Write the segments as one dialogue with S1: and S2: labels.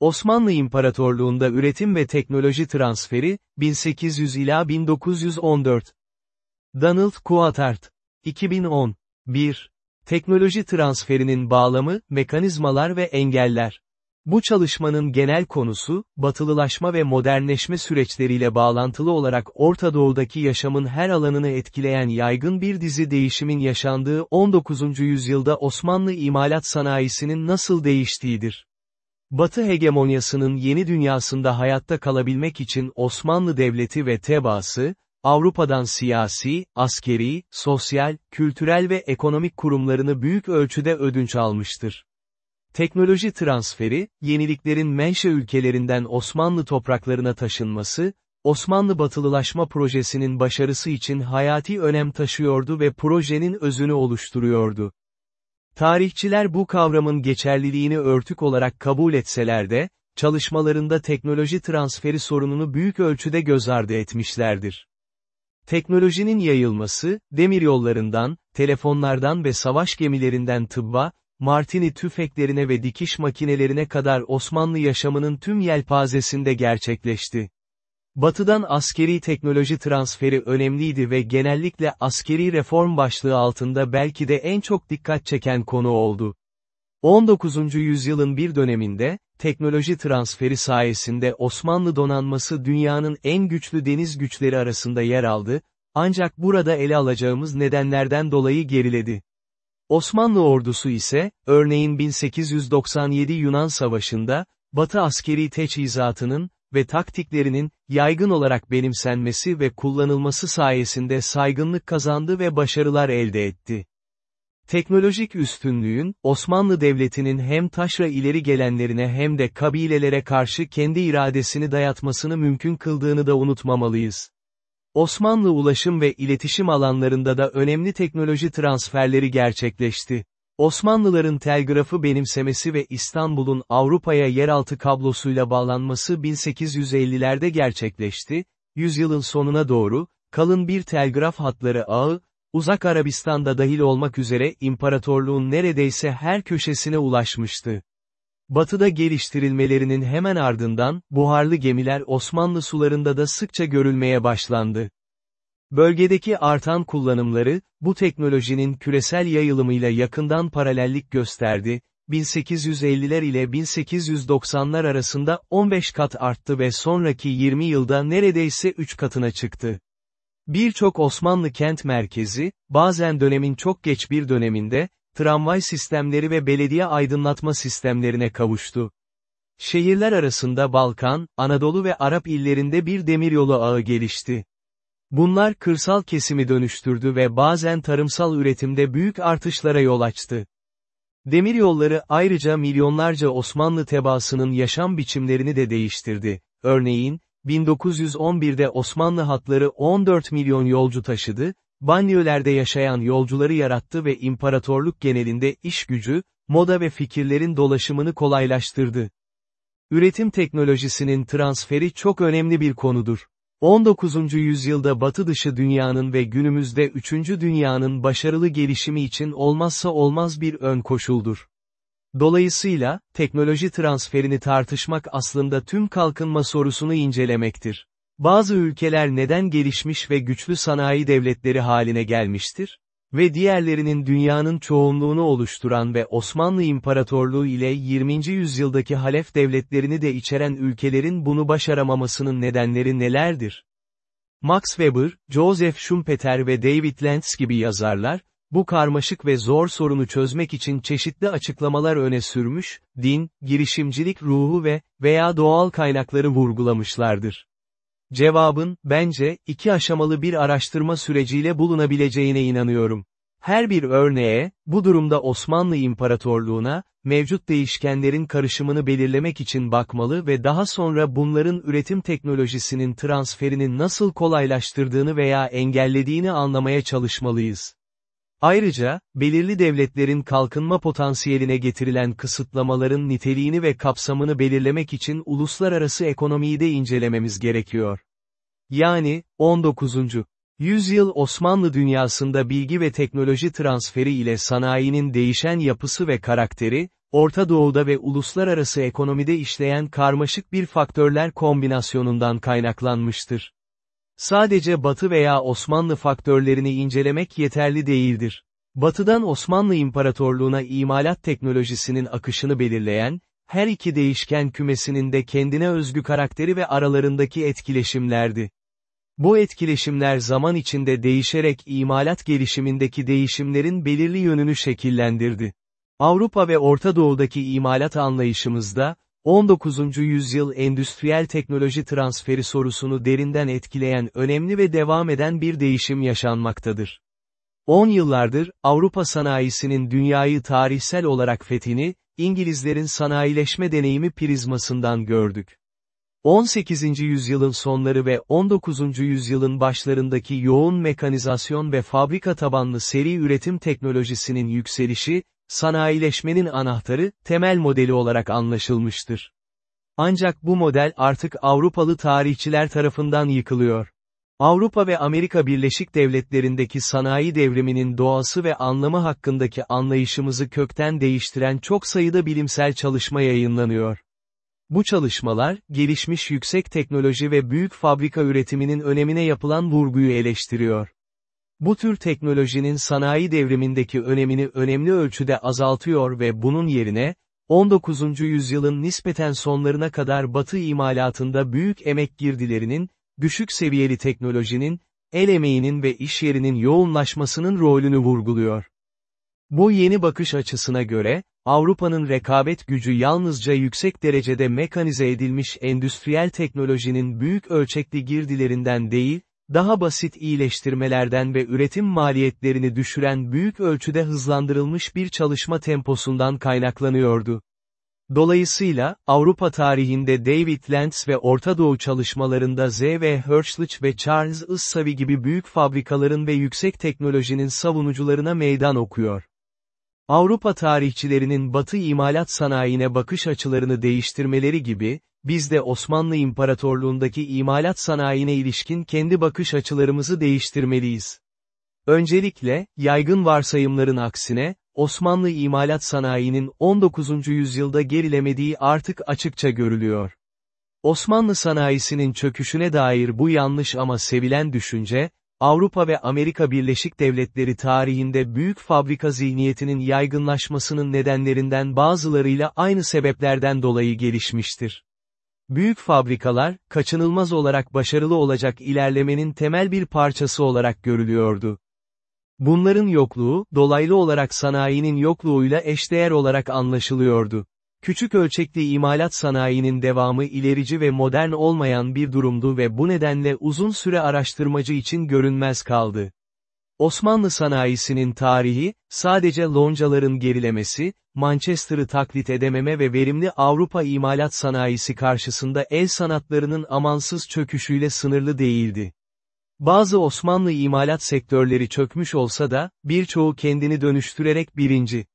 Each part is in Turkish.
S1: Osmanlı İmparatorluğunda üretim ve teknoloji transferi, 1800 ila 1914. Donald Kuatart. 2010. 1. Teknoloji transferinin bağlamı, mekanizmalar ve engeller. Bu çalışmanın genel konusu, batılılaşma ve modernleşme süreçleriyle bağlantılı olarak Orta Doğu'daki yaşamın her alanını etkileyen yaygın bir dizi değişimin yaşandığı 19. yüzyılda Osmanlı imalat sanayisinin nasıl değiştiğidir. Batı hegemonyasının yeni dünyasında hayatta kalabilmek için Osmanlı Devleti ve tebaası, Avrupa'dan siyasi, askeri, sosyal, kültürel ve ekonomik kurumlarını büyük ölçüde ödünç almıştır. Teknoloji transferi, yeniliklerin menşe ülkelerinden Osmanlı topraklarına taşınması, Osmanlı batılılaşma projesinin başarısı için hayati önem taşıyordu ve projenin özünü oluşturuyordu. Tarihçiler bu kavramın geçerliliğini örtük olarak kabul etseler de, çalışmalarında teknoloji transferi sorununu büyük ölçüde göz ardı etmişlerdir. Teknolojinin yayılması, demiryollarından, telefonlardan ve savaş gemilerinden tıbba, Martini tüfeklerine ve dikiş makinelerine kadar Osmanlı yaşamının tüm yelpazesinde gerçekleşti. Batıdan askeri teknoloji transferi önemliydi ve genellikle askeri reform başlığı altında belki de en çok dikkat çeken konu oldu. 19. yüzyılın bir döneminde, teknoloji transferi sayesinde Osmanlı donanması dünyanın en güçlü deniz güçleri arasında yer aldı, ancak burada ele alacağımız nedenlerden dolayı geriledi. Osmanlı ordusu ise, örneğin 1897 Yunan Savaşı'nda, Batı askeri teçhizatının ve taktiklerinin, yaygın olarak benimsenmesi ve kullanılması sayesinde saygınlık kazandı ve başarılar elde etti. Teknolojik üstünlüğün, Osmanlı Devleti'nin hem taşra ileri gelenlerine hem de kabilelere karşı kendi iradesini dayatmasını mümkün kıldığını da unutmamalıyız. Osmanlı ulaşım ve iletişim alanlarında da önemli teknoloji transferleri gerçekleşti. Osmanlıların telgrafı benimsemesi ve İstanbul'un Avrupa'ya yeraltı kablosuyla bağlanması 1850'lerde gerçekleşti, yüzyılın sonuna doğru, kalın bir telgraf hatları ağı, Uzak Arabistan'da dahil olmak üzere imparatorluğun neredeyse her köşesine ulaşmıştı. Batıda geliştirilmelerinin hemen ardından, buharlı gemiler Osmanlı sularında da sıkça görülmeye başlandı. Bölgedeki artan kullanımları, bu teknolojinin küresel yayılımıyla yakından paralellik gösterdi, 1850'ler ile 1890'lar arasında 15 kat arttı ve sonraki 20 yılda neredeyse 3 katına çıktı. Birçok Osmanlı kent merkezi, bazen dönemin çok geç bir döneminde, tramvay sistemleri ve belediye aydınlatma sistemlerine kavuştu. Şehirler arasında Balkan, Anadolu ve Arap illerinde bir demiryolu ağı gelişti. Bunlar kırsal kesimi dönüştürdü ve bazen tarımsal üretimde büyük artışlara yol açtı. Demiryolları ayrıca milyonlarca Osmanlı tebaasının yaşam biçimlerini de değiştirdi. Örneğin, 1911'de Osmanlı hatları 14 milyon yolcu taşıdı, banliyölerde yaşayan yolcuları yarattı ve imparatorluk genelinde iş gücü, moda ve fikirlerin dolaşımını kolaylaştırdı. Üretim teknolojisinin transferi çok önemli bir konudur. 19. yüzyılda batı dışı dünyanın ve günümüzde 3. dünyanın başarılı gelişimi için olmazsa olmaz bir ön koşuldur. Dolayısıyla, teknoloji transferini tartışmak aslında tüm kalkınma sorusunu incelemektir. Bazı ülkeler neden gelişmiş ve güçlü sanayi devletleri haline gelmiştir? Ve diğerlerinin dünyanın çoğunluğunu oluşturan ve Osmanlı İmparatorluğu ile 20. yüzyıldaki halef devletlerini de içeren ülkelerin bunu başaramamasının nedenleri nelerdir? Max Weber, Joseph Schumpeter ve David Lentz gibi yazarlar, bu karmaşık ve zor sorunu çözmek için çeşitli açıklamalar öne sürmüş, din, girişimcilik ruhu ve veya doğal kaynakları vurgulamışlardır. Cevabın, bence, iki aşamalı bir araştırma süreciyle bulunabileceğine inanıyorum. Her bir örneğe, bu durumda Osmanlı İmparatorluğuna, mevcut değişkenlerin karışımını belirlemek için bakmalı ve daha sonra bunların üretim teknolojisinin transferini nasıl kolaylaştırdığını veya engellediğini anlamaya çalışmalıyız. Ayrıca, belirli devletlerin kalkınma potansiyeline getirilen kısıtlamaların niteliğini ve kapsamını belirlemek için uluslararası ekonomiyi de incelememiz gerekiyor. Yani, 19. Yüzyıl Osmanlı dünyasında bilgi ve teknoloji transferi ile sanayinin değişen yapısı ve karakteri, Orta Doğu'da ve uluslararası ekonomide işleyen karmaşık bir faktörler kombinasyonundan kaynaklanmıştır. Sadece Batı veya Osmanlı faktörlerini incelemek yeterli değildir. Batıdan Osmanlı İmparatorluğuna imalat teknolojisinin akışını belirleyen, her iki değişken kümesinin de kendine özgü karakteri ve aralarındaki etkileşimlerdi. Bu etkileşimler zaman içinde değişerek imalat gelişimindeki değişimlerin belirli yönünü şekillendirdi. Avrupa ve Orta Doğu'daki imalat anlayışımızda, 19. yüzyıl endüstriyel teknoloji transferi sorusunu derinden etkileyen önemli ve devam eden bir değişim yaşanmaktadır. 10 yıllardır, Avrupa sanayisinin dünyayı tarihsel olarak fethini, İngilizlerin sanayileşme deneyimi prizmasından gördük. 18. yüzyılın sonları ve 19. yüzyılın başlarındaki yoğun mekanizasyon ve fabrika tabanlı seri üretim teknolojisinin yükselişi, sanayileşmenin anahtarı, temel modeli olarak anlaşılmıştır. Ancak bu model artık Avrupalı tarihçiler tarafından yıkılıyor. Avrupa ve Amerika Birleşik Devletleri'ndeki sanayi devriminin doğası ve anlamı hakkındaki anlayışımızı kökten değiştiren çok sayıda bilimsel çalışma yayınlanıyor. Bu çalışmalar, gelişmiş yüksek teknoloji ve büyük fabrika üretiminin önemine yapılan vurguyu eleştiriyor. Bu tür teknolojinin sanayi devrimindeki önemini önemli ölçüde azaltıyor ve bunun yerine, 19. yüzyılın nispeten sonlarına kadar batı imalatında büyük emek girdilerinin, düşük seviyeli teknolojinin, el emeğinin ve iş yerinin yoğunlaşmasının rolünü vurguluyor. Bu yeni bakış açısına göre, Avrupa'nın rekabet gücü yalnızca yüksek derecede mekanize edilmiş endüstriyel teknolojinin büyük ölçekli girdilerinden değil, daha basit iyileştirmelerden ve üretim maliyetlerini düşüren büyük ölçüde hızlandırılmış bir çalışma temposundan kaynaklanıyordu. Dolayısıyla, Avrupa tarihinde David Lentz ve Orta Doğu çalışmalarında Z. V. Hirschlich ve Charles Issavi gibi büyük fabrikaların ve yüksek teknolojinin savunucularına meydan okuyor. Avrupa tarihçilerinin Batı imalat sanayine bakış açılarını değiştirmeleri gibi, biz de Osmanlı İmparatorluğundaki imalat sanayine ilişkin kendi bakış açılarımızı değiştirmeliyiz. Öncelikle, yaygın varsayımların aksine, Osmanlı imalat sanayinin 19. yüzyılda gerilemediği artık açıkça görülüyor. Osmanlı sanayisinin çöküşüne dair bu yanlış ama sevilen düşünce, Avrupa ve Amerika Birleşik Devletleri tarihinde büyük fabrika zihniyetinin yaygınlaşmasının nedenlerinden bazılarıyla aynı sebeplerden dolayı gelişmiştir. Büyük fabrikalar, kaçınılmaz olarak başarılı olacak ilerlemenin temel bir parçası olarak görülüyordu. Bunların yokluğu, dolaylı olarak sanayinin yokluğuyla eşdeğer olarak anlaşılıyordu. Küçük ölçekli imalat sanayinin devamı ilerici ve modern olmayan bir durumdu ve bu nedenle uzun süre araştırmacı için görünmez kaldı. Osmanlı sanayisinin tarihi, sadece loncaların gerilemesi, Manchester'ı taklit edememe ve verimli Avrupa imalat sanayisi karşısında el sanatlarının amansız çöküşüyle sınırlı değildi. Bazı Osmanlı imalat sektörleri çökmüş olsa da, birçoğu kendini dönüştürerek birinci.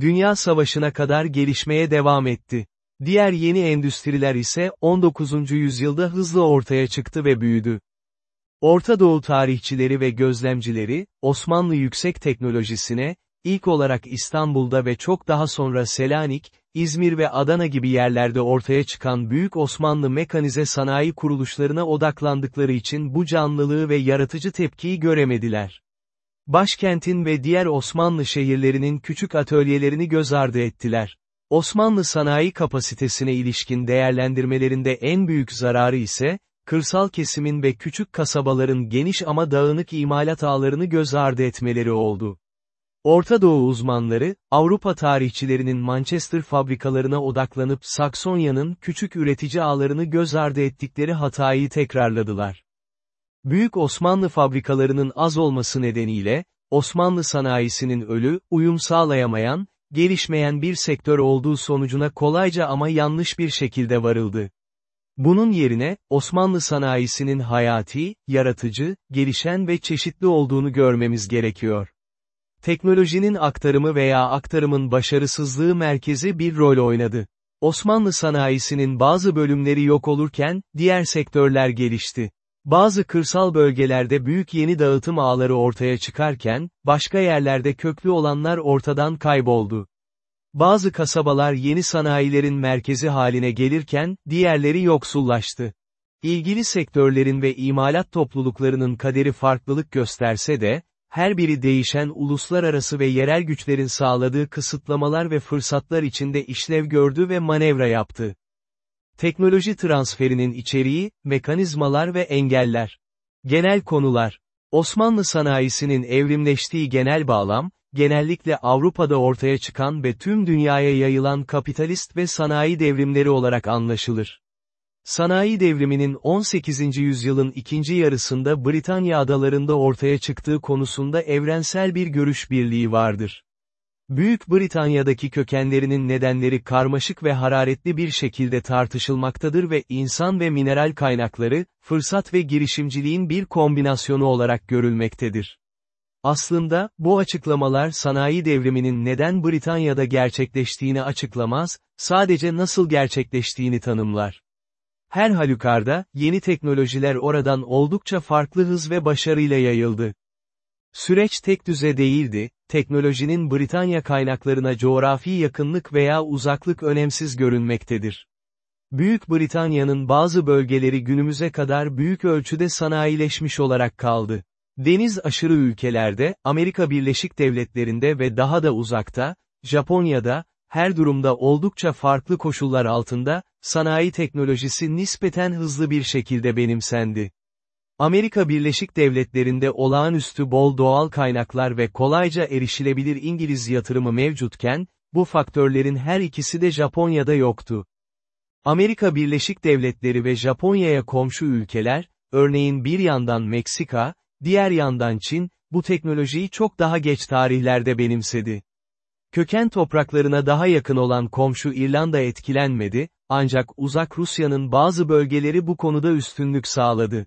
S1: Dünya Savaşı'na kadar gelişmeye devam etti. Diğer yeni endüstriler ise 19. yüzyılda hızlı ortaya çıktı ve büyüdü. Orta Doğu tarihçileri ve gözlemcileri, Osmanlı yüksek teknolojisine, ilk olarak İstanbul'da ve çok daha sonra Selanik, İzmir ve Adana gibi yerlerde ortaya çıkan büyük Osmanlı mekanize sanayi kuruluşlarına odaklandıkları için bu canlılığı ve yaratıcı tepkiyi göremediler. Başkentin ve diğer Osmanlı şehirlerinin küçük atölyelerini göz ardı ettiler. Osmanlı sanayi kapasitesine ilişkin değerlendirmelerinde en büyük zararı ise, kırsal kesimin ve küçük kasabaların geniş ama dağınık imalat ağlarını göz ardı etmeleri oldu. Orta Doğu uzmanları, Avrupa tarihçilerinin Manchester fabrikalarına odaklanıp Saksonya'nın küçük üretici ağlarını göz ardı ettikleri hatayı tekrarladılar. Büyük Osmanlı fabrikalarının az olması nedeniyle, Osmanlı sanayisinin ölü, uyum sağlayamayan, gelişmeyen bir sektör olduğu sonucuna kolayca ama yanlış bir şekilde varıldı. Bunun yerine, Osmanlı sanayisinin hayati, yaratıcı, gelişen ve çeşitli olduğunu görmemiz gerekiyor. Teknolojinin aktarımı veya aktarımın başarısızlığı merkezi bir rol oynadı. Osmanlı sanayisinin bazı bölümleri yok olurken, diğer sektörler gelişti. Bazı kırsal bölgelerde büyük yeni dağıtım ağları ortaya çıkarken, başka yerlerde köklü olanlar ortadan kayboldu. Bazı kasabalar yeni sanayilerin merkezi haline gelirken, diğerleri yoksullaştı. İlgili sektörlerin ve imalat topluluklarının kaderi farklılık gösterse de, her biri değişen uluslararası ve yerel güçlerin sağladığı kısıtlamalar ve fırsatlar içinde işlev gördü ve manevra yaptı. Teknoloji transferinin içeriği, mekanizmalar ve engeller. Genel konular. Osmanlı sanayisinin evrimleştiği genel bağlam, genellikle Avrupa'da ortaya çıkan ve tüm dünyaya yayılan kapitalist ve sanayi devrimleri olarak anlaşılır. Sanayi devriminin 18. yüzyılın ikinci yarısında Britanya adalarında ortaya çıktığı konusunda evrensel bir görüş birliği vardır. Büyük Britanya'daki kökenlerinin nedenleri karmaşık ve hararetli bir şekilde tartışılmaktadır ve insan ve mineral kaynakları, fırsat ve girişimciliğin bir kombinasyonu olarak görülmektedir. Aslında, bu açıklamalar sanayi devriminin neden Britanya'da gerçekleştiğini açıklamaz, sadece nasıl gerçekleştiğini tanımlar. Her halükarda, yeni teknolojiler oradan oldukça farklı hız ve başarıyla yayıldı. Süreç tek düze değildi, teknolojinin Britanya kaynaklarına coğrafi yakınlık veya uzaklık önemsiz görünmektedir. Büyük Britanya'nın bazı bölgeleri günümüze kadar büyük ölçüde sanayileşmiş olarak kaldı. Deniz aşırı ülkelerde, Amerika Birleşik Devletleri'nde ve daha da uzakta, Japonya'da, her durumda oldukça farklı koşullar altında, sanayi teknolojisi nispeten hızlı bir şekilde benimsendi. Amerika Birleşik Devletleri'nde olağanüstü bol doğal kaynaklar ve kolayca erişilebilir İngiliz yatırımı mevcutken, bu faktörlerin her ikisi de Japonya'da yoktu. Amerika Birleşik Devletleri ve Japonya'ya komşu ülkeler, örneğin bir yandan Meksika, diğer yandan Çin, bu teknolojiyi çok daha geç tarihlerde benimsedi. Köken topraklarına daha yakın olan komşu İrlanda etkilenmedi, ancak uzak Rusya'nın bazı bölgeleri bu konuda üstünlük sağladı.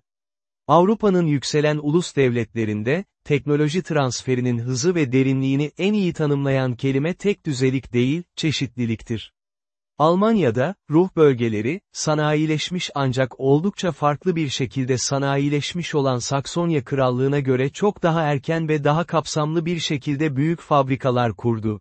S1: Avrupa'nın yükselen ulus devletlerinde, teknoloji transferinin hızı ve derinliğini en iyi tanımlayan kelime tek düzelik değil, çeşitliliktir. Almanya'da, ruh bölgeleri, sanayileşmiş ancak oldukça farklı bir şekilde sanayileşmiş olan Saksonya Krallığına göre çok daha erken ve daha kapsamlı bir şekilde büyük fabrikalar kurdu.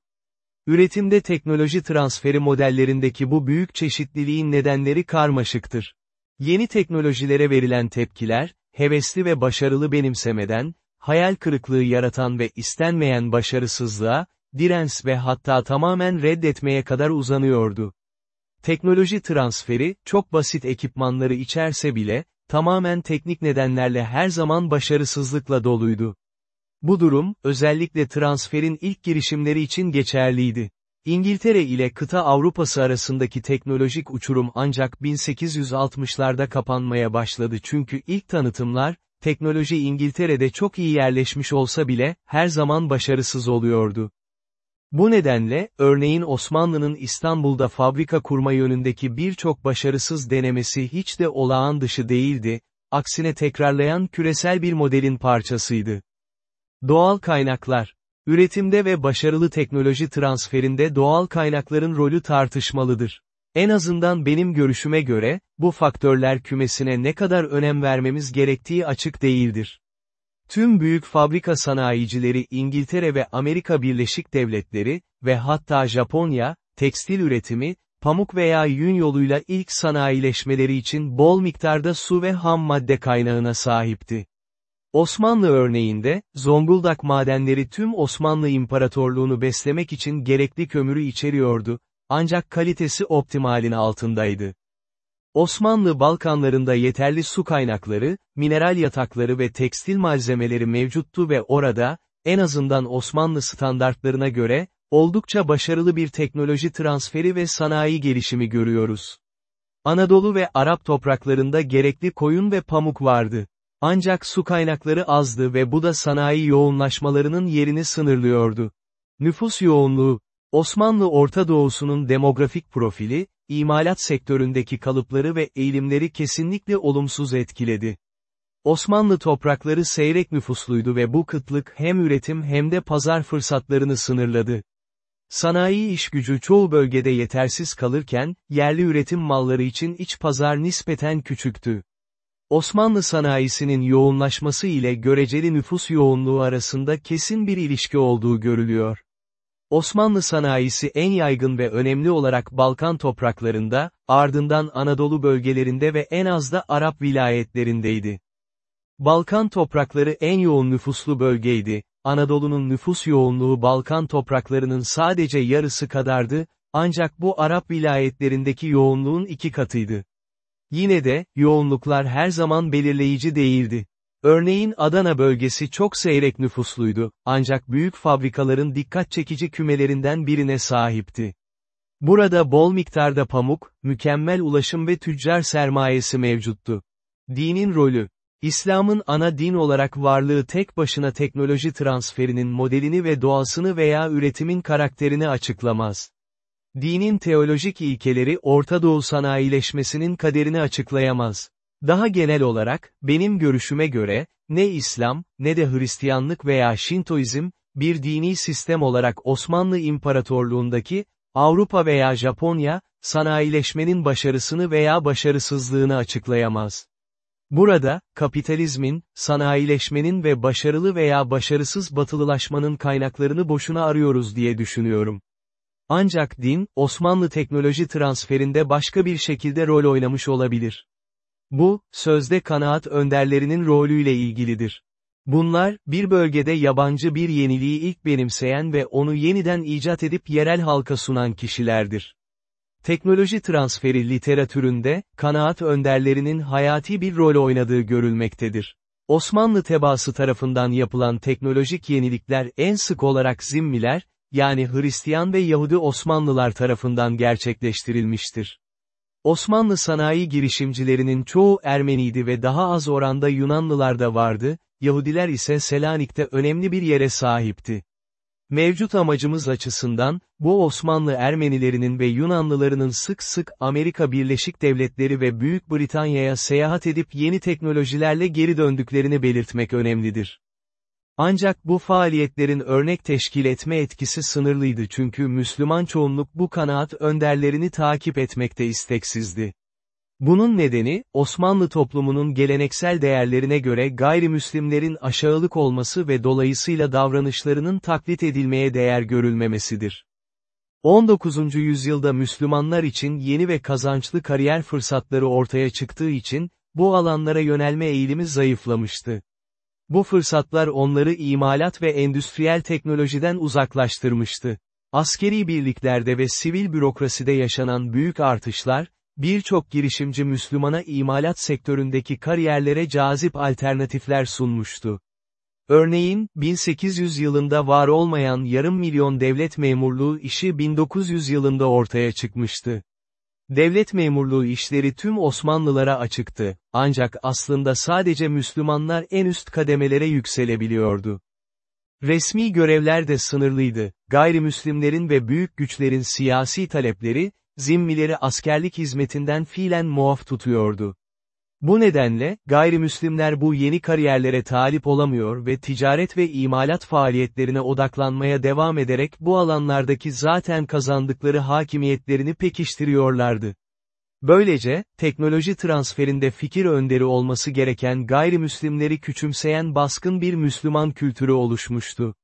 S1: Üretimde teknoloji transferi modellerindeki bu büyük çeşitliliğin nedenleri karmaşıktır. Yeni teknolojilere verilen tepkiler, hevesli ve başarılı benimsemeden, hayal kırıklığı yaratan ve istenmeyen başarısızlığa, direns ve hatta tamamen reddetmeye kadar uzanıyordu. Teknoloji transferi, çok basit ekipmanları içerse bile, tamamen teknik nedenlerle her zaman başarısızlıkla doluydu. Bu durum, özellikle transferin ilk girişimleri için geçerliydi. İngiltere ile kıta Avrupası arasındaki teknolojik uçurum ancak 1860'larda kapanmaya başladı çünkü ilk tanıtımlar, teknoloji İngiltere'de çok iyi yerleşmiş olsa bile, her zaman başarısız oluyordu. Bu nedenle, örneğin Osmanlı'nın İstanbul'da fabrika kurma yönündeki birçok başarısız denemesi hiç de olağan dışı değildi, aksine tekrarlayan küresel bir modelin parçasıydı. Doğal kaynaklar Üretimde ve başarılı teknoloji transferinde doğal kaynakların rolü tartışmalıdır. En azından benim görüşüme göre, bu faktörler kümesine ne kadar önem vermemiz gerektiği açık değildir. Tüm büyük fabrika sanayicileri İngiltere ve Amerika Birleşik Devletleri ve hatta Japonya, tekstil üretimi, pamuk veya yün yoluyla ilk sanayileşmeleri için bol miktarda su ve ham madde kaynağına sahipti. Osmanlı örneğinde, Zonguldak madenleri tüm Osmanlı İmparatorluğunu beslemek için gerekli kömürü içeriyordu, ancak kalitesi optimalin altındaydı. Osmanlı Balkanlarında yeterli su kaynakları, mineral yatakları ve tekstil malzemeleri mevcuttu ve orada, en azından Osmanlı standartlarına göre, oldukça başarılı bir teknoloji transferi ve sanayi gelişimi görüyoruz. Anadolu ve Arap topraklarında gerekli koyun ve pamuk vardı. Ancak su kaynakları azdı ve bu da sanayi yoğunlaşmalarının yerini sınırlıyordu. Nüfus yoğunluğu, Osmanlı Orta Doğusu'nun demografik profili, imalat sektöründeki kalıpları ve eğilimleri kesinlikle olumsuz etkiledi. Osmanlı toprakları seyrek nüfusluydu ve bu kıtlık hem üretim hem de pazar fırsatlarını sınırladı. Sanayi iş gücü çoğu bölgede yetersiz kalırken, yerli üretim malları için iç pazar nispeten küçüktü. Osmanlı sanayisinin yoğunlaşması ile göreceli nüfus yoğunluğu arasında kesin bir ilişki olduğu görülüyor. Osmanlı sanayisi en yaygın ve önemli olarak Balkan topraklarında, ardından Anadolu bölgelerinde ve en az da Arap vilayetlerindeydi. Balkan toprakları en yoğun nüfuslu bölgeydi, Anadolu'nun nüfus yoğunluğu Balkan topraklarının sadece yarısı kadardı, ancak bu Arap vilayetlerindeki yoğunluğun iki katıydı. Yine de, yoğunluklar her zaman belirleyici değildi. Örneğin Adana bölgesi çok seyrek nüfusluydu, ancak büyük fabrikaların dikkat çekici kümelerinden birine sahipti. Burada bol miktarda pamuk, mükemmel ulaşım ve tüccar sermayesi mevcuttu. Dinin rolü İslam'ın ana din olarak varlığı tek başına teknoloji transferinin modelini ve doğasını veya üretimin karakterini açıklamaz. Dinin teolojik ilkeleri Orta Doğu sanayileşmesinin kaderini açıklayamaz. Daha genel olarak, benim görüşüme göre, ne İslam, ne de Hristiyanlık veya Şintoizm, bir dini sistem olarak Osmanlı İmparatorluğundaki, Avrupa veya Japonya, sanayileşmenin başarısını veya başarısızlığını açıklayamaz. Burada, kapitalizmin, sanayileşmenin ve başarılı veya başarısız batılılaşmanın kaynaklarını boşuna arıyoruz diye düşünüyorum. Ancak din, Osmanlı teknoloji transferinde başka bir şekilde rol oynamış olabilir. Bu, sözde kanaat önderlerinin rolüyle ilgilidir. Bunlar, bir bölgede yabancı bir yeniliği ilk benimseyen ve onu yeniden icat edip yerel halka sunan kişilerdir. Teknoloji transferi literatüründe, kanaat önderlerinin hayati bir rol oynadığı görülmektedir. Osmanlı tebaası tarafından yapılan teknolojik yenilikler en sık olarak zimmiler, yani Hristiyan ve Yahudi Osmanlılar tarafından gerçekleştirilmiştir. Osmanlı sanayi girişimcilerinin çoğu Ermeniydi ve daha az oranda Yunanlılar da vardı, Yahudiler ise Selanik'te önemli bir yere sahipti. Mevcut amacımız açısından, bu Osmanlı Ermenilerinin ve Yunanlılarının sık sık Amerika Birleşik Devletleri ve Büyük Britanya'ya seyahat edip yeni teknolojilerle geri döndüklerini belirtmek önemlidir. Ancak bu faaliyetlerin örnek teşkil etme etkisi sınırlıydı çünkü Müslüman çoğunluk bu kanaat önderlerini takip etmekte isteksizdi. Bunun nedeni, Osmanlı toplumunun geleneksel değerlerine göre gayrimüslimlerin aşağılık olması ve dolayısıyla davranışlarının taklit edilmeye değer görülmemesidir. 19. yüzyılda Müslümanlar için yeni ve kazançlı kariyer fırsatları ortaya çıktığı için, bu alanlara yönelme eğilimi zayıflamıştı. Bu fırsatlar onları imalat ve endüstriyel teknolojiden uzaklaştırmıştı. Askeri birliklerde ve sivil bürokraside yaşanan büyük artışlar, birçok girişimci Müslümana imalat sektöründeki kariyerlere cazip alternatifler sunmuştu. Örneğin, 1800 yılında var olmayan yarım milyon devlet memurluğu işi 1900 yılında ortaya çıkmıştı. Devlet memurluğu işleri tüm Osmanlılara açıktı, ancak aslında sadece Müslümanlar en üst kademelere yükselebiliyordu. Resmi görevler de sınırlıydı, gayrimüslimlerin ve büyük güçlerin siyasi talepleri, zimmileri askerlik hizmetinden fiilen muaf tutuyordu. Bu nedenle, gayrimüslimler bu yeni kariyerlere talip olamıyor ve ticaret ve imalat faaliyetlerine odaklanmaya devam ederek bu alanlardaki zaten kazandıkları hakimiyetlerini pekiştiriyorlardı. Böylece, teknoloji transferinde fikir önderi olması gereken gayrimüslimleri küçümseyen baskın bir Müslüman kültürü oluşmuştu.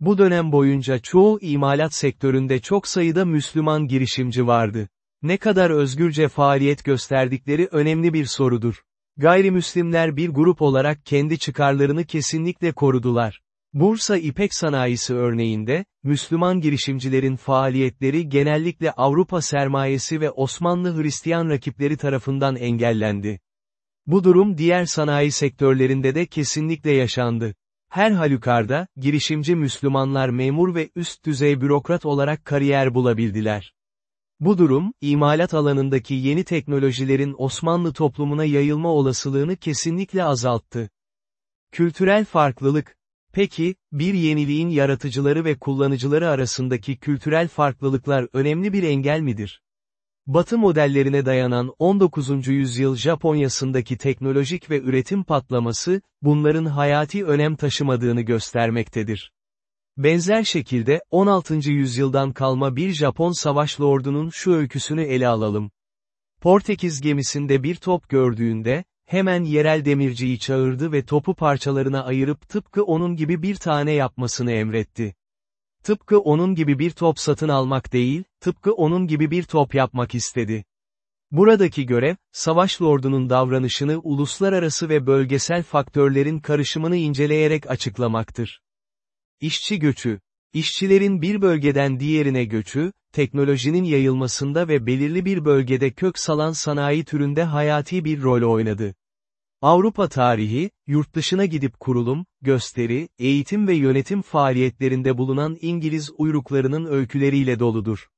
S1: Bu dönem boyunca çoğu imalat sektöründe çok sayıda Müslüman girişimci vardı. Ne kadar özgürce faaliyet gösterdikleri önemli bir sorudur. Gayrimüslimler bir grup olarak kendi çıkarlarını kesinlikle korudular. Bursa İpek Sanayisi örneğinde, Müslüman girişimcilerin faaliyetleri genellikle Avrupa sermayesi ve Osmanlı Hristiyan rakipleri tarafından engellendi. Bu durum diğer sanayi sektörlerinde de kesinlikle yaşandı. Her halükarda, girişimci Müslümanlar memur ve üst düzey bürokrat olarak kariyer bulabildiler. Bu durum, imalat alanındaki yeni teknolojilerin Osmanlı toplumuna yayılma olasılığını kesinlikle azalttı. Kültürel farklılık, Peki, bir yeniliğin yaratıcıları ve kullanıcıları arasındaki kültürel farklılıklar önemli bir engel midir? Batı modellerine dayanan 19. yüzyıl Japonya'sındaki teknolojik ve üretim patlaması, bunların hayati önem taşımadığını göstermektedir. Benzer şekilde, 16. yüzyıldan kalma bir Japon savaş lordunun şu öyküsünü ele alalım. Portekiz gemisinde bir top gördüğünde, hemen yerel demirciyi çağırdı ve topu parçalarına ayırıp tıpkı onun gibi bir tane yapmasını emretti. Tıpkı onun gibi bir top satın almak değil, tıpkı onun gibi bir top yapmak istedi. Buradaki görev, savaş lordunun davranışını uluslararası ve bölgesel faktörlerin karışımını inceleyerek açıklamaktır. İşçi göçü. İşçilerin bir bölgeden diğerine göçü, teknolojinin yayılmasında ve belirli bir bölgede kök salan sanayi türünde hayati bir rol oynadı. Avrupa tarihi, yurt dışına gidip kurulum, gösteri, eğitim ve yönetim faaliyetlerinde bulunan İngiliz uyruklarının öyküleriyle doludur.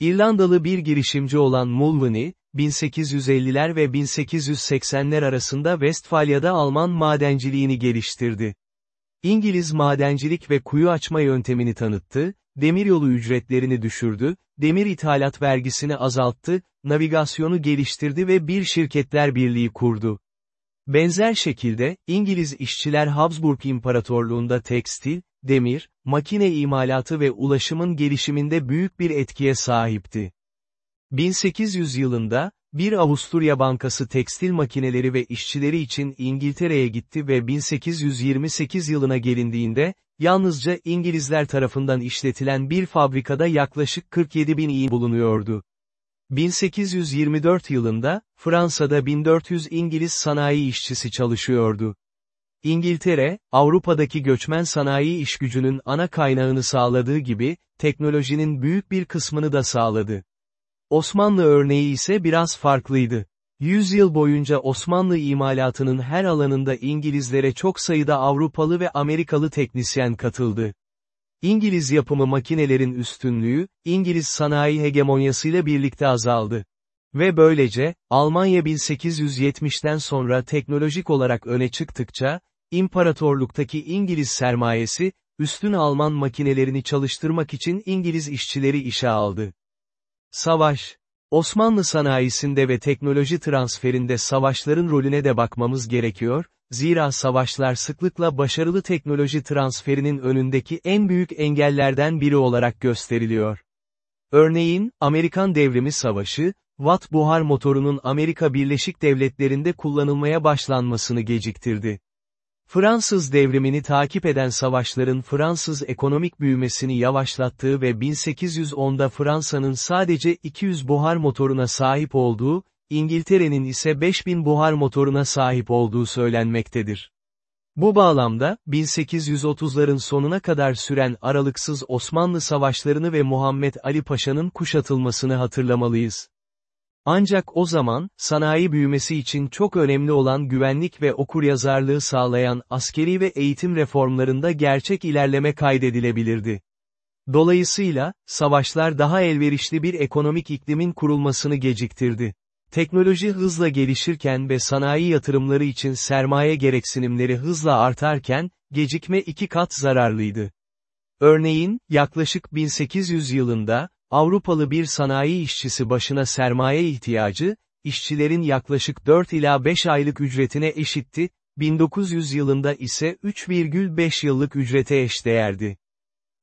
S1: İrlandalı bir girişimci olan Mulvaney, 1850'ler ve 1880'ler arasında Westfalya'da Alman madenciliğini geliştirdi. İngiliz madencilik ve kuyu açma yöntemini tanıttı, demiryolu ücretlerini düşürdü, demir ithalat vergisini azalttı, navigasyonu geliştirdi ve bir şirketler birliği kurdu. Benzer şekilde, İngiliz işçiler Habsburg İmparatorluğunda tekstil, demir, makine imalatı ve ulaşımın gelişiminde büyük bir etkiye sahipti. 1800 yılında, bir Avusturya bankası tekstil makineleri ve işçileri için İngiltere'ye gitti ve 1828 yılına gelindiğinde, yalnızca İngilizler tarafından işletilen bir fabrikada yaklaşık 47 bin iyi bulunuyordu. 1824 yılında, Fransa'da 1400 İngiliz sanayi işçisi çalışıyordu. İngiltere, Avrupa'daki göçmen sanayi işgücünün ana kaynağını sağladığı gibi, teknolojinin büyük bir kısmını da sağladı. Osmanlı örneği ise biraz farklıydı. Yüzyıl boyunca Osmanlı imalatının her alanında İngilizlere çok sayıda Avrupalı ve Amerikalı teknisyen katıldı. İngiliz yapımı makinelerin üstünlüğü, İngiliz sanayi hegemonyasıyla birlikte azaldı. Ve böylece, Almanya 1870'ten sonra teknolojik olarak öne çıktıkça, imparatorluktaki İngiliz sermayesi, üstün Alman makinelerini çalıştırmak için İngiliz işçileri işe aldı. Savaş Osmanlı sanayisinde ve teknoloji transferinde savaşların rolüne de bakmamız gerekiyor, zira savaşlar sıklıkla başarılı teknoloji transferinin önündeki en büyük engellerden biri olarak gösteriliyor. Örneğin, Amerikan Devrimi Savaşı, Watt buhar motorunun Amerika Birleşik Devletleri'nde kullanılmaya başlanmasını geciktirdi. Fransız devrimini takip eden savaşların Fransız ekonomik büyümesini yavaşlattığı ve 1810'da Fransa'nın sadece 200 buhar motoruna sahip olduğu, İngiltere'nin ise 5000 buhar motoruna sahip olduğu söylenmektedir. Bu bağlamda, 1830'ların sonuna kadar süren aralıksız Osmanlı savaşlarını ve Muhammed Ali Paşa'nın kuşatılmasını hatırlamalıyız. Ancak o zaman, sanayi büyümesi için çok önemli olan güvenlik ve okuryazarlığı sağlayan askeri ve eğitim reformlarında gerçek ilerleme kaydedilebilirdi. Dolayısıyla, savaşlar daha elverişli bir ekonomik iklimin kurulmasını geciktirdi. Teknoloji hızla gelişirken ve sanayi yatırımları için sermaye gereksinimleri hızla artarken, gecikme iki kat zararlıydı. Örneğin, yaklaşık 1800 yılında, Avrupalı bir sanayi işçisi başına sermaye ihtiyacı, işçilerin yaklaşık 4 ila 5 aylık ücretine eşitti, 1900 yılında ise 3,5 yıllık ücrete eşdeğerdi.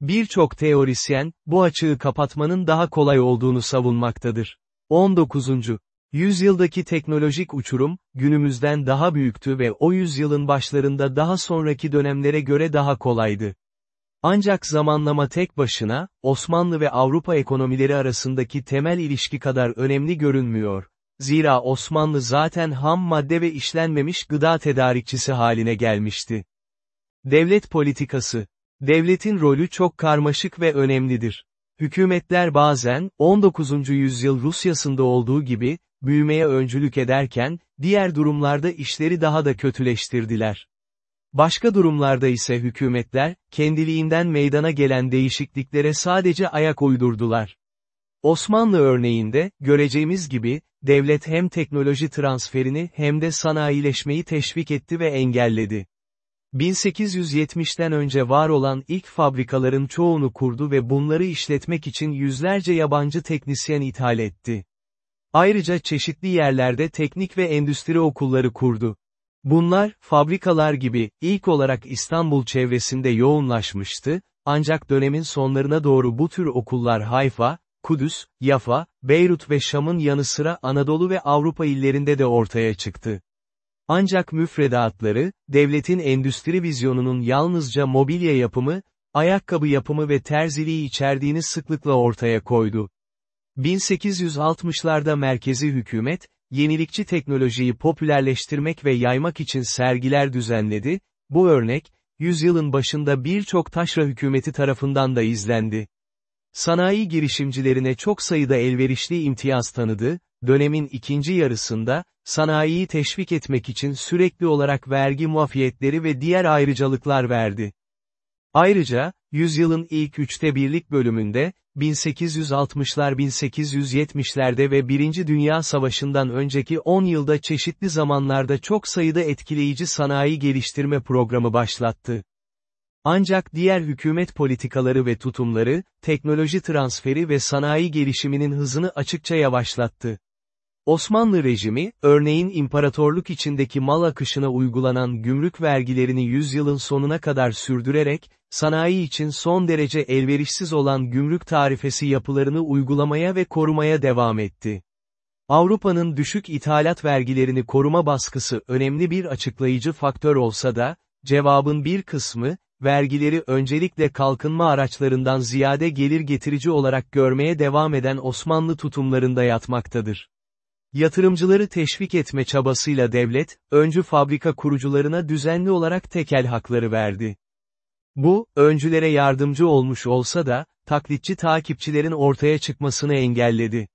S1: Birçok teorisyen, bu açığı kapatmanın daha kolay olduğunu savunmaktadır. 19. Yüzyıldaki teknolojik uçurum, günümüzden daha büyüktü ve o yüzyılın başlarında daha sonraki dönemlere göre daha kolaydı. Ancak zamanlama tek başına, Osmanlı ve Avrupa ekonomileri arasındaki temel ilişki kadar önemli görünmüyor. Zira Osmanlı zaten ham madde ve işlenmemiş gıda tedarikçisi haline gelmişti. Devlet politikası. Devletin rolü çok karmaşık ve önemlidir. Hükümetler bazen, 19. yüzyıl Rusyasında olduğu gibi, büyümeye öncülük ederken, diğer durumlarda işleri daha da kötüleştirdiler. Başka durumlarda ise hükümetler, kendiliğinden meydana gelen değişikliklere sadece ayak uydurdular. Osmanlı örneğinde, göreceğimiz gibi, devlet hem teknoloji transferini hem de sanayileşmeyi teşvik etti ve engelledi. 1870'ten önce var olan ilk fabrikaların çoğunu kurdu ve bunları işletmek için yüzlerce yabancı teknisyen ithal etti. Ayrıca çeşitli yerlerde teknik ve endüstri okulları kurdu. Bunlar, fabrikalar gibi, ilk olarak İstanbul çevresinde yoğunlaşmıştı, ancak dönemin sonlarına doğru bu tür okullar Hayfa, Kudüs, Yafa, Beyrut ve Şam'ın yanı sıra Anadolu ve Avrupa illerinde de ortaya çıktı. Ancak müfredatları, devletin endüstri vizyonunun yalnızca mobilya yapımı, ayakkabı yapımı ve terziliği içerdiğini sıklıkla ortaya koydu. 1860'larda merkezi hükümet, yenilikçi teknolojiyi popülerleştirmek ve yaymak için sergiler düzenledi, bu örnek, yüzyılın başında birçok taşra hükümeti tarafından da izlendi. Sanayi girişimcilerine çok sayıda elverişli imtiyaz tanıdı, dönemin ikinci yarısında, sanayiyi teşvik etmek için sürekli olarak vergi muafiyetleri ve diğer ayrıcalıklar verdi. Ayrıca, yüzyılın ilk üçte birlik bölümünde, 1860'lar 1870'lerde ve Birinci Dünya Savaşı'ndan önceki 10 yılda çeşitli zamanlarda çok sayıda etkileyici sanayi geliştirme programı başlattı. Ancak diğer hükümet politikaları ve tutumları, teknoloji transferi ve sanayi gelişiminin hızını açıkça yavaşlattı. Osmanlı rejimi, örneğin imparatorluk içindeki mal akışına uygulanan gümrük vergilerini yüzyılın sonuna kadar sürdürerek, sanayi için son derece elverişsiz olan gümrük tarifesi yapılarını uygulamaya ve korumaya devam etti. Avrupa'nın düşük ithalat vergilerini koruma baskısı önemli bir açıklayıcı faktör olsa da, cevabın bir kısmı, vergileri öncelikle kalkınma araçlarından ziyade gelir getirici olarak görmeye devam eden Osmanlı tutumlarında yatmaktadır. Yatırımcıları teşvik etme çabasıyla devlet, öncü fabrika kurucularına düzenli olarak tekel hakları verdi. Bu, öncülere yardımcı olmuş olsa da, taklitçi takipçilerin ortaya çıkmasını engelledi.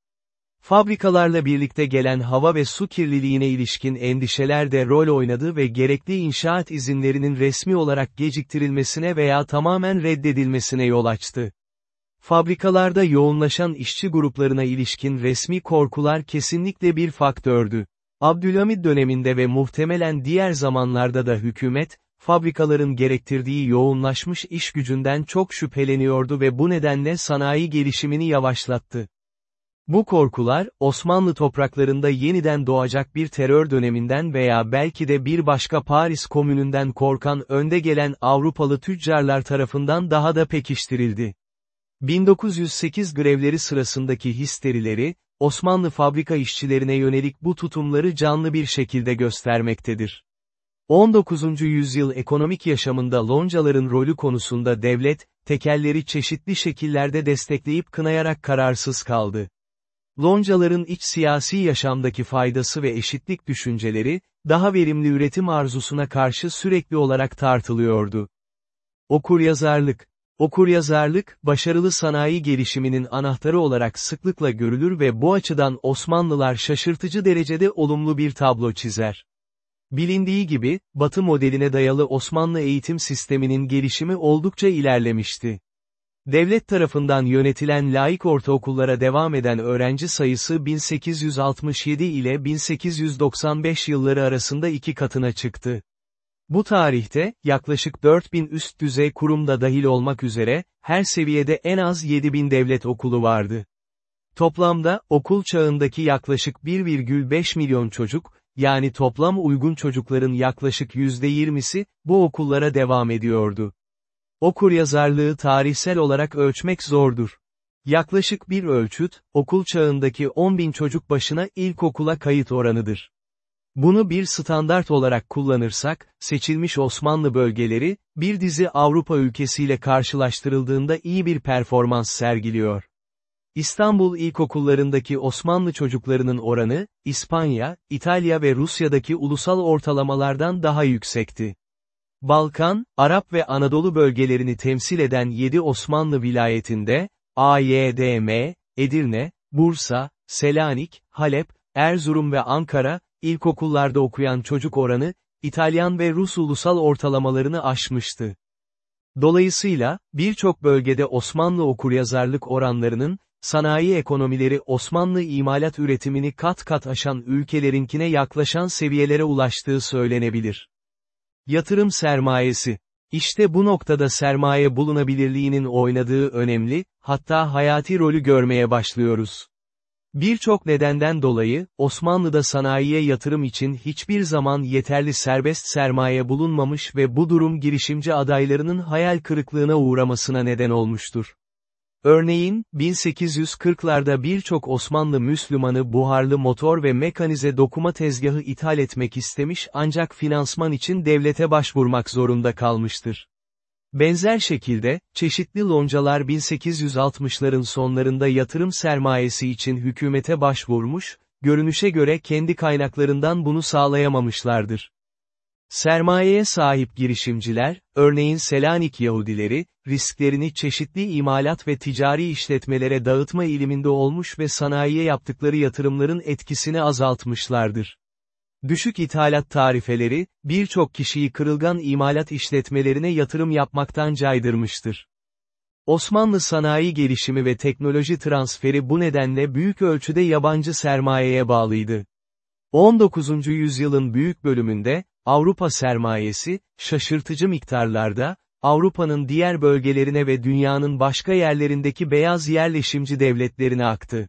S1: Fabrikalarla birlikte gelen hava ve su kirliliğine ilişkin endişeler de rol oynadı ve gerekli inşaat izinlerinin resmi olarak geciktirilmesine veya tamamen reddedilmesine yol açtı. Fabrikalarda yoğunlaşan işçi gruplarına ilişkin resmi korkular kesinlikle bir faktördü. Abdülhamid döneminde ve muhtemelen diğer zamanlarda da hükümet, fabrikaların gerektirdiği yoğunlaşmış iş gücünden çok şüpheleniyordu ve bu nedenle sanayi gelişimini yavaşlattı. Bu korkular, Osmanlı topraklarında yeniden doğacak bir terör döneminden veya belki de bir başka Paris komününden korkan önde gelen Avrupalı tüccarlar tarafından daha da pekiştirildi. 1908 grevleri sırasındaki histerileri, Osmanlı fabrika işçilerine yönelik bu tutumları canlı bir şekilde göstermektedir. 19. yüzyıl ekonomik yaşamında loncaların rolü konusunda devlet, tekelleri çeşitli şekillerde destekleyip kınayarak kararsız kaldı. Loncaların iç siyasi yaşamdaki faydası ve eşitlik düşünceleri, daha verimli üretim arzusuna karşı sürekli olarak tartılıyordu. Okuryazarlık Okuryazarlık, başarılı sanayi gelişiminin anahtarı olarak sıklıkla görülür ve bu açıdan Osmanlılar şaşırtıcı derecede olumlu bir tablo çizer. Bilindiği gibi, Batı modeline dayalı Osmanlı eğitim sisteminin gelişimi oldukça ilerlemişti. Devlet tarafından yönetilen laik ortaokullara devam eden öğrenci sayısı 1867 ile 1895 yılları arasında iki katına çıktı. Bu tarihte, yaklaşık 4000 üst düzey kurumda dahil olmak üzere, her seviyede en az 7000 devlet okulu vardı. Toplamda, okul çağındaki yaklaşık 1,5 milyon çocuk, yani toplam uygun çocukların yaklaşık %20'si, bu okullara devam ediyordu. Okuryazarlığı tarihsel olarak ölçmek zordur. Yaklaşık bir ölçüt, okul çağındaki 10 bin çocuk başına ilkokula kayıt oranıdır. Bunu bir standart olarak kullanırsak, seçilmiş Osmanlı bölgeleri, bir dizi Avrupa ülkesiyle karşılaştırıldığında iyi bir performans sergiliyor. İstanbul ilkokullarındaki Osmanlı çocuklarının oranı, İspanya, İtalya ve Rusya'daki ulusal ortalamalardan daha yüksekti. Balkan, Arap ve Anadolu bölgelerini temsil eden 7 Osmanlı vilayetinde, AYDM, Edirne, Bursa, Selanik, Halep, Erzurum ve Ankara, ilkokullarda okuyan çocuk oranı, İtalyan ve Rus ulusal ortalamalarını aşmıştı. Dolayısıyla, birçok bölgede Osmanlı okuryazarlık oranlarının, sanayi ekonomileri Osmanlı imalat üretimini kat kat aşan ülkelerinkine yaklaşan seviyelere ulaştığı söylenebilir. Yatırım sermayesi. İşte bu noktada sermaye bulunabilirliğinin oynadığı önemli, hatta hayati rolü görmeye başlıyoruz. Birçok nedenden dolayı, Osmanlı'da sanayiye yatırım için hiçbir zaman yeterli serbest sermaye bulunmamış ve bu durum girişimci adaylarının hayal kırıklığına uğramasına neden olmuştur. Örneğin, 1840'larda birçok Osmanlı Müslümanı buharlı motor ve mekanize dokuma tezgahı ithal etmek istemiş ancak finansman için devlete başvurmak zorunda kalmıştır. Benzer şekilde, çeşitli loncalar 1860'ların sonlarında yatırım sermayesi için hükümete başvurmuş, görünüşe göre kendi kaynaklarından bunu sağlayamamışlardır. Sermayeye sahip girişimciler, örneğin Selanik Yahudileri, risklerini çeşitli imalat ve ticari işletmelere dağıtma iliminde olmuş ve sanayiye yaptıkları yatırımların etkisini azaltmışlardır. Düşük ithalat tarifeleri, birçok kişiyi kırılgan imalat işletmelerine yatırım yapmaktan caydırmıştır. Osmanlı sanayi gelişimi ve teknoloji transferi bu nedenle büyük ölçüde yabancı sermayeye bağlıydı. 19. yüzyılın büyük bölümünde, Avrupa sermayesi, şaşırtıcı miktarlarda, Avrupa'nın diğer bölgelerine ve dünyanın başka yerlerindeki beyaz yerleşimci devletlerine aktı.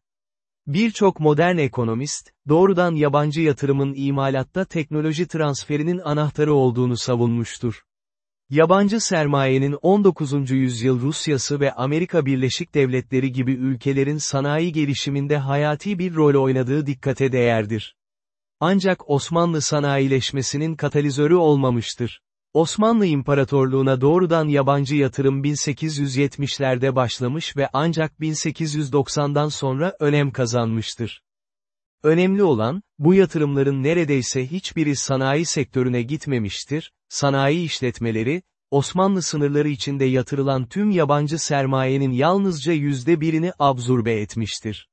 S1: Birçok modern ekonomist, doğrudan yabancı yatırımın imalatta teknoloji transferinin anahtarı olduğunu savunmuştur. Yabancı sermayenin 19. yüzyıl Rusyası ve Amerika Birleşik Devletleri gibi ülkelerin sanayi gelişiminde hayati bir rol oynadığı dikkate değerdir. Ancak Osmanlı sanayileşmesinin katalizörü olmamıştır. Osmanlı İmparatorluğuna doğrudan yabancı yatırım 1870'lerde başlamış ve ancak 1890'dan sonra önem kazanmıştır. Önemli olan, bu yatırımların neredeyse hiçbiri sanayi sektörüne gitmemiştir, sanayi işletmeleri, Osmanlı sınırları içinde yatırılan tüm yabancı sermayenin yalnızca yüzde birini absorbe etmiştir.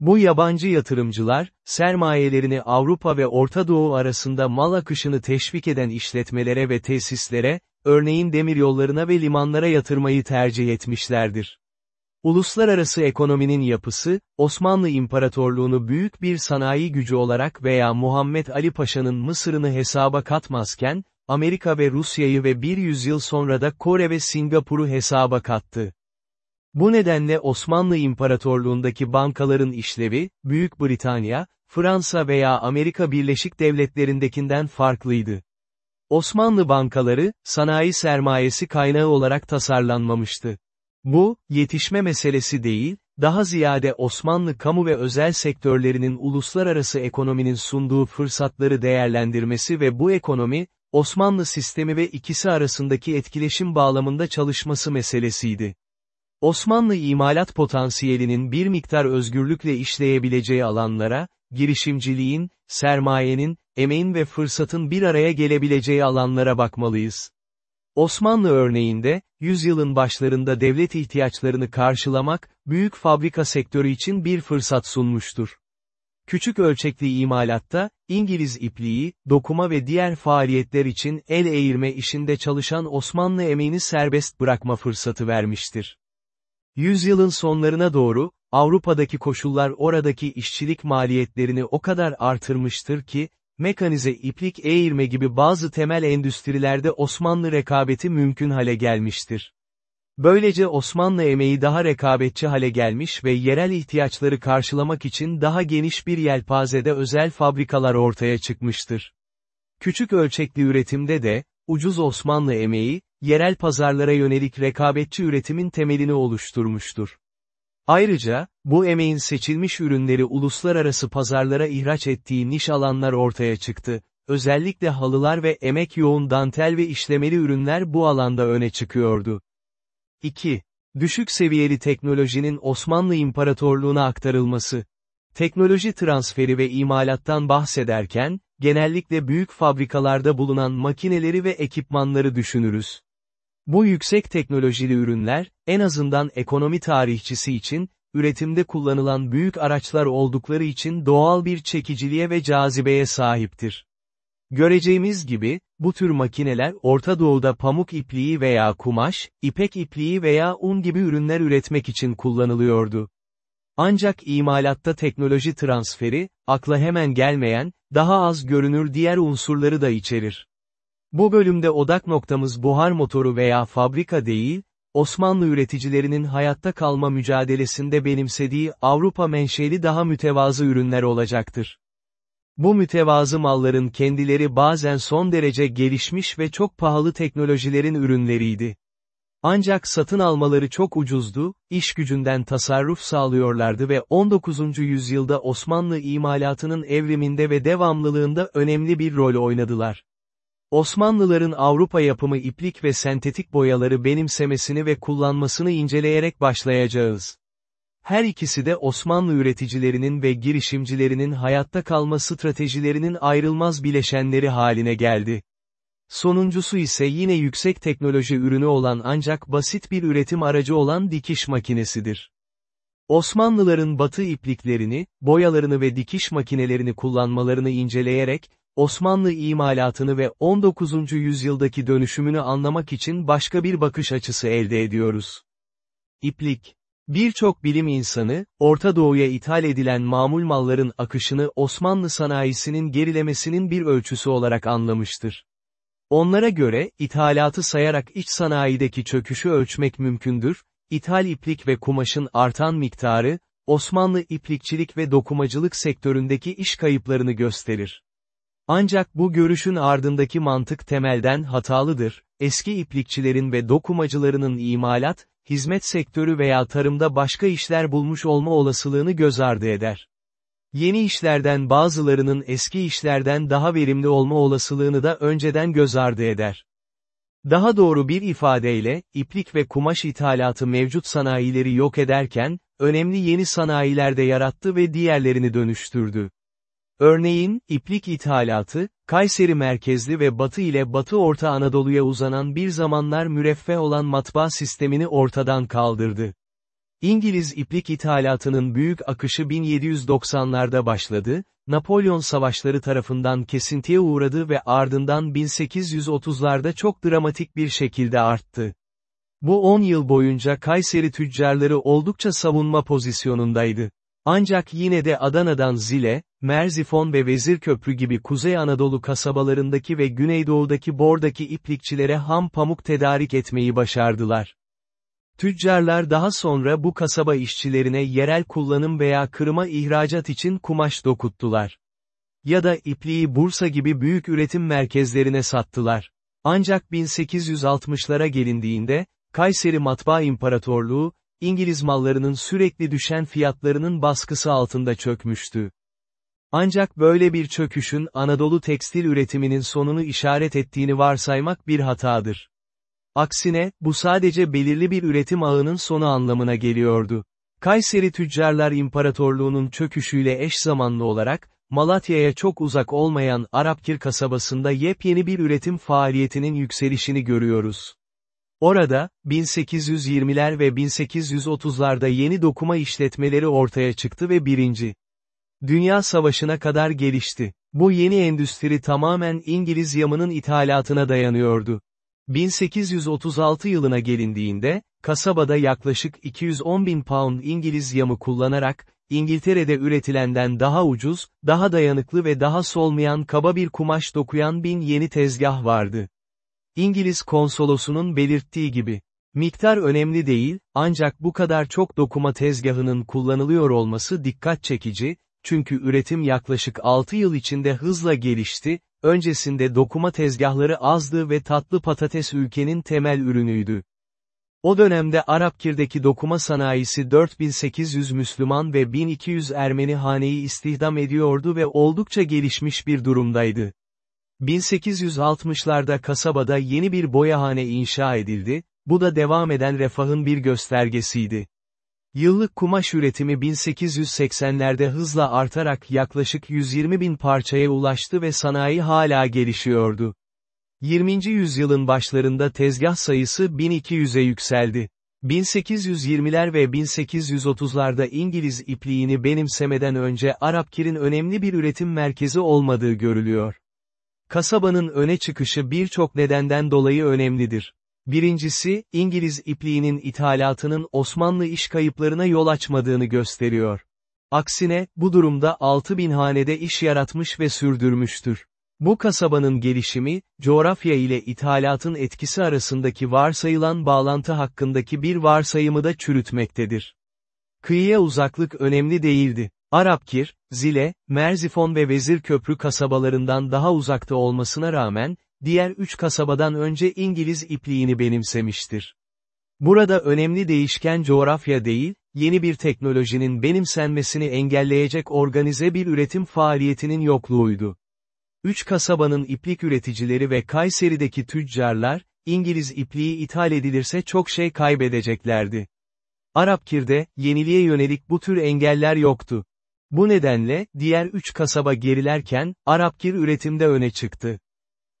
S1: Bu yabancı yatırımcılar, sermayelerini Avrupa ve Orta Doğu arasında mal akışını teşvik eden işletmelere ve tesislere, örneğin demiryollarına ve limanlara yatırmayı tercih etmişlerdir. Uluslararası ekonominin yapısı, Osmanlı İmparatorluğunu büyük bir sanayi gücü olarak veya Muhammed Ali Paşa'nın Mısır'ını hesaba katmazken, Amerika ve Rusya'yı ve bir yüzyıl sonra da Kore ve Singapur'u hesaba kattı. Bu nedenle Osmanlı İmparatorluğundaki bankaların işlevi, Büyük Britanya, Fransa veya Amerika Birleşik Devletleri'ndekinden farklıydı. Osmanlı bankaları, sanayi sermayesi kaynağı olarak tasarlanmamıştı. Bu, yetişme meselesi değil, daha ziyade Osmanlı kamu ve özel sektörlerinin uluslararası ekonominin sunduğu fırsatları değerlendirmesi ve bu ekonomi, Osmanlı sistemi ve ikisi arasındaki etkileşim bağlamında çalışması meselesiydi. Osmanlı imalat potansiyelinin bir miktar özgürlükle işleyebileceği alanlara, girişimciliğin, sermayenin, emeğin ve fırsatın bir araya gelebileceği alanlara bakmalıyız. Osmanlı örneğinde, yüzyılın başlarında devlet ihtiyaçlarını karşılamak, büyük fabrika sektörü için bir fırsat sunmuştur. Küçük ölçekli imalatta, İngiliz ipliği, dokuma ve diğer faaliyetler için el eğirme işinde çalışan Osmanlı emeğini serbest bırakma fırsatı vermiştir. Yüzyılın sonlarına doğru, Avrupa'daki koşullar oradaki işçilik maliyetlerini o kadar artırmıştır ki, mekanize iplik eğirme gibi bazı temel endüstrilerde Osmanlı rekabeti mümkün hale gelmiştir. Böylece Osmanlı emeği daha rekabetçi hale gelmiş ve yerel ihtiyaçları karşılamak için daha geniş bir yelpazede özel fabrikalar ortaya çıkmıştır. Küçük ölçekli üretimde de, ucuz Osmanlı emeği, yerel pazarlara yönelik rekabetçi üretimin temelini oluşturmuştur. Ayrıca, bu emeğin seçilmiş ürünleri uluslararası pazarlara ihraç ettiği niş alanlar ortaya çıktı. Özellikle halılar ve emek yoğun dantel ve işlemeli ürünler bu alanda öne çıkıyordu. 2. Düşük seviyeli teknolojinin Osmanlı İmparatorluğu'na aktarılması. Teknoloji transferi ve imalattan bahsederken, genellikle büyük fabrikalarda bulunan makineleri ve ekipmanları düşünürüz. Bu yüksek teknolojili ürünler, en azından ekonomi tarihçisi için, üretimde kullanılan büyük araçlar oldukları için doğal bir çekiciliğe ve cazibeye sahiptir. Göreceğimiz gibi, bu tür makineler Orta Doğu'da pamuk ipliği veya kumaş, ipek ipliği veya un gibi ürünler üretmek için kullanılıyordu. Ancak imalatta teknoloji transferi, akla hemen gelmeyen, daha az görünür diğer unsurları da içerir. Bu bölümde odak noktamız buhar motoru veya fabrika değil, Osmanlı üreticilerinin hayatta kalma mücadelesinde benimsediği Avrupa menşeli daha mütevazı ürünler olacaktır. Bu mütevazı malların kendileri bazen son derece gelişmiş ve çok pahalı teknolojilerin ürünleriydi. Ancak satın almaları çok ucuzdu, iş gücünden tasarruf sağlıyorlardı ve 19. yüzyılda Osmanlı imalatının evriminde ve devamlılığında önemli bir rol oynadılar. Osmanlıların Avrupa yapımı iplik ve sentetik boyaları benimsemesini ve kullanmasını inceleyerek başlayacağız. Her ikisi de Osmanlı üreticilerinin ve girişimcilerinin hayatta kalma stratejilerinin ayrılmaz bileşenleri haline geldi. Sonuncusu ise yine yüksek teknoloji ürünü olan ancak basit bir üretim aracı olan dikiş makinesidir. Osmanlıların batı ipliklerini, boyalarını ve dikiş makinelerini kullanmalarını inceleyerek, Osmanlı imalatını ve 19. yüzyıldaki dönüşümünü anlamak için başka bir bakış açısı elde ediyoruz. İplik Birçok bilim insanı, Orta Doğu'ya ithal edilen mamul malların akışını Osmanlı sanayisinin gerilemesinin bir ölçüsü olarak anlamıştır. Onlara göre, ithalatı sayarak iç sanayideki çöküşü ölçmek mümkündür, ithal iplik ve kumaşın artan miktarı, Osmanlı iplikçilik ve dokumacılık sektöründeki iş kayıplarını gösterir. Ancak bu görüşün ardındaki mantık temelden hatalıdır, eski iplikçilerin ve dokumacılarının imalat, hizmet sektörü veya tarımda başka işler bulmuş olma olasılığını göz ardı eder. Yeni işlerden bazılarının eski işlerden daha verimli olma olasılığını da önceden göz ardı eder. Daha doğru bir ifadeyle, iplik ve kumaş ithalatı mevcut sanayileri yok ederken, önemli yeni sanayilerde yarattı ve diğerlerini dönüştürdü. Örneğin, iplik ithalatı, Kayseri merkezli ve Batı ile Batı Orta Anadolu'ya uzanan bir zamanlar müreffeh olan matbaa sistemini ortadan kaldırdı. İngiliz iplik ithalatının büyük akışı 1790'larda başladı, Napolyon savaşları tarafından kesintiye uğradı ve ardından 1830'larda çok dramatik bir şekilde arttı. Bu 10 yıl boyunca Kayseri tüccarları oldukça savunma pozisyonundaydı. Ancak yine de Adana'dan Zile, Merzifon ve Vezirköprü gibi Kuzey Anadolu kasabalarındaki ve Güneydoğu'daki bordaki iplikçilere ham pamuk tedarik etmeyi başardılar. Tüccarlar daha sonra bu kasaba işçilerine yerel kullanım veya kırıma ihracat için kumaş dokuttular. Ya da ipliği Bursa gibi büyük üretim merkezlerine sattılar. Ancak 1860'lara gelindiğinde, Kayseri Matbaa İmparatorluğu, İngiliz mallarının sürekli düşen fiyatlarının baskısı altında çökmüştü. Ancak böyle bir çöküşün Anadolu tekstil üretiminin sonunu işaret ettiğini varsaymak bir hatadır. Aksine, bu sadece belirli bir üretim ağının sonu anlamına geliyordu. Kayseri Tüccarlar İmparatorluğu'nun çöküşüyle eş zamanlı olarak, Malatya'ya çok uzak olmayan Arapkir kasabasında yepyeni bir üretim faaliyetinin yükselişini görüyoruz. Orada, 1820'ler ve 1830'larda yeni dokuma işletmeleri ortaya çıktı ve birinci. Dünya Savaşı'na kadar gelişti. Bu yeni endüstri tamamen İngiliz yamının ithalatına dayanıyordu. 1836 yılına gelindiğinde, kasabada yaklaşık 210 bin pound İngiliz yamı kullanarak, İngiltere'de üretilenden daha ucuz, daha dayanıklı ve daha solmayan kaba bir kumaş dokuyan bin yeni tezgah vardı. İngiliz konsolosunun belirttiği gibi, miktar önemli değil, ancak bu kadar çok dokuma tezgahının kullanılıyor olması dikkat çekici, çünkü üretim yaklaşık 6 yıl içinde hızla gelişti, öncesinde dokuma tezgahları azdı ve tatlı patates ülkenin temel ürünüydü. O dönemde Arapkir'deki dokuma sanayisi 4800 Müslüman ve 1200 Ermeni haneyi istihdam ediyordu ve oldukça gelişmiş bir durumdaydı. 1860'larda kasabada yeni bir boyahane inşa edildi, bu da devam eden refahın bir göstergesiydi. Yıllık kumaş üretimi 1880'lerde hızla artarak yaklaşık 120 bin parçaya ulaştı ve sanayi hala gelişiyordu. 20. yüzyılın başlarında tezgah sayısı 1200'e yükseldi. 1820'ler ve 1830'larda İngiliz ipliğini benimsemeden önce Arapkir'in önemli bir üretim merkezi olmadığı görülüyor. Kasabanın öne çıkışı birçok nedenden dolayı önemlidir. Birincisi, İngiliz ipliğinin ithalatının Osmanlı iş kayıplarına yol açmadığını gösteriyor. Aksine, bu durumda 6000 hanede iş yaratmış ve sürdürmüştür. Bu kasabanın gelişimi, coğrafya ile ithalatın etkisi arasındaki varsayılan bağlantı hakkındaki bir varsayımı da çürütmektedir. Kıyıya uzaklık önemli değildi. Arapkir, Zile, Merzifon ve Vezirköprü kasabalarından daha uzakta olmasına rağmen, diğer üç kasabadan önce İngiliz ipliğini benimsemiştir. Burada önemli değişken coğrafya değil, yeni bir teknolojinin benimsenmesini engelleyecek organize bir üretim faaliyetinin yokluğuydu. Üç kasabanın iplik üreticileri ve Kayseri'deki tüccarlar, İngiliz ipliği ithal edilirse çok şey kaybedeceklerdi. Arapkir'de, yeniliğe yönelik bu tür engeller yoktu. Bu nedenle, diğer üç kasaba gerilerken, Arapkir üretimde öne çıktı.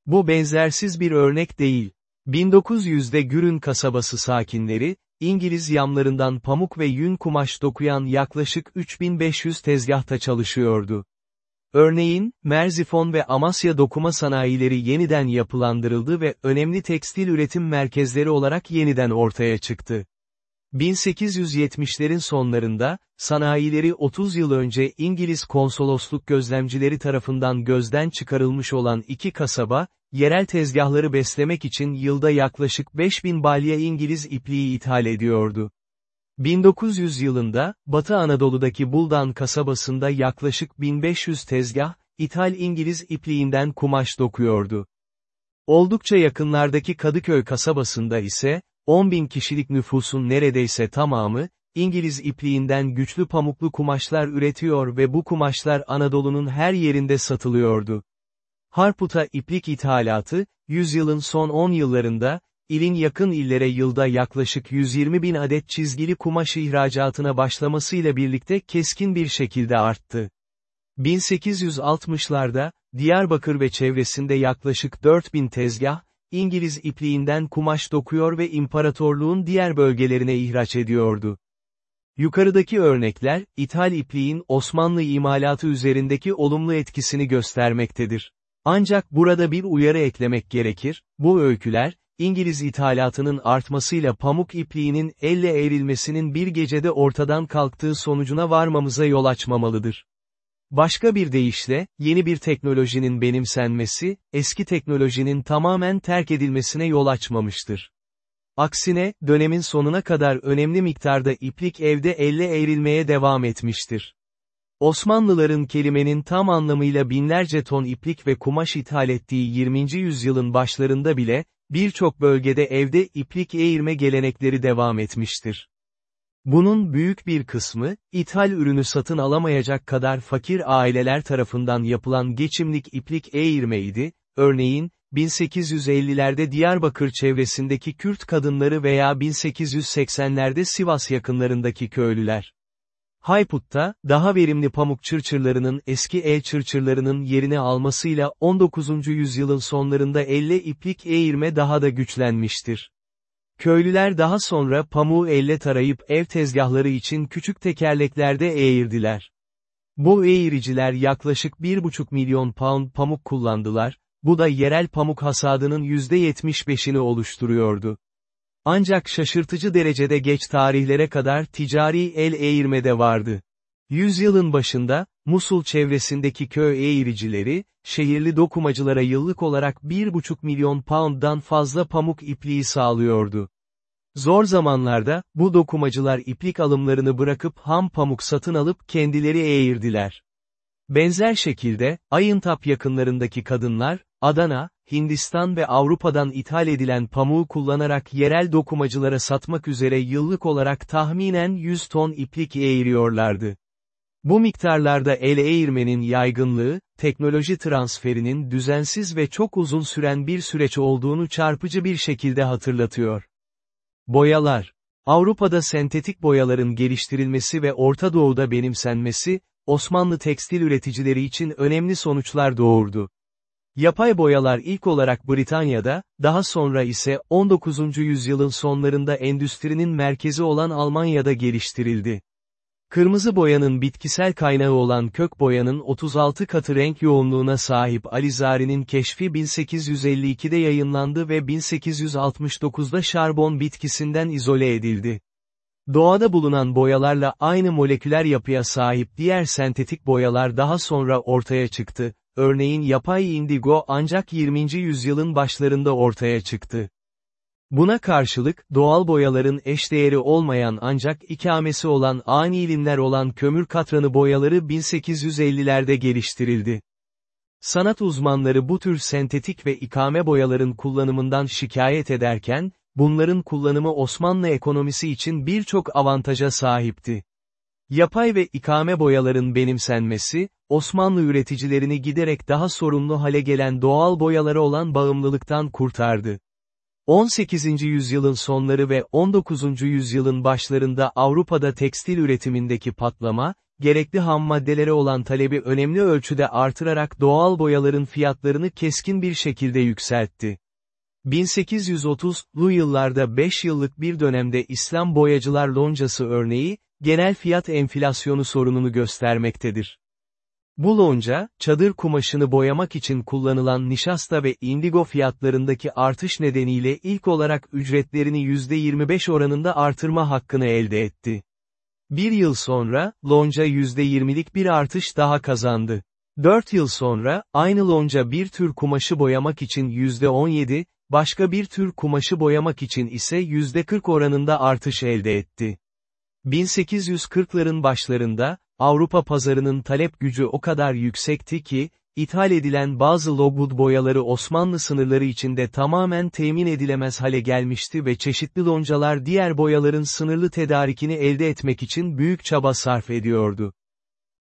S1: Bu benzersiz bir örnek değil. 1900'de Gürün kasabası sakinleri, İngiliz yamlarından pamuk ve yün kumaş dokuyan yaklaşık 3500 tezgahta çalışıyordu. Örneğin, Merzifon ve Amasya dokuma sanayileri yeniden yapılandırıldı ve önemli tekstil üretim merkezleri olarak yeniden ortaya çıktı. 1870'lerin sonlarında, sanayileri 30 yıl önce İngiliz konsolosluk gözlemcileri tarafından gözden çıkarılmış olan iki kasaba, yerel tezgahları beslemek için yılda yaklaşık 5000 balya İngiliz ipliği ithal ediyordu. 1900 yılında, Batı Anadolu'daki Buldan kasabasında yaklaşık 1500 tezgah, ithal İngiliz ipliğinden kumaş dokuyordu. Oldukça yakınlardaki Kadıköy kasabasında ise, 10 bin kişilik nüfusun neredeyse tamamı, İngiliz ipliğinden güçlü pamuklu kumaşlar üretiyor ve bu kumaşlar Anadolu'nun her yerinde satılıyordu. Harput'a iplik ithalatı, yüzyılın son 10 yıllarında, ilin yakın illere yılda yaklaşık 120 bin adet çizgili kumaş ihracatına başlamasıyla birlikte keskin bir şekilde arttı. 1860'larda, Diyarbakır ve çevresinde yaklaşık 4 bin tezgah, İngiliz ipliğinden kumaş dokuyor ve imparatorluğun diğer bölgelerine ihraç ediyordu. Yukarıdaki örnekler, ithal ipliğin Osmanlı imalatı üzerindeki olumlu etkisini göstermektedir. Ancak burada bir uyarı eklemek gerekir, bu öyküler, İngiliz ithalatının artmasıyla pamuk ipliğinin elle eğrilmesinin bir gecede ortadan kalktığı sonucuna varmamıza yol açmamalıdır. Başka bir deyişle, yeni bir teknolojinin benimsenmesi, eski teknolojinin tamamen terk edilmesine yol açmamıştır. Aksine, dönemin sonuna kadar önemli miktarda iplik evde elle eğrilmeye devam etmiştir. Osmanlıların kelimenin tam anlamıyla binlerce ton iplik ve kumaş ithal ettiği 20. yüzyılın başlarında bile, birçok bölgede evde iplik eğirme gelenekleri devam etmiştir. Bunun büyük bir kısmı, ithal ürünü satın alamayacak kadar fakir aileler tarafından yapılan geçimlik iplik eğirmeydi, örneğin, 1850'lerde Diyarbakır çevresindeki Kürt kadınları veya 1880'lerde Sivas yakınlarındaki köylüler. Hayput'ta, daha verimli pamuk çırçırlarının eski el çırçırlarının yerini almasıyla 19. yüzyılın sonlarında elle iplik eğirme daha da güçlenmiştir. Köylüler daha sonra pamuğu elle tarayıp ev tezgahları için küçük tekerleklerde eğirdiler. Bu eğiriciler yaklaşık 1,5 milyon pound pamuk kullandılar, bu da yerel pamuk hasadının %75'ini oluşturuyordu. Ancak şaşırtıcı derecede geç tarihlere kadar ticari el eğirme de vardı. Yüzyılın başında, Musul çevresindeki köy eğiricileri, şehirli dokumacılara yıllık olarak 1,5 milyon pound'dan fazla pamuk ipliği sağlıyordu. Zor zamanlarda, bu dokumacılar iplik alımlarını bırakıp ham pamuk satın alıp kendileri eğirdiler. Benzer şekilde, Ayıntap yakınlarındaki kadınlar, Adana, Hindistan ve Avrupa'dan ithal edilen pamuğu kullanarak yerel dokumacılara satmak üzere yıllık olarak tahminen 100 ton iplik eğiriyorlardı. Bu miktarlarda el eğirmenin yaygınlığı, teknoloji transferinin düzensiz ve çok uzun süren bir süreç olduğunu çarpıcı bir şekilde hatırlatıyor. Boyalar Avrupa'da sentetik boyaların geliştirilmesi ve Orta Doğu'da benimsenmesi, Osmanlı tekstil üreticileri için önemli sonuçlar doğurdu. Yapay boyalar ilk olarak Britanya'da, daha sonra ise 19. yüzyılın sonlarında endüstrinin merkezi olan Almanya'da geliştirildi. Kırmızı boyanın bitkisel kaynağı olan kök boyanın 36 katı renk yoğunluğuna sahip Alizari'nin keşfi 1852'de yayınlandı ve 1869'da şarbon bitkisinden izole edildi. Doğada bulunan boyalarla aynı moleküler yapıya sahip diğer sentetik boyalar daha sonra ortaya çıktı, örneğin yapay indigo ancak 20. yüzyılın başlarında ortaya çıktı. Buna karşılık, doğal boyaların eşdeğeri olmayan ancak ikamesi olan anilimler olan kömür katranı boyaları 1850'lerde geliştirildi. Sanat uzmanları bu tür sentetik ve ikame boyaların kullanımından şikayet ederken, bunların kullanımı Osmanlı ekonomisi için birçok avantaja sahipti. Yapay ve ikame boyaların benimsenmesi, Osmanlı üreticilerini giderek daha sorumlu hale gelen doğal boyalara olan bağımlılıktan kurtardı. 18. yüzyılın sonları ve 19. yüzyılın başlarında Avrupa'da tekstil üretimindeki patlama, gerekli ham maddelere olan talebi önemli ölçüde artırarak doğal boyaların fiyatlarını keskin bir şekilde yükseltti. 1830'lu yıllarda 5 yıllık bir dönemde İslam Boyacılar Loncası örneği, genel fiyat enflasyonu sorununu göstermektedir. Bu lonca, çadır kumaşını boyamak için kullanılan nişasta ve indigo fiyatlarındaki artış nedeniyle ilk olarak ücretlerini %25 oranında artırma hakkını elde etti. Bir yıl sonra, lonca %20'lik bir artış daha kazandı. 4 yıl sonra, aynı lonca bir tür kumaşı boyamak için %17, başka bir tür kumaşı boyamak için ise %40 oranında artış elde etti. 1840'ların başlarında, Avrupa pazarının talep gücü o kadar yüksekti ki, ithal edilen bazı Lockwood boyaları Osmanlı sınırları içinde tamamen temin edilemez hale gelmişti ve çeşitli loncalar diğer boyaların sınırlı tedarikini elde etmek için büyük çaba sarf ediyordu.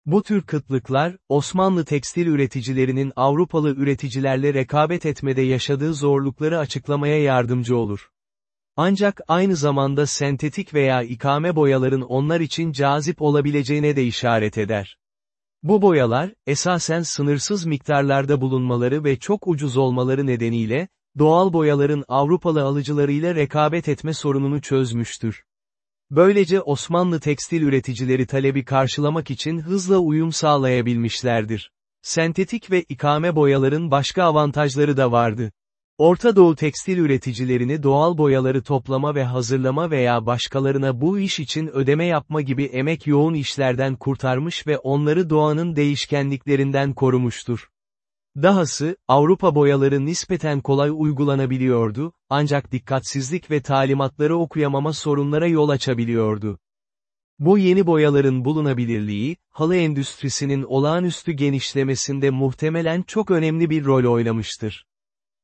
S1: Bu tür kıtlıklar, Osmanlı tekstil üreticilerinin Avrupalı üreticilerle rekabet etmede yaşadığı zorlukları açıklamaya yardımcı olur. Ancak aynı zamanda sentetik veya ikame boyaların onlar için cazip olabileceğine de işaret eder. Bu boyalar, esasen sınırsız miktarlarda bulunmaları ve çok ucuz olmaları nedeniyle, doğal boyaların Avrupalı alıcılarıyla rekabet etme sorununu çözmüştür. Böylece Osmanlı tekstil üreticileri talebi karşılamak için hızla uyum sağlayabilmişlerdir. Sentetik ve ikame boyaların başka avantajları da vardı. Orta Doğu tekstil üreticilerini doğal boyaları toplama ve hazırlama veya başkalarına bu iş için ödeme yapma gibi emek yoğun işlerden kurtarmış ve onları doğanın değişkenliklerinden korumuştur. Dahası, Avrupa boyaları nispeten kolay uygulanabiliyordu, ancak dikkatsizlik ve talimatları okuyamama sorunlara yol açabiliyordu. Bu yeni boyaların bulunabilirliği, halı endüstrisinin olağanüstü genişlemesinde muhtemelen çok önemli bir rol oynamıştır.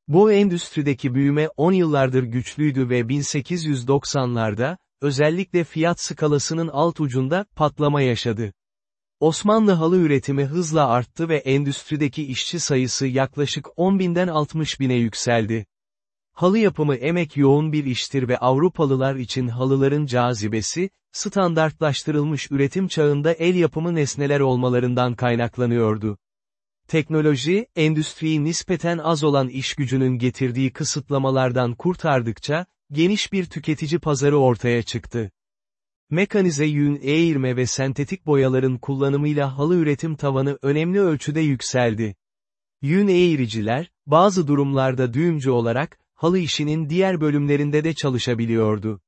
S1: Bu endüstrideki büyüme 10 yıllardır güçlüydü ve 1890'larda, özellikle fiyat skalasının alt ucunda, patlama yaşadı. Osmanlı halı üretimi hızla arttı ve endüstrideki işçi sayısı yaklaşık 10 binden 60 bine yükseldi. Halı yapımı emek yoğun bir iştir ve Avrupalılar için halıların cazibesi, standartlaştırılmış üretim çağında el yapımı nesneler olmalarından kaynaklanıyordu. Teknoloji, endüstriyi nispeten az olan iş gücünün getirdiği kısıtlamalardan kurtardıkça, geniş bir tüketici pazarı ortaya çıktı. Mekanize yün eğirme ve sentetik boyaların kullanımıyla halı üretim tavanı önemli ölçüde yükseldi. Yün eğiriciler, bazı durumlarda düğümcü olarak, halı işinin diğer bölümlerinde de çalışabiliyordu.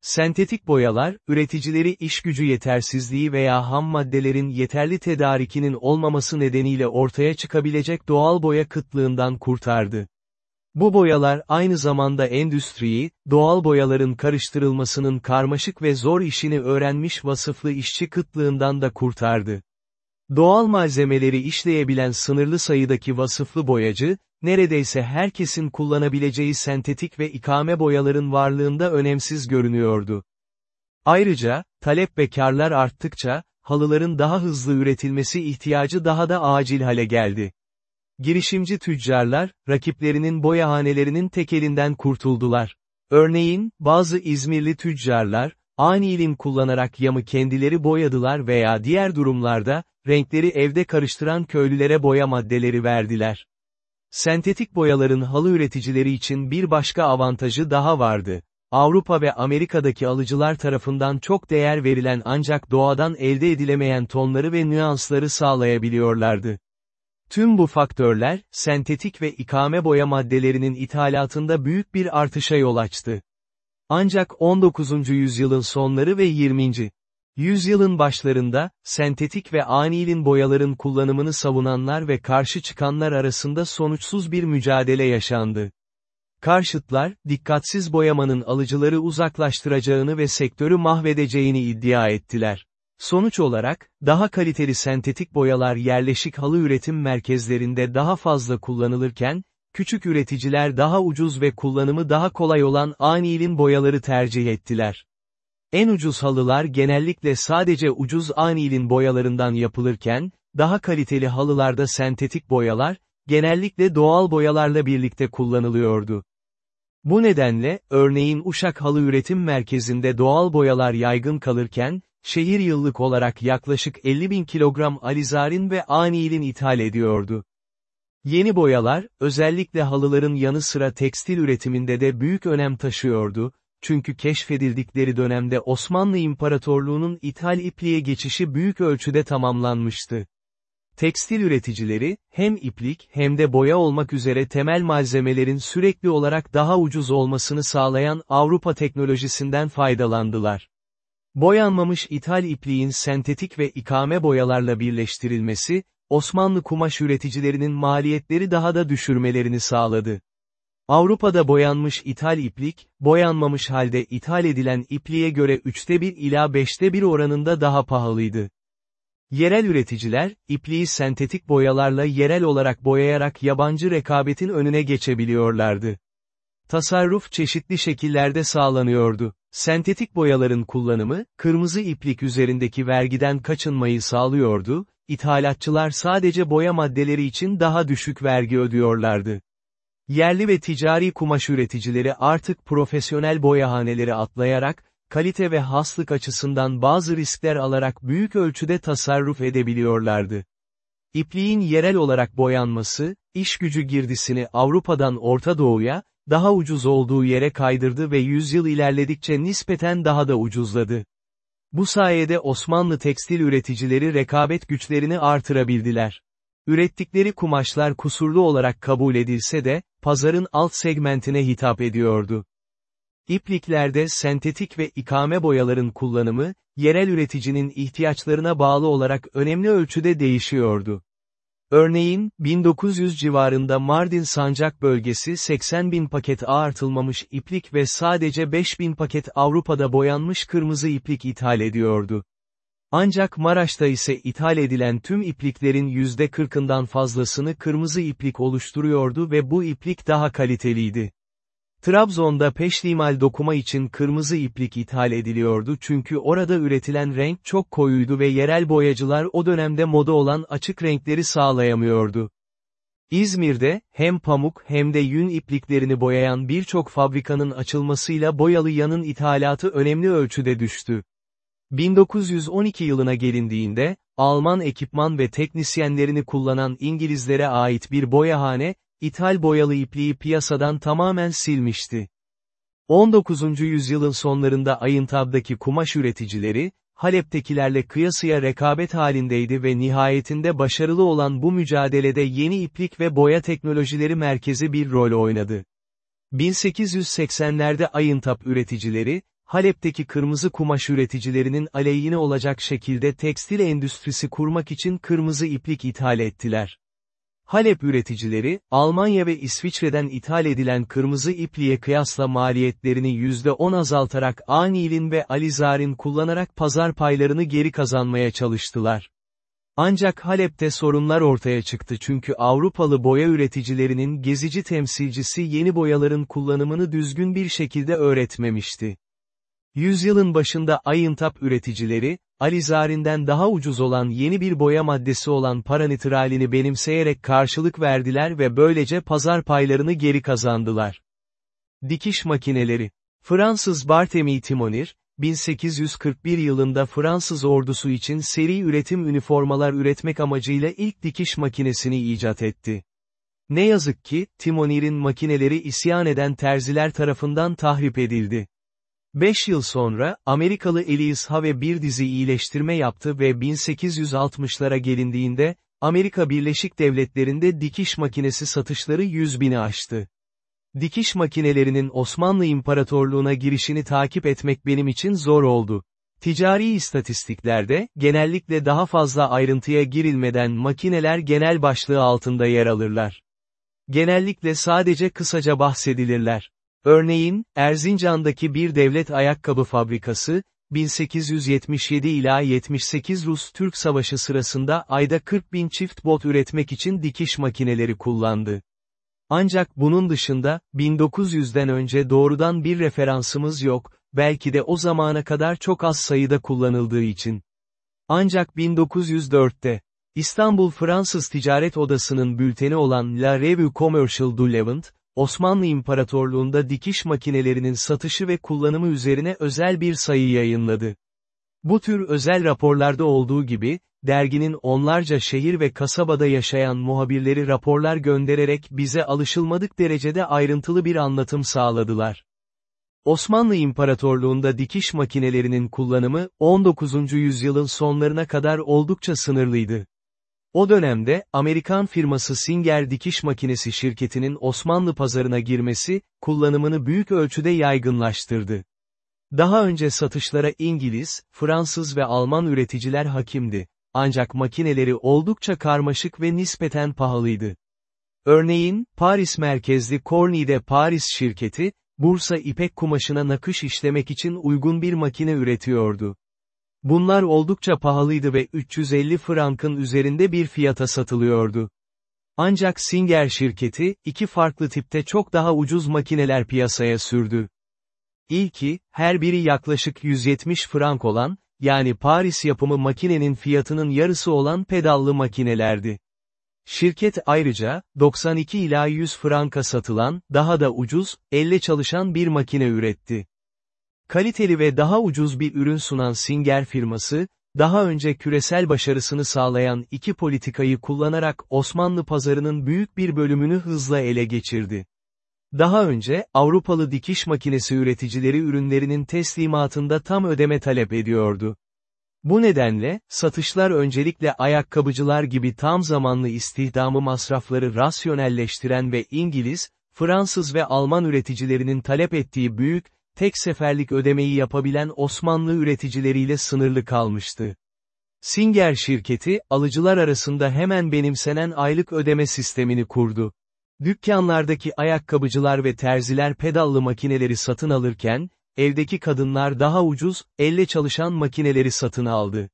S1: Sentetik boyalar, üreticileri iş gücü yetersizliği veya ham maddelerin yeterli tedarikinin olmaması nedeniyle ortaya çıkabilecek doğal boya kıtlığından kurtardı. Bu boyalar aynı zamanda endüstriyi, doğal boyaların karıştırılmasının karmaşık ve zor işini öğrenmiş vasıflı işçi kıtlığından da kurtardı. Doğal malzemeleri işleyebilen sınırlı sayıdaki vasıflı boyacı, neredeyse herkesin kullanabileceği sentetik ve ikame boyaların varlığında önemsiz görünüyordu. Ayrıca, talep ve karlar arttıkça, halıların daha hızlı üretilmesi ihtiyacı daha da acil hale geldi. Girişimci tüccarlar, rakiplerinin boyahanelerinin tekelinden kurtuldular. Örneğin, bazı İzmirli tüccarlar, ani ilim kullanarak yamı kendileri boyadılar veya diğer durumlarda, renkleri evde karıştıran köylülere boya maddeleri verdiler. Sentetik boyaların halı üreticileri için bir başka avantajı daha vardı. Avrupa ve Amerika'daki alıcılar tarafından çok değer verilen ancak doğadan elde edilemeyen tonları ve nüansları sağlayabiliyorlardı. Tüm bu faktörler, sentetik ve ikame boya maddelerinin ithalatında büyük bir artışa yol açtı. Ancak 19. yüzyılın sonları ve 20. Yüzyılın başlarında, sentetik ve anilin boyaların kullanımını savunanlar ve karşı çıkanlar arasında sonuçsuz bir mücadele yaşandı. Karşıtlar, dikkatsiz boyamanın alıcıları uzaklaştıracağını ve sektörü mahvedeceğini iddia ettiler. Sonuç olarak, daha kaliteli sentetik boyalar yerleşik halı üretim merkezlerinde daha fazla kullanılırken, küçük üreticiler daha ucuz ve kullanımı daha kolay olan anilin boyaları tercih ettiler. En ucuz halılar genellikle sadece ucuz anilin boyalarından yapılırken, daha kaliteli halılarda sentetik boyalar, genellikle doğal boyalarla birlikte kullanılıyordu. Bu nedenle, örneğin Uşak Halı Üretim Merkezi'nde doğal boyalar yaygın kalırken, şehir yıllık olarak yaklaşık 50 bin kilogram alizarin ve anilin ithal ediyordu. Yeni boyalar, özellikle halıların yanı sıra tekstil üretiminde de büyük önem taşıyordu, çünkü keşfedildikleri dönemde Osmanlı İmparatorluğu'nun ithal ipliğe geçişi büyük ölçüde tamamlanmıştı. Tekstil üreticileri, hem iplik hem de boya olmak üzere temel malzemelerin sürekli olarak daha ucuz olmasını sağlayan Avrupa teknolojisinden faydalandılar. Boyanmamış ithal ipliğin sentetik ve ikame boyalarla birleştirilmesi, Osmanlı kumaş üreticilerinin maliyetleri daha da düşürmelerini sağladı. Avrupa'da boyanmış ithal iplik, boyanmamış halde ithal edilen ipliğe göre üçte bir ila beşte bir oranında daha pahalıydı. Yerel üreticiler, ipliği sentetik boyalarla yerel olarak boyayarak yabancı rekabetin önüne geçebiliyorlardı. Tasarruf çeşitli şekillerde sağlanıyordu. Sentetik boyaların kullanımı, kırmızı iplik üzerindeki vergiden kaçınmayı sağlıyordu, ithalatçılar sadece boya maddeleri için daha düşük vergi ödüyorlardı. Yerli ve ticari kumaş üreticileri artık profesyonel boyahaneleri atlayarak, kalite ve haslık açısından bazı riskler alarak büyük ölçüde tasarruf edebiliyorlardı. İpliğin yerel olarak boyanması, iş gücü girdisini Avrupa'dan Orta Doğu'ya, daha ucuz olduğu yere kaydırdı ve yüzyıl ilerledikçe nispeten daha da ucuzladı. Bu sayede Osmanlı tekstil üreticileri rekabet güçlerini artırabildiler. Ürettikleri kumaşlar kusurlu olarak kabul edilse de, pazarın alt segmentine hitap ediyordu. İpliklerde sentetik ve ikame boyaların kullanımı, yerel üreticinin ihtiyaçlarına bağlı olarak önemli ölçüde değişiyordu. Örneğin, 1900 civarında Mardin Sancak bölgesi 80 bin paket artılmamış iplik ve sadece 5 bin paket Avrupa'da boyanmış kırmızı iplik ithal ediyordu. Ancak Maraş'ta ise ithal edilen tüm ipliklerin %40'ından fazlasını kırmızı iplik oluşturuyordu ve bu iplik daha kaliteliydi. Trabzon'da peşlimal dokuma için kırmızı iplik ithal ediliyordu çünkü orada üretilen renk çok koyuydu ve yerel boyacılar o dönemde moda olan açık renkleri sağlayamıyordu. İzmir'de, hem pamuk hem de yün ipliklerini boyayan birçok fabrikanın açılmasıyla boyalı yanın ithalatı önemli ölçüde düştü. 1912 yılına gelindiğinde, Alman ekipman ve teknisyenlerini kullanan İngilizlere ait bir boyahane, ithal boyalı ipliği piyasadan tamamen silmişti. 19. yüzyılın sonlarında Ayıntab'daki kumaş üreticileri, Halep'tekilerle kıyasıya rekabet halindeydi ve nihayetinde başarılı olan bu mücadelede yeni iplik ve boya teknolojileri merkezi bir rol oynadı. 1880'lerde Ayıntap üreticileri, Halep'teki kırmızı kumaş üreticilerinin aleyhine olacak şekilde tekstil endüstrisi kurmak için kırmızı iplik ithal ettiler. Halep üreticileri, Almanya ve İsviçre'den ithal edilen kırmızı ipliğe kıyasla maliyetlerini %10 azaltarak Anil'in ve Alizar'in kullanarak pazar paylarını geri kazanmaya çalıştılar. Ancak Halep'te sorunlar ortaya çıktı çünkü Avrupalı boya üreticilerinin gezici temsilcisi yeni boyaların kullanımını düzgün bir şekilde öğretmemişti. Yüzyılın başında ayıntap üreticileri, alizarinden daha ucuz olan yeni bir boya maddesi olan paranitralini benimseyerek karşılık verdiler ve böylece pazar paylarını geri kazandılar. Dikiş makineleri Fransız Barthélemy Timonir, 1841 yılında Fransız ordusu için seri üretim üniformalar üretmek amacıyla ilk dikiş makinesini icat etti. Ne yazık ki, Timonir'in makineleri isyan eden terziler tarafından tahrip edildi. 5 yıl sonra, Amerikalı Elias Have bir dizi iyileştirme yaptı ve 1860'lara gelindiğinde, Amerika Birleşik Devletleri'nde dikiş makinesi satışları 100 bini aştı. Dikiş makinelerinin Osmanlı İmparatorluğu'na girişini takip etmek benim için zor oldu. Ticari istatistiklerde, genellikle daha fazla ayrıntıya girilmeden makineler genel başlığı altında yer alırlar. Genellikle sadece kısaca bahsedilirler. Örneğin, Erzincan'daki bir devlet ayakkabı fabrikası, 1877 ila 78 Rus-Türk Savaşı sırasında ayda 40 bin çift bot üretmek için dikiş makineleri kullandı. Ancak bunun dışında, 1900'den önce doğrudan bir referansımız yok, belki de o zamana kadar çok az sayıda kullanıldığı için. Ancak 1904'te, İstanbul Fransız Ticaret Odası'nın bülteni olan La Revue Commerciale du Levant, Osmanlı İmparatorluğunda dikiş makinelerinin satışı ve kullanımı üzerine özel bir sayı yayınladı. Bu tür özel raporlarda olduğu gibi, derginin onlarca şehir ve kasabada yaşayan muhabirleri raporlar göndererek bize alışılmadık derecede ayrıntılı bir anlatım sağladılar. Osmanlı İmparatorluğunda dikiş makinelerinin kullanımı, 19. yüzyılın sonlarına kadar oldukça sınırlıydı. O dönemde, Amerikan firması Singer Dikiş Makinesi şirketinin Osmanlı pazarına girmesi, kullanımını büyük ölçüde yaygınlaştırdı. Daha önce satışlara İngiliz, Fransız ve Alman üreticiler hakimdi. Ancak makineleri oldukça karmaşık ve nispeten pahalıydı. Örneğin, Paris merkezli Cornide Paris şirketi, Bursa ipek kumaşına nakış işlemek için uygun bir makine üretiyordu. Bunlar oldukça pahalıydı ve 350 frankın üzerinde bir fiyata satılıyordu. Ancak Singer şirketi, iki farklı tipte çok daha ucuz makineler piyasaya sürdü. İlki, her biri yaklaşık 170 frank olan, yani Paris yapımı makinenin fiyatının yarısı olan pedallı makinelerdi. Şirket ayrıca, 92 ila 100 franka satılan, daha da ucuz, elle çalışan bir makine üretti. Kaliteli ve daha ucuz bir ürün sunan Singer firması, daha önce küresel başarısını sağlayan iki politikayı kullanarak Osmanlı pazarının büyük bir bölümünü hızla ele geçirdi. Daha önce, Avrupalı dikiş makinesi üreticileri ürünlerinin teslimatında tam ödeme talep ediyordu. Bu nedenle, satışlar öncelikle ayakkabıcılar gibi tam zamanlı istihdamı masrafları rasyonelleştiren ve İngiliz, Fransız ve Alman üreticilerinin talep ettiği büyük, tek seferlik ödemeyi yapabilen Osmanlı üreticileriyle sınırlı kalmıştı. Singer şirketi, alıcılar arasında hemen benimsenen aylık ödeme sistemini kurdu. Dükkanlardaki ayakkabıcılar ve terziler pedallı makineleri satın alırken, evdeki kadınlar daha ucuz, elle çalışan makineleri satın aldı.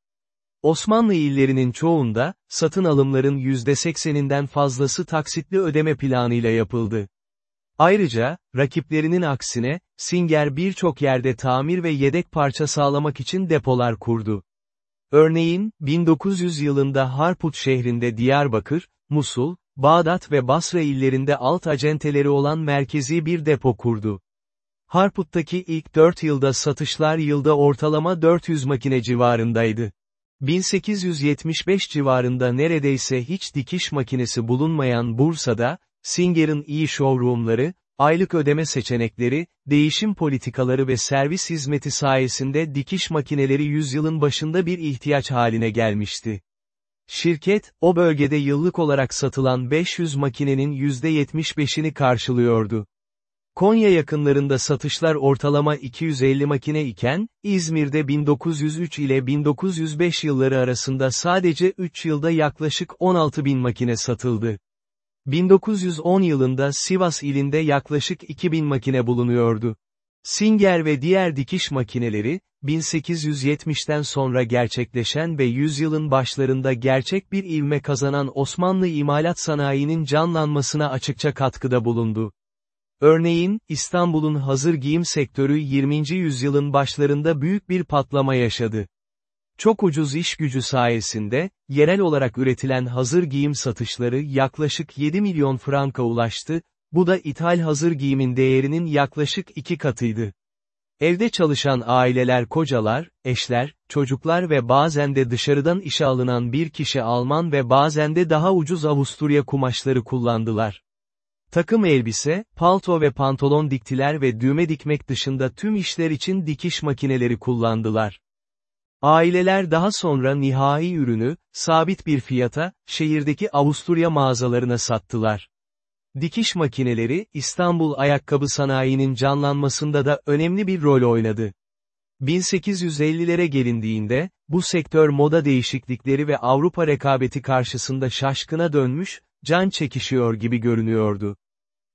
S1: Osmanlı illerinin çoğunda, satın alımların %80'inden fazlası taksitli ödeme planıyla yapıldı. Ayrıca, rakiplerinin aksine, Singer birçok yerde tamir ve yedek parça sağlamak için depolar kurdu. Örneğin, 1900 yılında Harput şehrinde Diyarbakır, Musul, Bağdat ve Basra illerinde alt acenteleri olan merkezi bir depo kurdu. Harput'taki ilk 4 yılda satışlar yılda ortalama 400 makine civarındaydı. 1875 civarında neredeyse hiç dikiş makinesi bulunmayan Bursa'da, Singer'ın iyi showroomları, aylık ödeme seçenekleri, değişim politikaları ve servis hizmeti sayesinde dikiş makineleri yüzyılın başında bir ihtiyaç haline gelmişti. Şirket, o bölgede yıllık olarak satılan 500 makinenin %75'ini karşılıyordu. Konya yakınlarında satışlar ortalama 250 makine iken, İzmir'de 1903 ile 1905 yılları arasında sadece 3 yılda yaklaşık 16 bin makine satıldı. 1910 yılında Sivas ilinde yaklaşık 2000 makine bulunuyordu. Singer ve diğer dikiş makineleri, 1870'ten sonra gerçekleşen ve yüzyılın başlarında gerçek bir ivme kazanan Osmanlı imalat sanayinin canlanmasına açıkça katkıda bulundu. Örneğin, İstanbul'un hazır giyim sektörü 20. yüzyılın başlarında büyük bir patlama yaşadı. Çok ucuz iş gücü sayesinde, yerel olarak üretilen hazır giyim satışları yaklaşık 7 milyon franka ulaştı, bu da ithal hazır giyimin değerinin yaklaşık iki katıydı. Evde çalışan aileler kocalar, eşler, çocuklar ve bazen de dışarıdan işe alınan bir kişi Alman ve bazen de daha ucuz Avusturya kumaşları kullandılar. Takım elbise, palto ve pantolon diktiler ve düğme dikmek dışında tüm işler için dikiş makineleri kullandılar. Aileler daha sonra nihai ürünü, sabit bir fiyata, şehirdeki Avusturya mağazalarına sattılar. Dikiş makineleri, İstanbul ayakkabı sanayinin canlanmasında da önemli bir rol oynadı. 1850'lere gelindiğinde, bu sektör moda değişiklikleri ve Avrupa rekabeti karşısında şaşkına dönmüş, can çekişiyor gibi görünüyordu.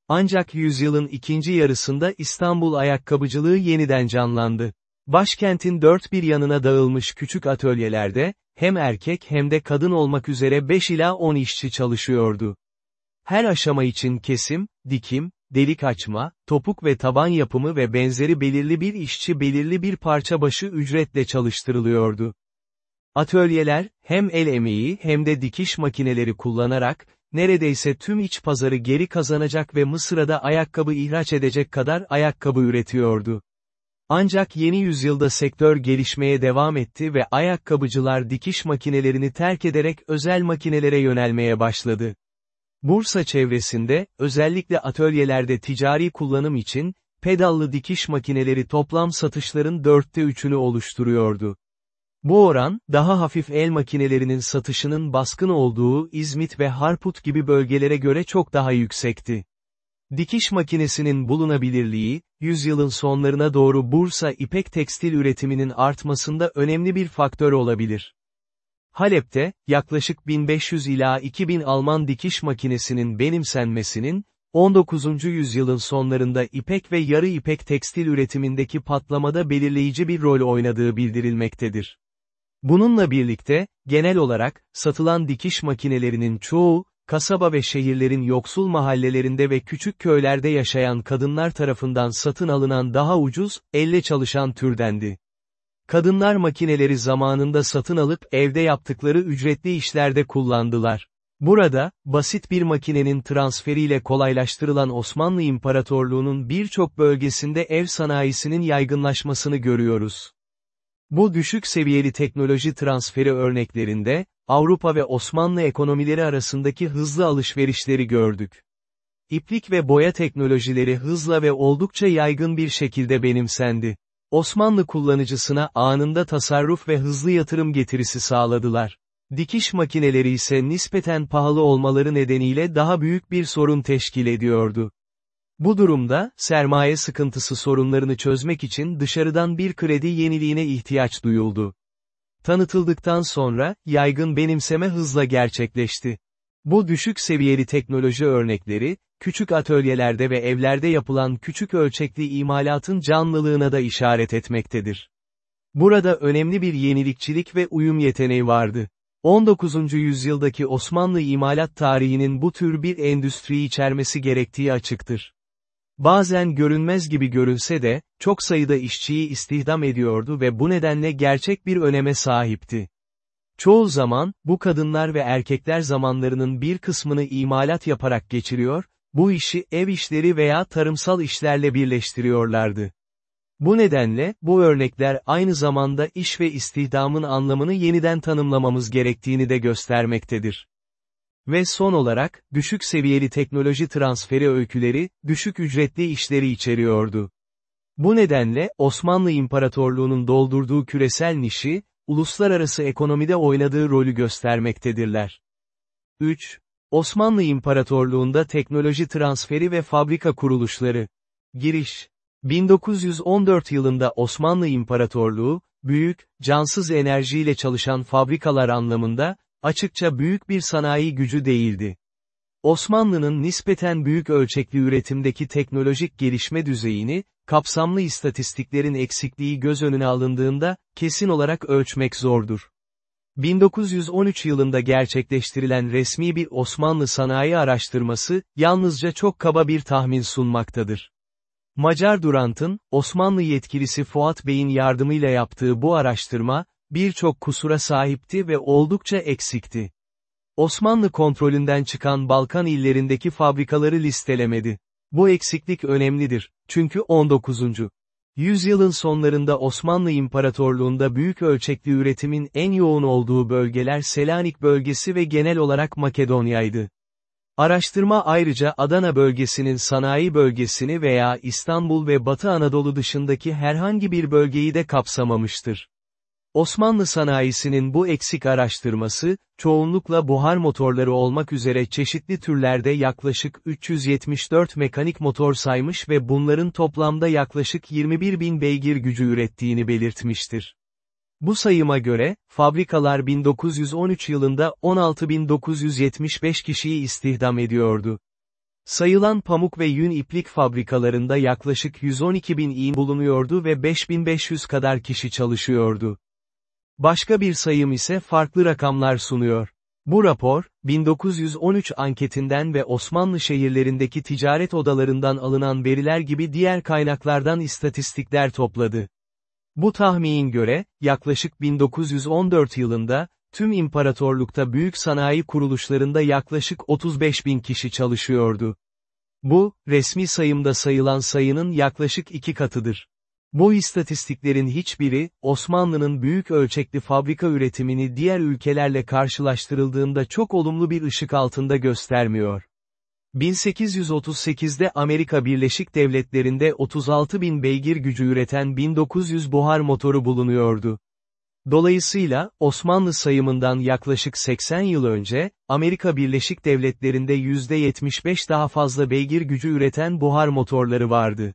S1: Ancak yüzyılın ikinci yarısında İstanbul ayakkabıcılığı yeniden canlandı. Başkentin dört bir yanına dağılmış küçük atölyelerde, hem erkek hem de kadın olmak üzere 5 ila 10 işçi çalışıyordu. Her aşama için kesim, dikim, delik açma, topuk ve taban yapımı ve benzeri belirli bir işçi belirli bir parça başı ücretle çalıştırılıyordu. Atölyeler, hem el emeği hem de dikiş makineleri kullanarak, neredeyse tüm iç pazarı geri kazanacak ve Mısır'a ayakkabı ihraç edecek kadar ayakkabı üretiyordu. Ancak yeni yüzyılda sektör gelişmeye devam etti ve ayakkabıcılar dikiş makinelerini terk ederek özel makinelere yönelmeye başladı. Bursa çevresinde, özellikle atölyelerde ticari kullanım için, pedallı dikiş makineleri toplam satışların dörtte üçünü oluşturuyordu. Bu oran, daha hafif el makinelerinin satışının baskın olduğu İzmit ve Harput gibi bölgelere göre çok daha yüksekti. Dikiş makinesinin bulunabilirliği, yüzyılın sonlarına doğru Bursa ipek tekstil üretiminin artmasında önemli bir faktör olabilir. Halep'te, yaklaşık 1500 ila 2000 Alman dikiş makinesinin benimsenmesinin, 19. yüzyılın sonlarında ipek ve yarı ipek tekstil üretimindeki patlamada belirleyici bir rol oynadığı bildirilmektedir. Bununla birlikte, genel olarak, satılan dikiş makinelerinin çoğu, kasaba ve şehirlerin yoksul mahallelerinde ve küçük köylerde yaşayan kadınlar tarafından satın alınan daha ucuz, elle çalışan türdendi. Kadınlar makineleri zamanında satın alıp evde yaptıkları ücretli işlerde kullandılar. Burada, basit bir makinenin transferiyle kolaylaştırılan Osmanlı İmparatorluğu'nun birçok bölgesinde ev sanayisinin yaygınlaşmasını görüyoruz. Bu düşük seviyeli teknoloji transferi örneklerinde, Avrupa ve Osmanlı ekonomileri arasındaki hızlı alışverişleri gördük. İplik ve boya teknolojileri hızla ve oldukça yaygın bir şekilde benimsendi. Osmanlı kullanıcısına anında tasarruf ve hızlı yatırım getirisi sağladılar. Dikiş makineleri ise nispeten pahalı olmaları nedeniyle daha büyük bir sorun teşkil ediyordu. Bu durumda, sermaye sıkıntısı sorunlarını çözmek için dışarıdan bir kredi yeniliğine ihtiyaç duyuldu. Tanıtıldıktan sonra, yaygın benimseme hızla gerçekleşti. Bu düşük seviyeli teknoloji örnekleri, küçük atölyelerde ve evlerde yapılan küçük ölçekli imalatın canlılığına da işaret etmektedir. Burada önemli bir yenilikçilik ve uyum yeteneği vardı. 19. yüzyıldaki Osmanlı imalat tarihinin bu tür bir endüstriyi içermesi gerektiği açıktır. Bazen görünmez gibi görünse de, çok sayıda işçiyi istihdam ediyordu ve bu nedenle gerçek bir öneme sahipti. Çoğu zaman, bu kadınlar ve erkekler zamanlarının bir kısmını imalat yaparak geçiriyor, bu işi ev işleri veya tarımsal işlerle birleştiriyorlardı. Bu nedenle, bu örnekler aynı zamanda iş ve istihdamın anlamını yeniden tanımlamamız gerektiğini de göstermektedir. Ve son olarak, düşük seviyeli teknoloji transferi öyküleri, düşük ücretli işleri içeriyordu. Bu nedenle, Osmanlı İmparatorluğu'nun doldurduğu küresel nişi, uluslararası ekonomide oynadığı rolü göstermektedirler. 3. Osmanlı İmparatorluğu'nda teknoloji transferi ve fabrika kuruluşları. Giriş 1914 yılında Osmanlı İmparatorluğu, büyük, cansız enerjiyle çalışan fabrikalar anlamında, açıkça büyük bir sanayi gücü değildi. Osmanlı'nın nispeten büyük ölçekli üretimdeki teknolojik gelişme düzeyini, kapsamlı istatistiklerin eksikliği göz önüne alındığında, kesin olarak ölçmek zordur. 1913 yılında gerçekleştirilen resmi bir Osmanlı sanayi araştırması, yalnızca çok kaba bir tahmin sunmaktadır. Macar Durant'ın, Osmanlı yetkilisi Fuat Bey'in yardımıyla yaptığı bu araştırma, birçok kusura sahipti ve oldukça eksikti. Osmanlı kontrolünden çıkan Balkan illerindeki fabrikaları listelemedi. Bu eksiklik önemlidir, çünkü 19. Yüzyılın sonlarında Osmanlı İmparatorluğunda büyük ölçekli üretimin en yoğun olduğu bölgeler Selanik bölgesi ve genel olarak Makedonya'ydı. Araştırma ayrıca Adana bölgesinin sanayi bölgesini veya İstanbul ve Batı Anadolu dışındaki herhangi bir bölgeyi de kapsamamıştır. Osmanlı sanayisinin bu eksik araştırması, çoğunlukla buhar motorları olmak üzere çeşitli türlerde yaklaşık 374 mekanik motor saymış ve bunların toplamda yaklaşık 21 bin beygir gücü ürettiğini belirtmiştir. Bu sayıma göre, fabrikalar 1913 yılında 16.975 kişiyi istihdam ediyordu. Sayılan pamuk ve yün iplik fabrikalarında yaklaşık 112 bin iyi bulunuyordu ve 5500 kadar kişi çalışıyordu. Başka bir sayım ise farklı rakamlar sunuyor. Bu rapor, 1913 anketinden ve Osmanlı şehirlerindeki ticaret odalarından alınan veriler gibi diğer kaynaklardan istatistikler topladı. Bu tahmin göre, yaklaşık 1914 yılında, tüm imparatorlukta büyük sanayi kuruluşlarında yaklaşık 35 bin kişi çalışıyordu. Bu, resmi sayımda sayılan sayının yaklaşık iki katıdır. Bu istatistiklerin hiçbiri, Osmanlı'nın büyük ölçekli fabrika üretimini diğer ülkelerle karşılaştırıldığında çok olumlu bir ışık altında göstermiyor. 1838'de Amerika Birleşik Devletleri'nde 36 bin beygir gücü üreten 1900 buhar motoru bulunuyordu. Dolayısıyla, Osmanlı sayımından yaklaşık 80 yıl önce, Amerika Birleşik Devletleri'nde %75 daha fazla beygir gücü üreten buhar motorları vardı.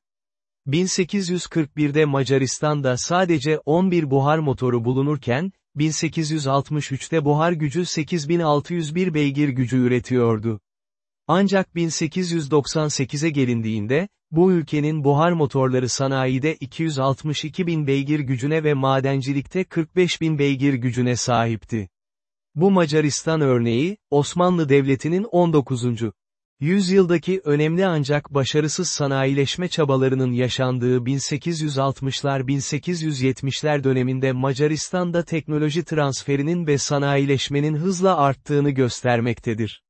S1: 1841'de Macaristan'da sadece 11 buhar motoru bulunurken, 1863'te buhar gücü 8601 beygir gücü üretiyordu. Ancak 1898'e gelindiğinde, bu ülkenin buhar motorları sanayide 262 bin beygir gücüne ve madencilikte 45 bin beygir gücüne sahipti. Bu Macaristan örneği, Osmanlı Devleti'nin 19. Yüzyıldaki önemli ancak başarısız sanayileşme çabalarının yaşandığı 1860'lar 1870'ler döneminde Macaristan'da teknoloji transferinin ve sanayileşmenin hızla arttığını göstermektedir.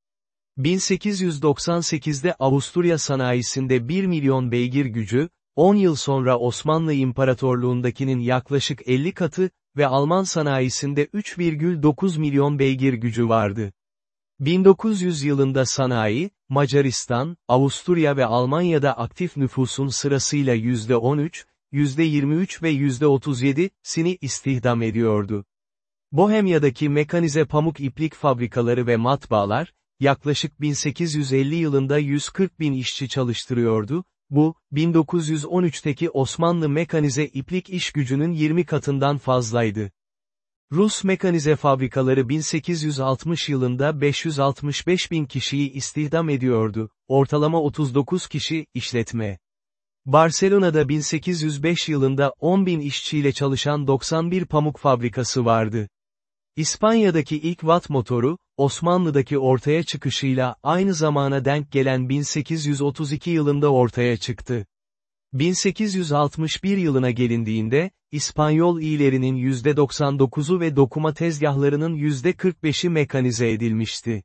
S1: 1898'de Avusturya sanayisinde 1 milyon beygir gücü, 10 yıl sonra Osmanlı İmparatorluğundakinin yaklaşık 50 katı ve Alman sanayisinde 3,9 milyon beygir gücü vardı. 1900 yılında sanayi, Macaristan, Avusturya ve Almanya'da aktif nüfusun sırasıyla %13, %23 ve %37'sini istihdam ediyordu. Bohemya'daki mekanize pamuk iplik fabrikaları ve matbaalar, yaklaşık 1850 yılında 140 bin işçi çalıştırıyordu, bu, 1913'teki Osmanlı mekanize iplik iş gücünün 20 katından fazlaydı. Rus mekanize fabrikaları 1860 yılında 565 bin kişiyi istihdam ediyordu, ortalama 39 kişi, işletme. Barcelona'da 1805 yılında 10 bin işçiyle çalışan 91 pamuk fabrikası vardı. İspanya'daki ilk Watt motoru, Osmanlı'daki ortaya çıkışıyla aynı zamana denk gelen 1832 yılında ortaya çıktı. 1861 yılına gelindiğinde, İspanyol iyilerinin %99'u ve dokuma tezgahlarının %45'i mekanize edilmişti.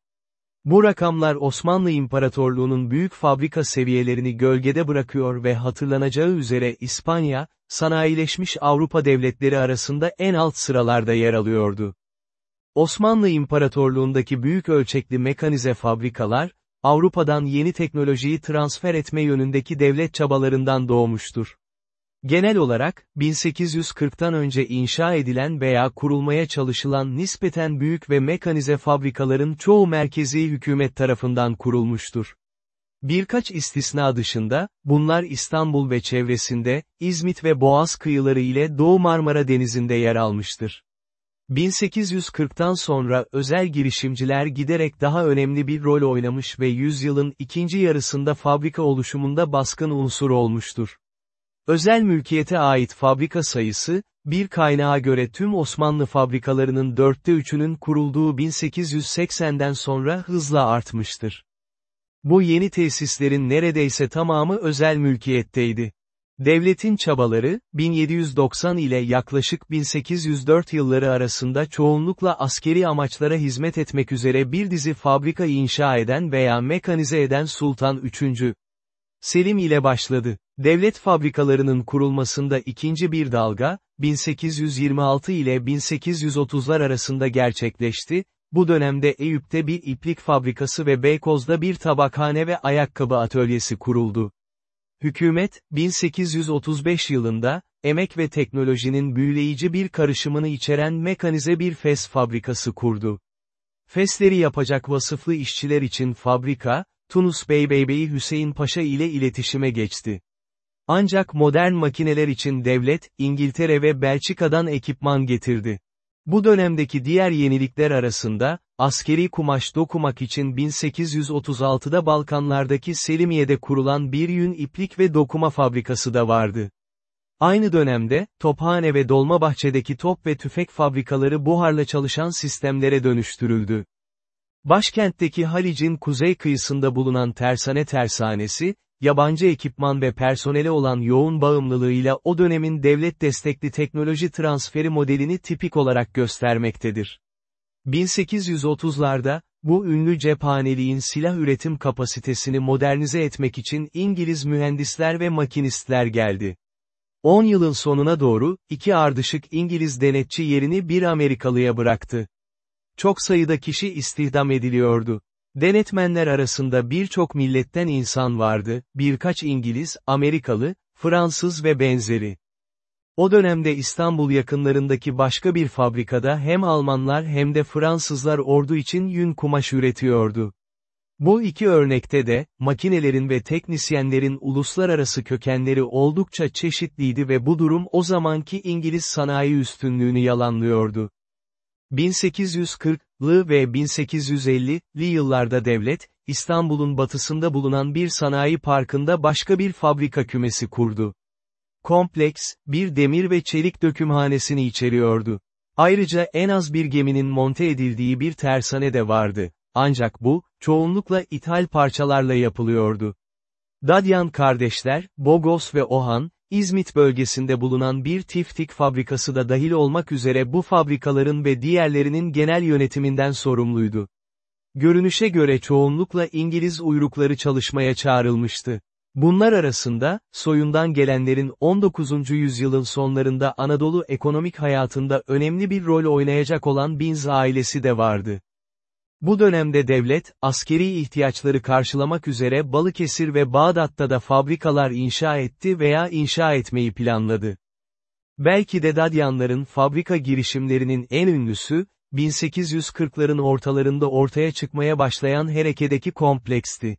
S1: Bu rakamlar Osmanlı İmparatorluğu'nun büyük fabrika seviyelerini gölgede bırakıyor ve hatırlanacağı üzere İspanya, sanayileşmiş Avrupa devletleri arasında en alt sıralarda yer alıyordu. Osmanlı İmparatorluğundaki büyük ölçekli mekanize fabrikalar, Avrupa'dan yeni teknolojiyi transfer etme yönündeki devlet çabalarından doğmuştur. Genel olarak, 1840'tan önce inşa edilen veya kurulmaya çalışılan nispeten büyük ve mekanize fabrikaların çoğu merkezi hükümet tarafından kurulmuştur. Birkaç istisna dışında, bunlar İstanbul ve çevresinde, İzmit ve Boğaz kıyıları ile Doğu Marmara Denizi'nde yer almıştır. 1840'tan sonra özel girişimciler giderek daha önemli bir rol oynamış ve yüzyılın ikinci yarısında fabrika oluşumunda baskın unsur olmuştur. Özel mülkiyete ait fabrika sayısı, bir kaynağa göre tüm Osmanlı fabrikalarının dörtte üçünün kurulduğu 1880'den sonra hızla artmıştır. Bu yeni tesislerin neredeyse tamamı özel mülkiyetteydi. Devletin çabaları, 1790 ile yaklaşık 1804 yılları arasında çoğunlukla askeri amaçlara hizmet etmek üzere bir dizi fabrika inşa eden veya mekanize eden Sultan III. Selim ile başladı. Devlet fabrikalarının kurulmasında ikinci bir dalga, 1826 ile 1830'lar arasında gerçekleşti, bu dönemde Eyüp'te bir iplik fabrikası ve Beykoz'da bir tabakhane ve ayakkabı atölyesi kuruldu. Hükümet, 1835 yılında, emek ve teknolojinin büyüleyici bir karışımını içeren mekanize bir fes fabrikası kurdu. Fesleri yapacak vasıflı işçiler için fabrika, Tunus Beybeybey Hüseyin Paşa ile iletişime geçti. Ancak modern makineler için devlet, İngiltere ve Belçika'dan ekipman getirdi. Bu dönemdeki diğer yenilikler arasında, askeri kumaş dokumak için 1836'da Balkanlardaki Selimiye'de kurulan bir yün iplik ve dokuma fabrikası da vardı. Aynı dönemde, Tophane ve Dolmabahçe'deki top ve tüfek fabrikaları buharla çalışan sistemlere dönüştürüldü. Başkentteki Halic'in kuzey kıyısında bulunan tersane tersanesi, yabancı ekipman ve personele olan yoğun bağımlılığıyla o dönemin devlet destekli teknoloji transferi modelini tipik olarak göstermektedir. 1830'larda, bu ünlü cephaneliğin silah üretim kapasitesini modernize etmek için İngiliz mühendisler ve makinistler geldi. 10 yılın sonuna doğru, iki ardışık İngiliz denetçi yerini bir Amerikalıya bıraktı. Çok sayıda kişi istihdam ediliyordu. Denetmenler arasında birçok milletten insan vardı, birkaç İngiliz, Amerikalı, Fransız ve benzeri. O dönemde İstanbul yakınlarındaki başka bir fabrikada hem Almanlar hem de Fransızlar ordu için yün kumaş üretiyordu. Bu iki örnekte de, makinelerin ve teknisyenlerin uluslararası kökenleri oldukça çeşitliydi ve bu durum o zamanki İngiliz sanayi üstünlüğünü yalanlıyordu. 1840'lı ve 1850'li yıllarda devlet, İstanbul'un batısında bulunan bir sanayi parkında başka bir fabrika kümesi kurdu. Kompleks, bir demir ve çelik dökümhanesini içeriyordu. Ayrıca en az bir geminin monte edildiği bir tersane de vardı. Ancak bu, çoğunlukla ithal parçalarla yapılıyordu. Dadyan kardeşler, Bogos ve Ohan, İzmit bölgesinde bulunan bir tiftik fabrikası da dahil olmak üzere bu fabrikaların ve diğerlerinin genel yönetiminden sorumluydu. Görünüşe göre çoğunlukla İngiliz uyrukları çalışmaya çağrılmıştı. Bunlar arasında, soyundan gelenlerin 19. yüzyılın sonlarında Anadolu ekonomik hayatında önemli bir rol oynayacak olan Binz ailesi de vardı. Bu dönemde devlet, askeri ihtiyaçları karşılamak üzere Balıkesir ve Bağdat'ta da fabrikalar inşa etti veya inşa etmeyi planladı. Belki de Dadyanların fabrika girişimlerinin en ünlüsü, 1840'ların ortalarında ortaya çıkmaya başlayan Hereke'deki kompleksti.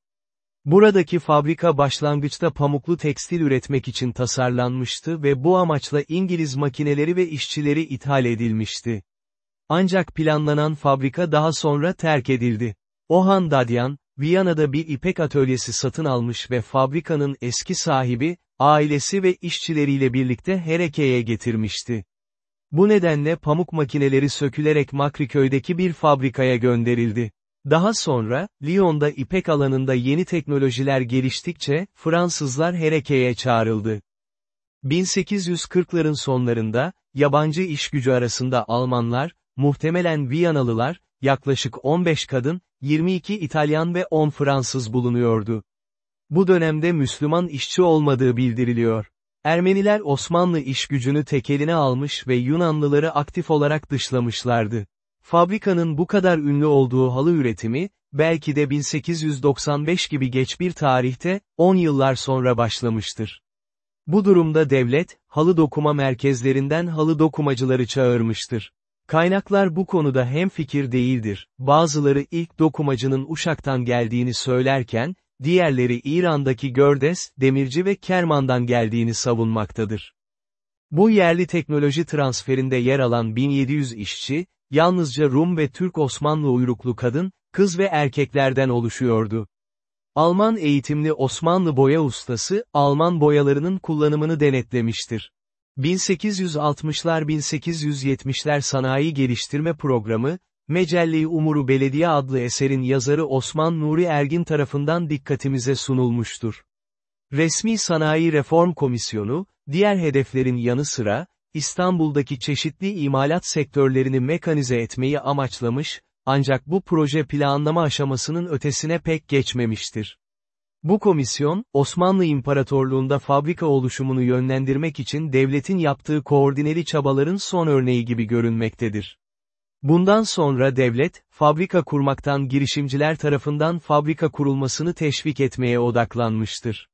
S1: Buradaki fabrika başlangıçta pamuklu tekstil üretmek için tasarlanmıştı ve bu amaçla İngiliz makineleri ve işçileri ithal edilmişti. Ancak planlanan fabrika daha sonra terk edildi. Ohan Dadyan, Viyana'da bir ipek atölyesi satın almış ve fabrikanın eski sahibi, ailesi ve işçileriyle birlikte Hereke'ye getirmişti. Bu nedenle pamuk makineleri sökülerek Makriköy'deki bir fabrikaya gönderildi. Daha sonra, Lyon'da ipek alanında yeni teknolojiler geliştikçe, Fransızlar Hereke'ye çağrıldı. 1840'ların sonlarında, yabancı iş gücü arasında Almanlar, muhtemelen Viyanalılar, yaklaşık 15 kadın, 22 İtalyan ve 10 Fransız bulunuyordu. Bu dönemde Müslüman işçi olmadığı bildiriliyor. Ermeniler Osmanlı iş gücünü tekeline almış ve Yunanlıları aktif olarak dışlamışlardı. Fabrikanın bu kadar ünlü olduğu halı üretimi, belki de 1895 gibi geç bir tarihte, 10 yıllar sonra başlamıştır. Bu durumda devlet, halı dokuma merkezlerinden halı dokumacıları çağırmıştır. Kaynaklar bu konuda hem fikir değildir, bazıları ilk dokumacının Uşak'tan geldiğini söylerken, diğerleri İran'daki Gördes, Demirci ve Kerman'dan geldiğini savunmaktadır. Bu yerli teknoloji transferinde yer alan 1700 işçi, yalnızca Rum ve Türk Osmanlı uyruklu kadın, kız ve erkeklerden oluşuyordu. Alman eğitimli Osmanlı boya ustası, Alman boyalarının kullanımını denetlemiştir. 1860'lar 1870'ler Sanayi Geliştirme Programı, Mecelle-i Umuru Belediye adlı eserin yazarı Osman Nuri Ergin tarafından dikkatimize sunulmuştur. Resmi Sanayi Reform Komisyonu, diğer hedeflerin yanı sıra, İstanbul'daki çeşitli imalat sektörlerini mekanize etmeyi amaçlamış, ancak bu proje planlama aşamasının ötesine pek geçmemiştir. Bu komisyon, Osmanlı İmparatorluğunda fabrika oluşumunu yönlendirmek için devletin yaptığı koordineli çabaların son örneği gibi görünmektedir. Bundan sonra devlet, fabrika kurmaktan girişimciler tarafından fabrika kurulmasını teşvik etmeye odaklanmıştır.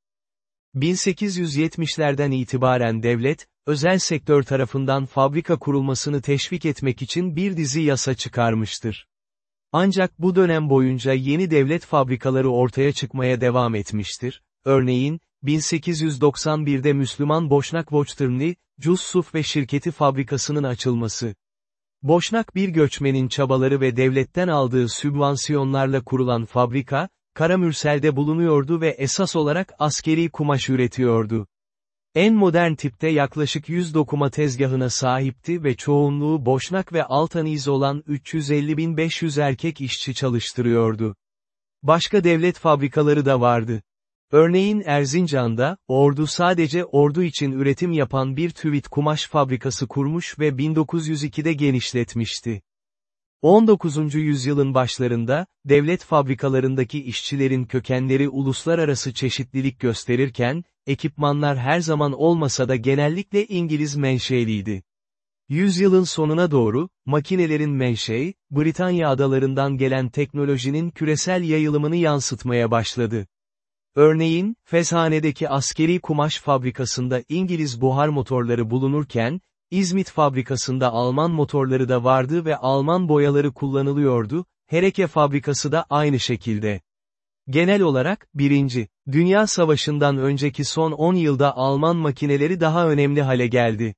S1: 1870'lerden itibaren devlet, özel sektör tarafından fabrika kurulmasını teşvik etmek için bir dizi yasa çıkarmıştır. Ancak bu dönem boyunca yeni devlet fabrikaları ortaya çıkmaya devam etmiştir. Örneğin, 1891'de Müslüman Boşnak Voçtırni, Cussuf ve şirketi fabrikasının açılması. Boşnak bir göçmenin çabaları ve devletten aldığı sübvansiyonlarla kurulan fabrika, Karamürsel'de bulunuyordu ve esas olarak askeri kumaş üretiyordu. En modern tipte yaklaşık 100 dokuma tezgahına sahipti ve çoğunluğu Boşnak ve Altaniz olan 350.500 erkek işçi çalıştırıyordu. Başka devlet fabrikaları da vardı. Örneğin Erzincan'da, ordu sadece ordu için üretim yapan bir tüvit kumaş fabrikası kurmuş ve 1902'de genişletmişti. 19. yüzyılın başlarında, devlet fabrikalarındaki işçilerin kökenleri uluslararası çeşitlilik gösterirken, ekipmanlar her zaman olmasa da genellikle İngiliz menşeliydi. Yüzyılın sonuna doğru, makinelerin menşei, Britanya adalarından gelen teknolojinin küresel yayılımını yansıtmaya başladı. Örneğin, Fezhane'deki askeri kumaş fabrikasında İngiliz buhar motorları bulunurken, İzmit fabrikasında Alman motorları da vardı ve Alman boyaları kullanılıyordu, Hereke fabrikası da aynı şekilde. Genel olarak, 1. Dünya Savaşı'ndan önceki son 10 yılda Alman makineleri daha önemli hale geldi.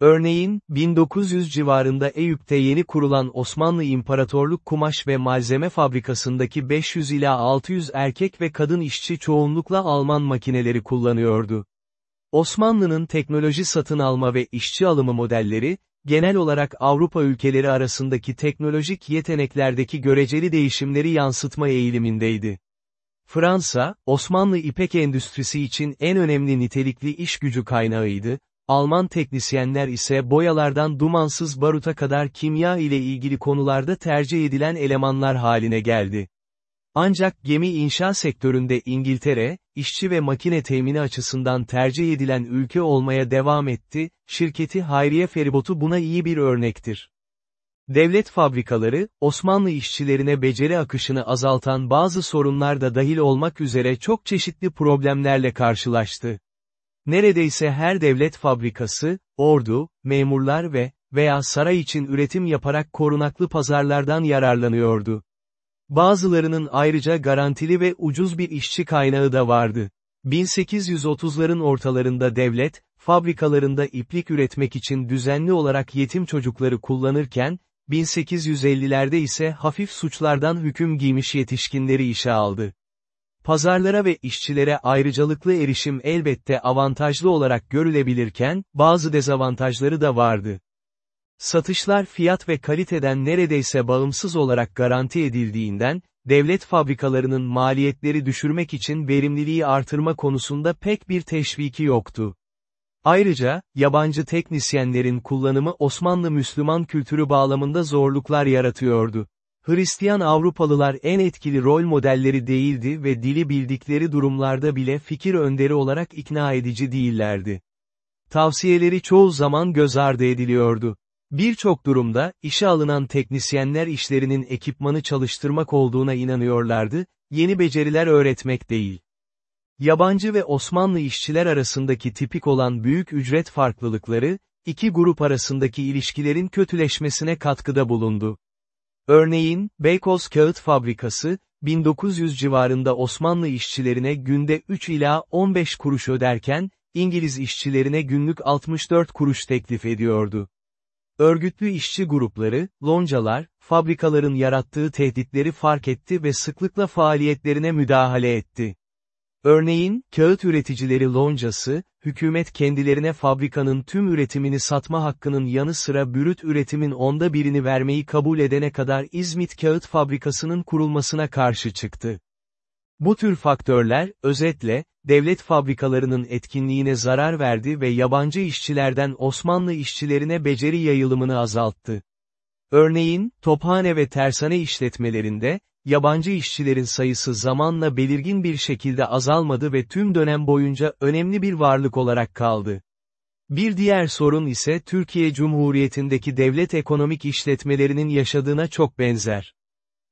S1: Örneğin, 1900 civarında Eyüp'te yeni kurulan Osmanlı İmparatorluk Kumaş ve Malzeme Fabrikası'ndaki 500 ila 600 erkek ve kadın işçi çoğunlukla Alman makineleri kullanıyordu. Osmanlı'nın teknoloji satın alma ve işçi alımı modelleri, genel olarak Avrupa ülkeleri arasındaki teknolojik yeteneklerdeki göreceli değişimleri yansıtma eğilimindeydi. Fransa, Osmanlı ipek endüstrisi için en önemli nitelikli iş gücü kaynağıydı, Alman teknisyenler ise boyalardan dumansız baruta kadar kimya ile ilgili konularda tercih edilen elemanlar haline geldi. Ancak gemi inşa sektöründe İngiltere, işçi ve makine temini açısından tercih edilen ülke olmaya devam etti, şirketi Hayriye Feribotu buna iyi bir örnektir. Devlet fabrikaları, Osmanlı işçilerine beceri akışını azaltan bazı sorunlar da dahil olmak üzere çok çeşitli problemlerle karşılaştı. Neredeyse her devlet fabrikası, ordu, memurlar ve veya saray için üretim yaparak korunaklı pazarlardan yararlanıyordu. Bazılarının ayrıca garantili ve ucuz bir işçi kaynağı da vardı. 1830'ların ortalarında devlet, fabrikalarında iplik üretmek için düzenli olarak yetim çocukları kullanırken, 1850'lerde ise hafif suçlardan hüküm giymiş yetişkinleri işe aldı. Pazarlara ve işçilere ayrıcalıklı erişim elbette avantajlı olarak görülebilirken, bazı dezavantajları da vardı. Satışlar fiyat ve kaliteden neredeyse bağımsız olarak garanti edildiğinden, devlet fabrikalarının maliyetleri düşürmek için verimliliği artırma konusunda pek bir teşviki yoktu. Ayrıca, yabancı teknisyenlerin kullanımı Osmanlı Müslüman kültürü bağlamında zorluklar yaratıyordu. Hristiyan Avrupalılar en etkili rol modelleri değildi ve dili bildikleri durumlarda bile fikir önderi olarak ikna edici değillerdi. Tavsiyeleri çoğu zaman göz ardı ediliyordu. Birçok durumda, işe alınan teknisyenler işlerinin ekipmanı çalıştırmak olduğuna inanıyorlardı, yeni beceriler öğretmek değil. Yabancı ve Osmanlı işçiler arasındaki tipik olan büyük ücret farklılıkları, iki grup arasındaki ilişkilerin kötüleşmesine katkıda bulundu. Örneğin, Beykoz Kağıt Fabrikası, 1900 civarında Osmanlı işçilerine günde 3 ila 15 kuruş öderken, İngiliz işçilerine günlük 64 kuruş teklif ediyordu. Örgütlü işçi grupları, loncalar, fabrikaların yarattığı tehditleri fark etti ve sıklıkla faaliyetlerine müdahale etti. Örneğin, kağıt üreticileri loncası, hükümet kendilerine fabrikanın tüm üretimini satma hakkının yanı sıra bürüt üretimin onda birini vermeyi kabul edene kadar İzmit Kağıt Fabrikası'nın kurulmasına karşı çıktı. Bu tür faktörler, özetle, devlet fabrikalarının etkinliğine zarar verdi ve yabancı işçilerden Osmanlı işçilerine beceri yayılımını azalttı. Örneğin, tophane ve tersane işletmelerinde, yabancı işçilerin sayısı zamanla belirgin bir şekilde azalmadı ve tüm dönem boyunca önemli bir varlık olarak kaldı. Bir diğer sorun ise Türkiye Cumhuriyeti'ndeki devlet ekonomik işletmelerinin yaşadığına çok benzer.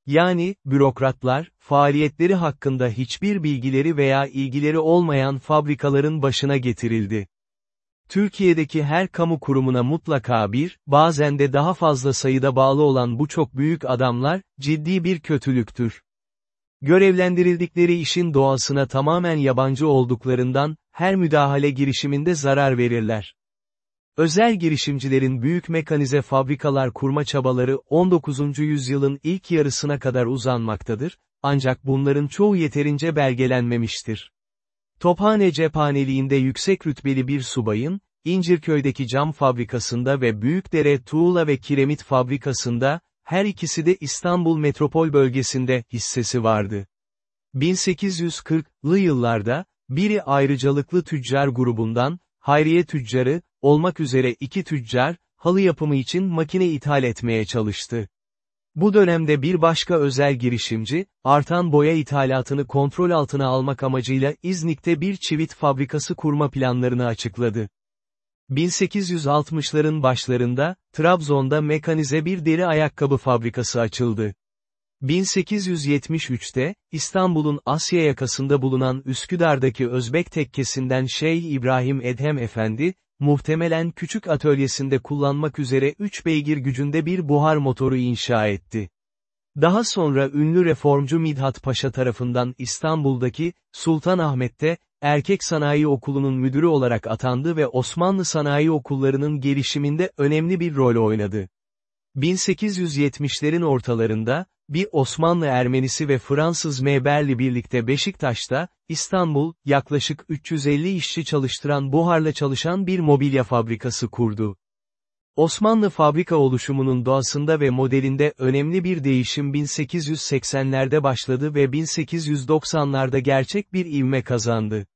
S1: Yani, bürokratlar, faaliyetleri hakkında hiçbir bilgileri veya ilgileri olmayan fabrikaların başına getirildi. Türkiye'deki her kamu kurumuna mutlaka bir, bazen de daha fazla sayıda bağlı olan bu çok büyük adamlar, ciddi bir kötülüktür. Görevlendirildikleri işin doğasına tamamen yabancı olduklarından, her müdahale girişiminde zarar verirler. Özel girişimcilerin büyük mekanize fabrikalar kurma çabaları 19. yüzyılın ilk yarısına kadar uzanmaktadır, ancak bunların çoğu yeterince belgelenmemiştir. Tophane cephaneliğinde yüksek rütbeli bir subayın, İncirköy'deki cam fabrikasında ve Büyükdere tuğla ve kiremit fabrikasında, her ikisi de İstanbul metropol bölgesinde hissesi vardı. 1840'lı yıllarda, biri ayrıcalıklı tüccar grubundan, Hayriye tüccarı, olmak üzere iki tüccar, halı yapımı için makine ithal etmeye çalıştı. Bu dönemde bir başka özel girişimci, artan boya ithalatını kontrol altına almak amacıyla İznik'te bir çivit fabrikası kurma planlarını açıkladı. 1860'ların başlarında, Trabzon'da mekanize bir deri ayakkabı fabrikası açıldı. 1873'te, İstanbul'un Asya yakasında bulunan Üsküdar'daki Özbek tekkesinden Şeyh İbrahim Edhem Efendi, muhtemelen küçük atölyesinde kullanmak üzere 3 beygir gücünde bir buhar motoru inşa etti. Daha sonra ünlü reformcu Midhat Paşa tarafından İstanbul'daki, Sultanahmet'te, Erkek Sanayi Okulu'nun müdürü olarak atandı ve Osmanlı sanayi okullarının gelişiminde önemli bir rol oynadı. 1870'lerin ortalarında, bir Osmanlı Ermenisi ve Fransız Meyberli birlikte Beşiktaş'ta, İstanbul, yaklaşık 350 işçi çalıştıran buharla çalışan bir mobilya fabrikası kurdu. Osmanlı fabrika oluşumunun doğasında ve modelinde önemli bir değişim 1880'lerde başladı ve 1890'larda gerçek bir ivme kazandı.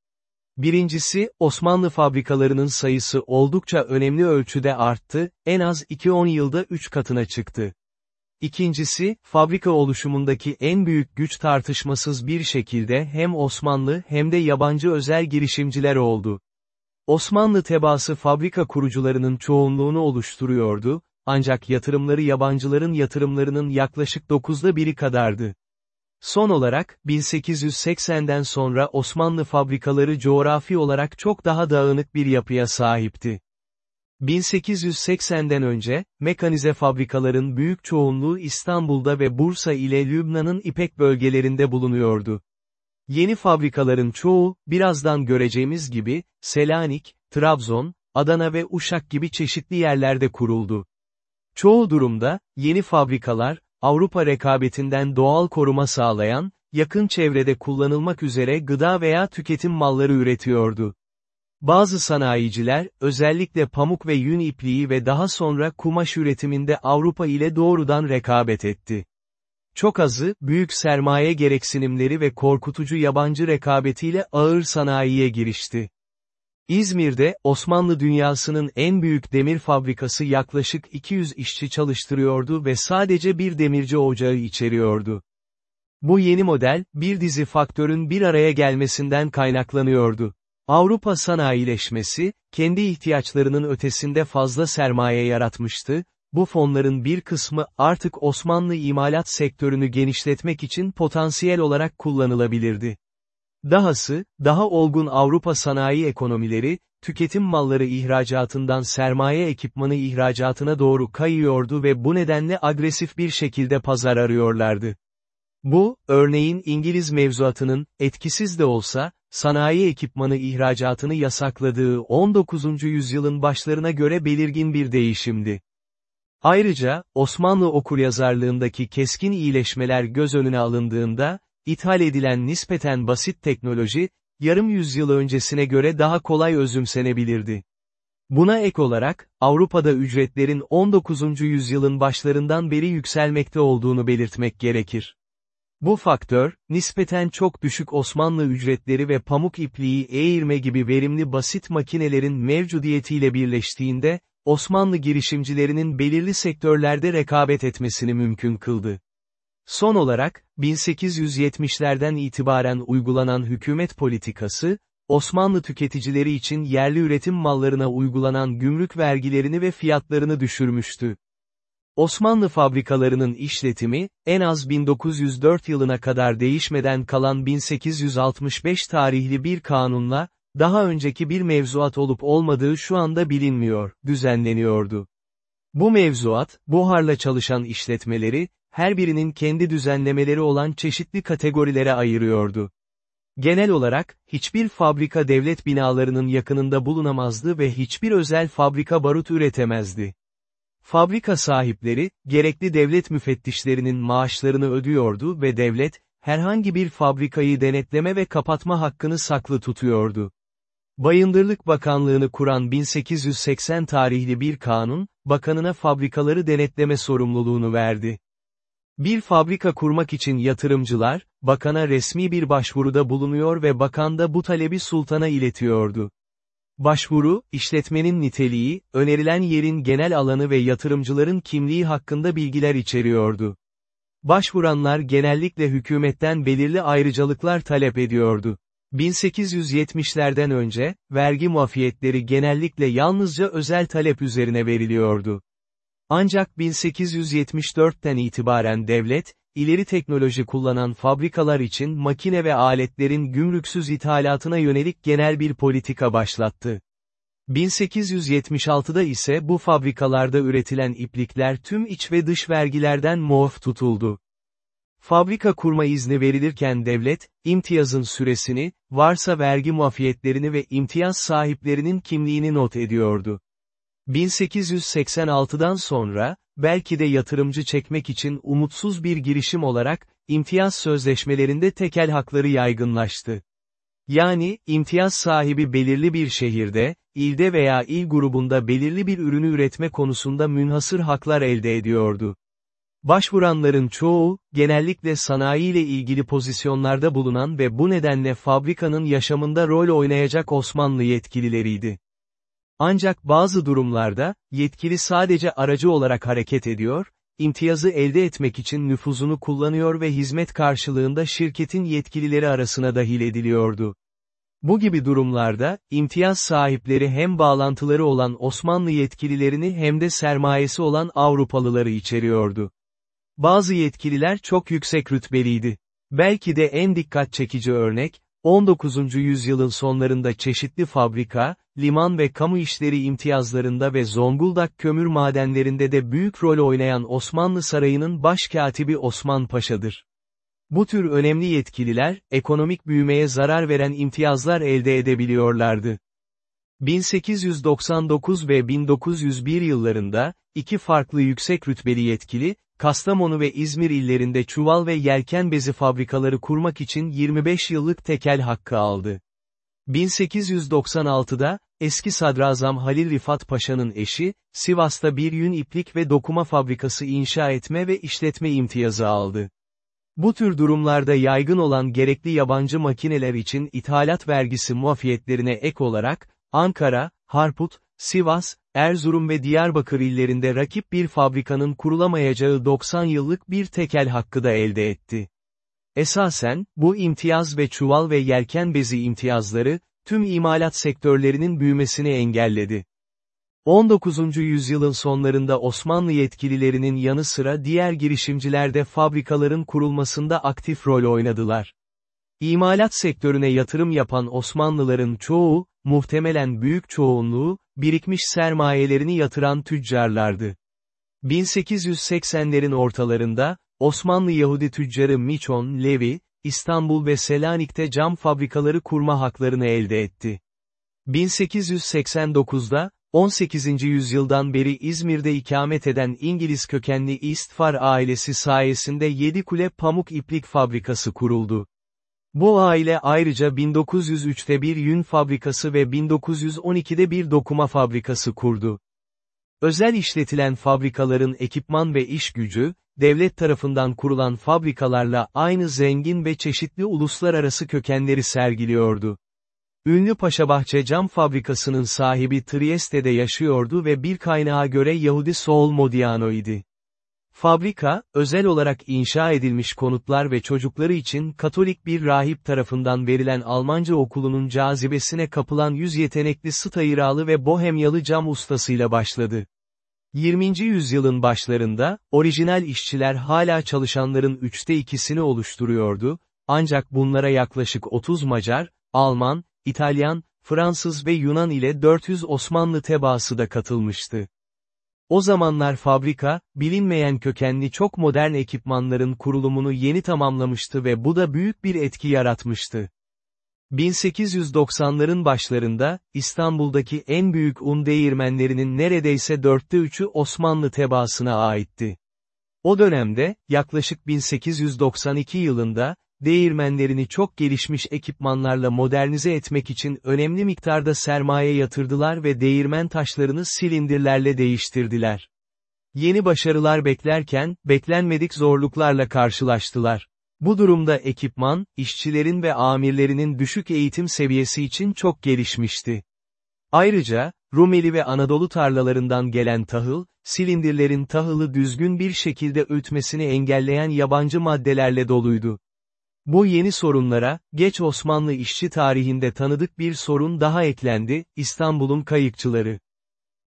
S1: Birincisi, Osmanlı fabrikalarının sayısı oldukça önemli ölçüde arttı, en az 2-10 yılda 3 katına çıktı. İkincisi, fabrika oluşumundaki en büyük güç tartışmasız bir şekilde hem Osmanlı hem de yabancı özel girişimciler oldu. Osmanlı tebaası fabrika kurucularının çoğunluğunu oluşturuyordu, ancak yatırımları yabancıların yatırımlarının yaklaşık dokuzda biri kadardı. Son olarak, 1880'den sonra Osmanlı fabrikaları coğrafi olarak çok daha dağınık bir yapıya sahipti. 1880'den önce, mekanize fabrikaların büyük çoğunluğu İstanbul'da ve Bursa ile Lübnan'ın İpek bölgelerinde bulunuyordu. Yeni fabrikaların çoğu, birazdan göreceğimiz gibi, Selanik, Trabzon, Adana ve Uşak gibi çeşitli yerlerde kuruldu. Çoğu durumda, yeni fabrikalar, Avrupa rekabetinden doğal koruma sağlayan, yakın çevrede kullanılmak üzere gıda veya tüketim malları üretiyordu. Bazı sanayiciler, özellikle pamuk ve yün ipliği ve daha sonra kumaş üretiminde Avrupa ile doğrudan rekabet etti. Çok azı, büyük sermaye gereksinimleri ve korkutucu yabancı rekabetiyle ağır sanayiye girişti. İzmir'de, Osmanlı dünyasının en büyük demir fabrikası yaklaşık 200 işçi çalıştırıyordu ve sadece bir demirci ocağı içeriyordu. Bu yeni model, bir dizi faktörün bir araya gelmesinden kaynaklanıyordu. Avrupa sanayileşmesi, kendi ihtiyaçlarının ötesinde fazla sermaye yaratmıştı, bu fonların bir kısmı artık Osmanlı imalat sektörünü genişletmek için potansiyel olarak kullanılabilirdi. Dahası, daha olgun Avrupa sanayi ekonomileri, tüketim malları ihracatından sermaye ekipmanı ihracatına doğru kayıyordu ve bu nedenle agresif bir şekilde pazar arıyorlardı. Bu, örneğin İngiliz mevzuatının, etkisiz de olsa, sanayi ekipmanı ihracatını yasakladığı 19. yüzyılın başlarına göre belirgin bir değişimdi. Ayrıca, Osmanlı okuryazarlığındaki keskin iyileşmeler göz önüne alındığında, ithal edilen nispeten basit teknoloji, yarım yüzyıl öncesine göre daha kolay özümsenebilirdi. Buna ek olarak, Avrupa'da ücretlerin 19. yüzyılın başlarından beri yükselmekte olduğunu belirtmek gerekir. Bu faktör, nispeten çok düşük Osmanlı ücretleri ve pamuk ipliği eğirme gibi verimli basit makinelerin mevcudiyetiyle birleştiğinde, Osmanlı girişimcilerinin belirli sektörlerde rekabet etmesini mümkün kıldı. Son olarak, 1870'lerden itibaren uygulanan hükümet politikası, Osmanlı tüketicileri için yerli üretim mallarına uygulanan gümrük vergilerini ve fiyatlarını düşürmüştü. Osmanlı fabrikalarının işletimi, en az 1904 yılına kadar değişmeden kalan 1865 tarihli bir kanunla, daha önceki bir mevzuat olup olmadığı şu anda bilinmiyor, düzenleniyordu. Bu mevzuat, buharla çalışan işletmeleri, her birinin kendi düzenlemeleri olan çeşitli kategorilere ayırıyordu. Genel olarak, hiçbir fabrika devlet binalarının yakınında bulunamazdı ve hiçbir özel fabrika barut üretemezdi. Fabrika sahipleri, gerekli devlet müfettişlerinin maaşlarını ödüyordu ve devlet, herhangi bir fabrikayı denetleme ve kapatma hakkını saklı tutuyordu. Bayındırlık Bakanlığını kuran 1880 tarihli bir kanun, bakanına fabrikaları denetleme sorumluluğunu verdi. Bir fabrika kurmak için yatırımcılar, bakana resmi bir başvuruda bulunuyor ve bakan da bu talebi sultana iletiyordu. Başvuru, işletmenin niteliği, önerilen yerin genel alanı ve yatırımcıların kimliği hakkında bilgiler içeriyordu. Başvuranlar genellikle hükümetten belirli ayrıcalıklar talep ediyordu. 1870'lerden önce, vergi muafiyetleri genellikle yalnızca özel talep üzerine veriliyordu. Ancak 1874'ten itibaren devlet, ileri teknoloji kullanan fabrikalar için makine ve aletlerin gümrüksüz ithalatına yönelik genel bir politika başlattı. 1876'da ise bu fabrikalarda üretilen iplikler tüm iç ve dış vergilerden muaf tutuldu. Fabrika kurma izni verilirken devlet, imtiyazın süresini, varsa vergi muafiyetlerini ve imtiyaz sahiplerinin kimliğini not ediyordu. 1886'dan sonra, belki de yatırımcı çekmek için umutsuz bir girişim olarak, imtiyaz sözleşmelerinde tekel hakları yaygınlaştı. Yani, imtiyaz sahibi belirli bir şehirde, ilde veya il grubunda belirli bir ürünü üretme konusunda münhasır haklar elde ediyordu. Başvuranların çoğu, genellikle sanayi ile ilgili pozisyonlarda bulunan ve bu nedenle fabrikanın yaşamında rol oynayacak Osmanlı yetkilileriydi. Ancak bazı durumlarda, yetkili sadece aracı olarak hareket ediyor, imtiyazı elde etmek için nüfuzunu kullanıyor ve hizmet karşılığında şirketin yetkilileri arasına dahil ediliyordu. Bu gibi durumlarda, imtiyaz sahipleri hem bağlantıları olan Osmanlı yetkililerini hem de sermayesi olan Avrupalıları içeriyordu. Bazı yetkililer çok yüksek rütbeliydi. Belki de en dikkat çekici örnek, 19. yüzyılın sonlarında çeşitli fabrika, liman ve kamu işleri imtiyazlarında ve Zonguldak kömür madenlerinde de büyük rol oynayan Osmanlı Sarayı'nın başkatibi Osman Paşa'dır. Bu tür önemli yetkililer, ekonomik büyümeye zarar veren imtiyazlar elde edebiliyorlardı. 1899 ve 1901 yıllarında, iki farklı yüksek rütbeli yetkili, Kastamonu ve İzmir illerinde çuval ve yelken bezi fabrikaları kurmak için 25 yıllık tekel hakkı aldı. 1896'da, eski sadrazam Halil Rifat Paşa'nın eşi, Sivas'ta bir yün iplik ve dokuma fabrikası inşa etme ve işletme imtiyazı aldı. Bu tür durumlarda yaygın olan gerekli yabancı makineler için ithalat vergisi muafiyetlerine ek olarak, Ankara, Harput, Sivas, Erzurum ve Diyarbakır illerinde rakip bir fabrikanın kurulamayacağı 90 yıllık bir tekel hakkı da elde etti. Esasen, bu imtiyaz ve çuval ve yelken bezi imtiyazları, tüm imalat sektörlerinin büyümesini engelledi. 19. yüzyılın sonlarında Osmanlı yetkililerinin yanı sıra diğer girişimciler de fabrikaların kurulmasında aktif rol oynadılar. İmalat sektörüne yatırım yapan Osmanlıların çoğu, muhtemelen büyük çoğunluğu, birikmiş sermayelerini yatıran tüccarlardı. 1880'lerin ortalarında, Osmanlı Yahudi tüccarı Michon Levi, İstanbul ve Selanik'te cam fabrikaları kurma haklarını elde etti. 1889'da, 18. yüzyıldan beri İzmir'de ikamet eden İngiliz kökenli İstfar ailesi sayesinde Yedikule Pamuk İplik Fabrikası kuruldu. Bu aile ayrıca 1903'te bir yün fabrikası ve 1912'de bir dokuma fabrikası kurdu. Özel işletilen fabrikaların ekipman ve iş gücü, devlet tarafından kurulan fabrikalarla aynı zengin ve çeşitli uluslararası kökenleri sergiliyordu. Ünlü Paşabahçe cam fabrikasının sahibi Trieste'de yaşıyordu ve bir kaynağa göre Yahudi Saul Modiano idi. Fabrika, özel olarak inşa edilmiş konutlar ve çocukları için Katolik bir rahip tarafından verilen Almanca okulunun cazibesine kapılan yüz yetenekli Stayıralı ve Bohemyalı cam ustasıyla başladı. 20. yüzyılın başlarında, orijinal işçiler hala çalışanların üçte ikisini oluşturuyordu, ancak bunlara yaklaşık 30 Macar, Alman, İtalyan, Fransız ve Yunan ile 400 Osmanlı tebaası da katılmıştı. O zamanlar fabrika, bilinmeyen kökenli çok modern ekipmanların kurulumunu yeni tamamlamıştı ve bu da büyük bir etki yaratmıştı. 1890'ların başlarında, İstanbul'daki en büyük un değirmenlerinin neredeyse dörtte üçü Osmanlı tebaasına aitti. O dönemde, yaklaşık 1892 yılında, değirmenlerini çok gelişmiş ekipmanlarla modernize etmek için önemli miktarda sermaye yatırdılar ve değirmen taşlarını silindirlerle değiştirdiler. Yeni başarılar beklerken, beklenmedik zorluklarla karşılaştılar. Bu durumda ekipman, işçilerin ve amirlerinin düşük eğitim seviyesi için çok gelişmişti. Ayrıca, Rumeli ve Anadolu tarlalarından gelen tahıl, silindirlerin tahılı düzgün bir şekilde ötmesini engelleyen yabancı maddelerle doluydu. Bu yeni sorunlara, geç Osmanlı işçi tarihinde tanıdık bir sorun daha eklendi, İstanbul'un kayıkçıları.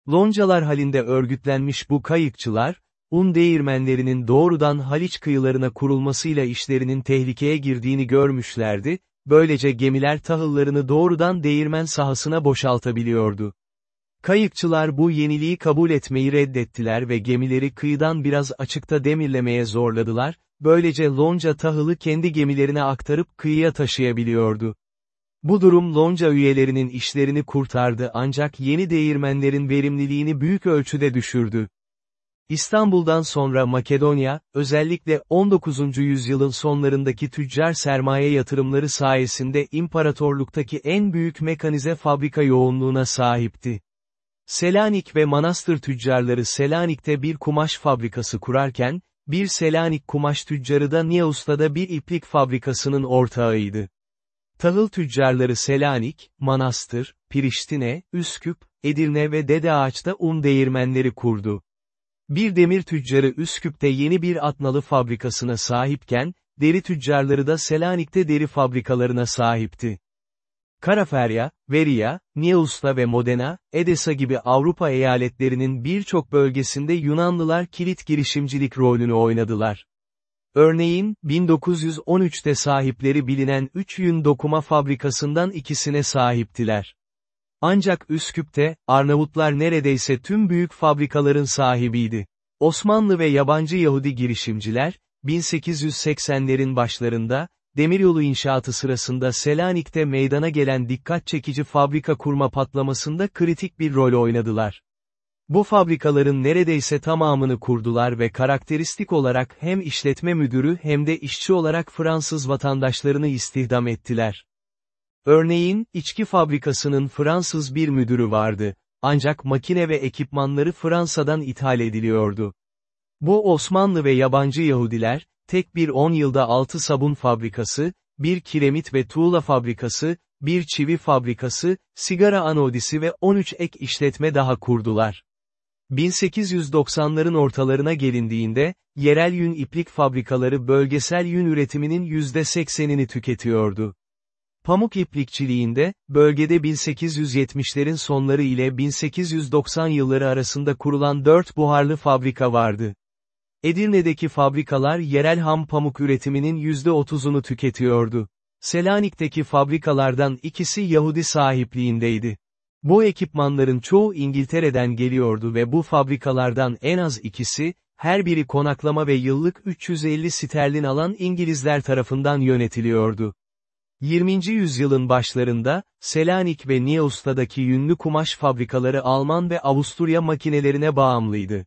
S1: Loncalar halinde örgütlenmiş bu kayıkçılar, un değirmenlerinin doğrudan Haliç kıyılarına kurulmasıyla işlerinin tehlikeye girdiğini görmüşlerdi, böylece gemiler tahıllarını doğrudan değirmen sahasına boşaltabiliyordu. Kayıkçılar bu yeniliği kabul etmeyi reddettiler ve gemileri kıyıdan biraz açıkta demirlemeye zorladılar, böylece Lonca tahılı kendi gemilerine aktarıp kıyıya taşıyabiliyordu. Bu durum Lonca üyelerinin işlerini kurtardı ancak yeni değirmenlerin verimliliğini büyük ölçüde düşürdü. İstanbul'dan sonra Makedonya, özellikle 19. yüzyılın sonlarındaki tüccar sermaye yatırımları sayesinde imparatorluktaki en büyük mekanize fabrika yoğunluğuna sahipti. Selanik ve Manastır tüccarları Selanik'te bir kumaş fabrikası kurarken, bir Selanik kumaş tüccarı da Niyaus'ta bir iplik fabrikasının ortağıydı. Tahıl tüccarları Selanik, Manastır, Priştine, Üsküp, Edirne ve Dede Ağaç'ta un değirmenleri kurdu. Bir demir tüccarı Üsküp'te yeni bir atnalı fabrikasına sahipken, deri tüccarları da Selanik'te deri fabrikalarına sahipti. Karaferya, Veria, Nieusta ve Modena, Edesa gibi Avrupa eyaletlerinin birçok bölgesinde Yunanlılar kilit girişimcilik rolünü oynadılar. Örneğin, 1913'te sahipleri bilinen 3 yün dokuma fabrikasından ikisine sahiptiler. Ancak Üsküp'te, Arnavutlar neredeyse tüm büyük fabrikaların sahibiydi. Osmanlı ve yabancı Yahudi girişimciler, 1880'lerin başlarında, demiryolu inşaatı sırasında Selanik'te meydana gelen dikkat çekici fabrika kurma patlamasında kritik bir rol oynadılar. Bu fabrikaların neredeyse tamamını kurdular ve karakteristik olarak hem işletme müdürü hem de işçi olarak Fransız vatandaşlarını istihdam ettiler. Örneğin, içki fabrikasının Fransız bir müdürü vardı, ancak makine ve ekipmanları Fransa'dan ithal ediliyordu. Bu Osmanlı ve yabancı Yahudiler, tek bir 10 yılda 6 sabun fabrikası, bir kiremit ve tuğla fabrikası, bir çivi fabrikası, sigara anodisi ve 13 ek işletme daha kurdular. 1890'ların ortalarına gelindiğinde, yerel yün iplik fabrikaları bölgesel yün üretiminin %80'ini tüketiyordu. Pamuk iplikçiliğinde, bölgede 1870'lerin sonları ile 1890 yılları arasında kurulan 4 buharlı fabrika vardı. Edirne'deki fabrikalar yerel ham pamuk üretiminin %30'unu tüketiyordu. Selanik'teki fabrikalardan ikisi Yahudi sahipliğindeydi. Bu ekipmanların çoğu İngiltere'den geliyordu ve bu fabrikalardan en az ikisi, her biri konaklama ve yıllık 350 sterlin alan İngilizler tarafından yönetiliyordu. 20. yüzyılın başlarında, Selanik ve Niyausta'daki yünlü kumaş fabrikaları Alman ve Avusturya makinelerine bağımlıydı.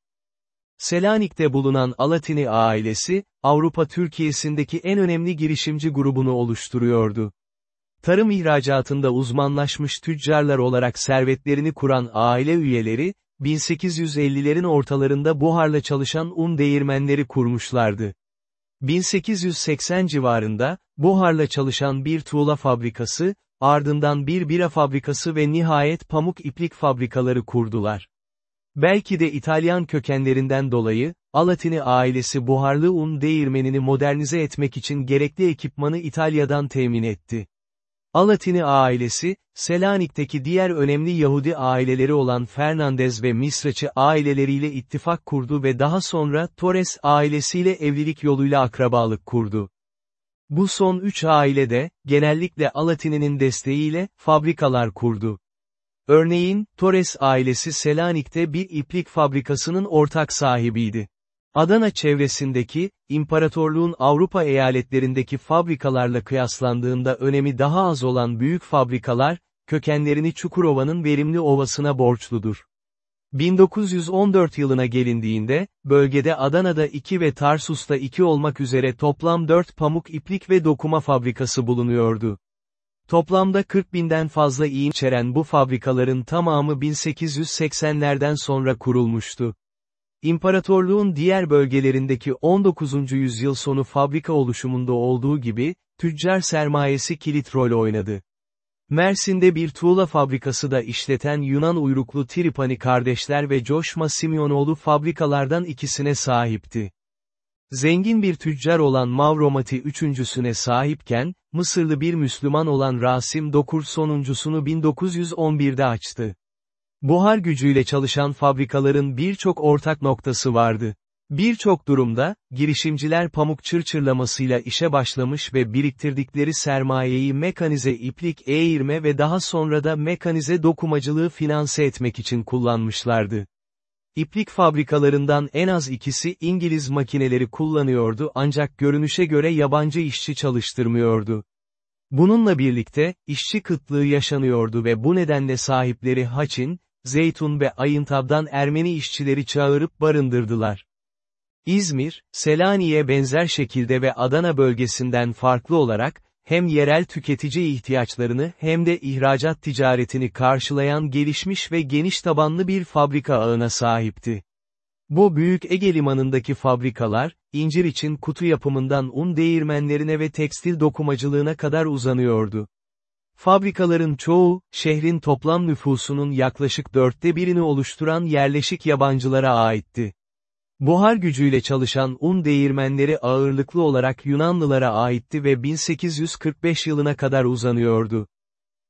S1: Selanik'te bulunan Alatini ailesi, Avrupa Türkiye'sindeki en önemli girişimci grubunu oluşturuyordu. Tarım ihracatında uzmanlaşmış tüccarlar olarak servetlerini kuran aile üyeleri, 1850'lerin ortalarında buharla çalışan un değirmenleri kurmuşlardı. 1880 civarında, buharla çalışan bir tuğla fabrikası, ardından bir bira fabrikası ve nihayet pamuk iplik fabrikaları kurdular. Belki de İtalyan kökenlerinden dolayı, Alatini ailesi buharlı un değirmenini modernize etmek için gerekli ekipmanı İtalya'dan temin etti. Alatini ailesi, Selanik'teki diğer önemli Yahudi aileleri olan Fernandez ve Misraçı aileleriyle ittifak kurdu ve daha sonra Torres ailesiyle evlilik yoluyla akrabalık kurdu. Bu son üç aile de, genellikle Alatini'nin desteğiyle, fabrikalar kurdu. Örneğin, Torres ailesi Selanik'te bir iplik fabrikasının ortak sahibiydi. Adana çevresindeki, imparatorluğun Avrupa eyaletlerindeki fabrikalarla kıyaslandığında önemi daha az olan büyük fabrikalar, kökenlerini Çukurova'nın verimli ovasına borçludur. 1914 yılına gelindiğinde, bölgede Adana'da 2 ve Tarsus'ta 2 olmak üzere toplam 4 pamuk iplik ve dokuma fabrikası bulunuyordu. Toplamda 40 binden fazla iğne içeren bu fabrikaların tamamı 1880'lerden sonra kurulmuştu. İmparatorluğun diğer bölgelerindeki 19. yüzyıl sonu fabrika oluşumunda olduğu gibi, tüccar sermayesi kilit rol oynadı. Mersin'de bir tuğla fabrikası da işleten Yunan uyruklu Tripani kardeşler ve Coşma Simyonoğlu fabrikalardan ikisine sahipti. Zengin bir tüccar olan Mavromati üçüncüsüne sahipken, Mısırlı bir Müslüman olan Rasim Dokur sonuncusunu 1911'de açtı. Buhar gücüyle çalışan fabrikaların birçok ortak noktası vardı. Birçok durumda, girişimciler pamuk çırçırlamasıyla işe başlamış ve biriktirdikleri sermayeyi mekanize iplik eğirme ve daha sonra da mekanize dokumacılığı finanse etmek için kullanmışlardı. İplik fabrikalarından en az ikisi İngiliz makineleri kullanıyordu ancak görünüşe göre yabancı işçi çalıştırmıyordu. Bununla birlikte, işçi kıtlığı yaşanıyordu ve bu nedenle sahipleri Haçin, Zeytun ve Ayıntab'dan Ermeni işçileri çağırıp barındırdılar. İzmir, Selanik'e benzer şekilde ve Adana bölgesinden farklı olarak, hem yerel tüketici ihtiyaçlarını hem de ihracat ticaretini karşılayan gelişmiş ve geniş tabanlı bir fabrika ağına sahipti. Bu büyük Ege limanındaki fabrikalar, incir için kutu yapımından un değirmenlerine ve tekstil dokumacılığına kadar uzanıyordu. Fabrikaların çoğu, şehrin toplam nüfusunun yaklaşık dörtte birini oluşturan yerleşik yabancılara aitti. Buhar gücüyle çalışan un değirmenleri ağırlıklı olarak Yunanlılara aitti ve 1845 yılına kadar uzanıyordu.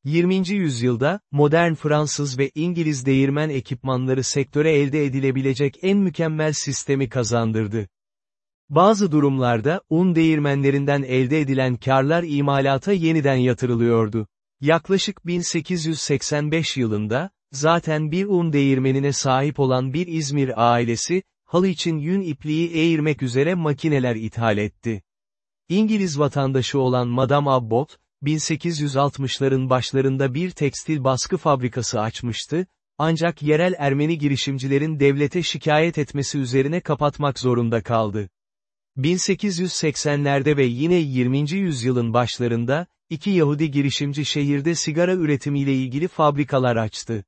S1: 20. yüzyılda, modern Fransız ve İngiliz değirmen ekipmanları sektöre elde edilebilecek en mükemmel sistemi kazandırdı. Bazı durumlarda, un değirmenlerinden elde edilen karlar imalata yeniden yatırılıyordu. Yaklaşık 1885 yılında, zaten bir un değirmenine sahip olan bir İzmir ailesi, halı için yün ipliği eğirmek üzere makineler ithal etti. İngiliz vatandaşı olan Madame Abbott, 1860'ların başlarında bir tekstil baskı fabrikası açmıştı, ancak yerel Ermeni girişimcilerin devlete şikayet etmesi üzerine kapatmak zorunda kaldı. 1880'lerde ve yine 20. yüzyılın başlarında, iki Yahudi girişimci şehirde sigara üretimiyle ilgili fabrikalar açtı.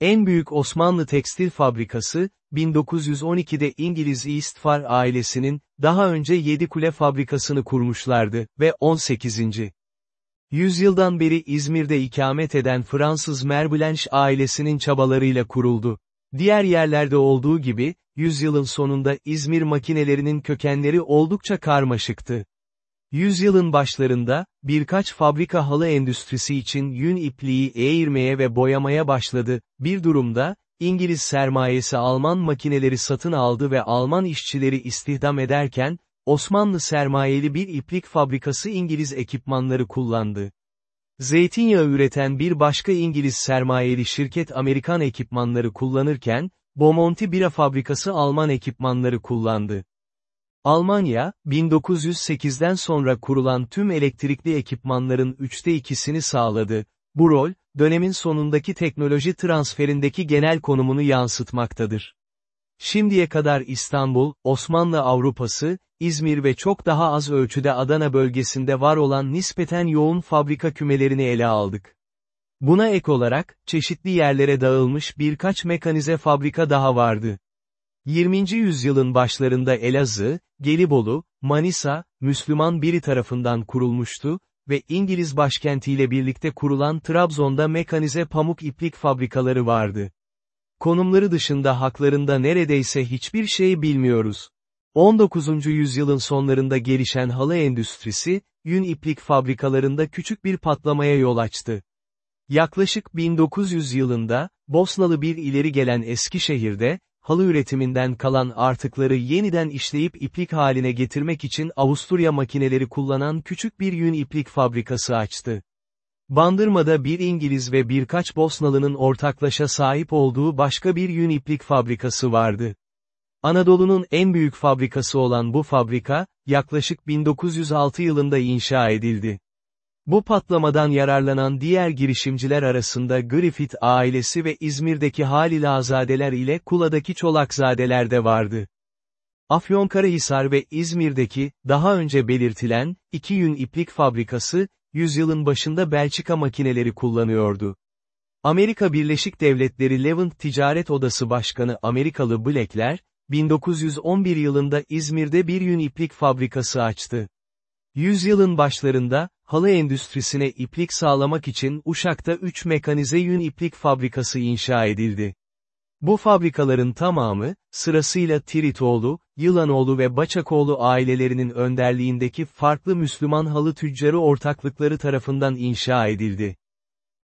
S1: En büyük Osmanlı tekstil fabrikası, 1912'de İngiliz Eastfar ailesinin, daha önce Yedikule fabrikasını kurmuşlardı ve 18. Yüzyıldan beri İzmir'de ikamet eden Fransız Merblanche ailesinin çabalarıyla kuruldu. Diğer yerlerde olduğu gibi, yüzyılın sonunda İzmir makinelerinin kökenleri oldukça karmaşıktı. Yüzyılın başlarında, birkaç fabrika halı endüstrisi için yün ipliği eğirmeye ve boyamaya başladı, bir durumda, İngiliz sermayesi Alman makineleri satın aldı ve Alman işçileri istihdam ederken, Osmanlı sermayeli bir iplik fabrikası İngiliz ekipmanları kullandı. Zeytinyağı üreten bir başka İngiliz sermayeli şirket Amerikan ekipmanları kullanırken, Bomonti bira fabrikası Alman ekipmanları kullandı. Almanya, 1908'den sonra kurulan tüm elektrikli ekipmanların üçte ikisini sağladı. Bu rol, dönemin sonundaki teknoloji transferindeki genel konumunu yansıtmaktadır. Şimdiye kadar İstanbul, Osmanlı Avrupası, İzmir ve çok daha az ölçüde Adana bölgesinde var olan nispeten yoğun fabrika kümelerini ele aldık. Buna ek olarak, çeşitli yerlere dağılmış birkaç mekanize fabrika daha vardı. 20. yüzyılın başlarında Elazığ, Gelibolu, Manisa, Müslüman biri tarafından kurulmuştu ve İngiliz başkentiyle birlikte kurulan Trabzon'da mekanize pamuk iplik fabrikaları vardı. Konumları dışında haklarında neredeyse hiçbir şey bilmiyoruz. 19. yüzyılın sonlarında gelişen halı endüstrisi, yün iplik fabrikalarında küçük bir patlamaya yol açtı. Yaklaşık 1900 yılında, Bosnalı bir ileri gelen Eskişehir'de, halı üretiminden kalan artıkları yeniden işleyip iplik haline getirmek için Avusturya makineleri kullanan küçük bir yün iplik fabrikası açtı. Bandırma'da bir İngiliz ve birkaç Bosnalı'nın ortaklaşa sahip olduğu başka bir yün iplik fabrikası vardı. Anadolu'nun en büyük fabrikası olan bu fabrika, yaklaşık 1906 yılında inşa edildi. Bu patlamadan yararlanan diğer girişimciler arasında Griffith ailesi ve İzmir'deki Halilazadeler ile Kula'daki Çolakzadeler de vardı. Afyonkarahisar ve İzmir'deki, daha önce belirtilen, iki yün iplik fabrikası, yüzyılın başında Belçika makineleri kullanıyordu. Amerika Birleşik Devletleri Levant Ticaret Odası Başkanı Amerikalı Blackler, 1911 yılında İzmir'de bir yün iplik fabrikası açtı. Yüzyılın başlarında, halı endüstrisine iplik sağlamak için Uşak'ta 3 mekanize yün iplik fabrikası inşa edildi. Bu fabrikaların tamamı, sırasıyla Tiritoğlu, Yılanoğlu ve Baçakoğlu ailelerinin önderliğindeki farklı Müslüman halı tüccarı ortaklıkları tarafından inşa edildi.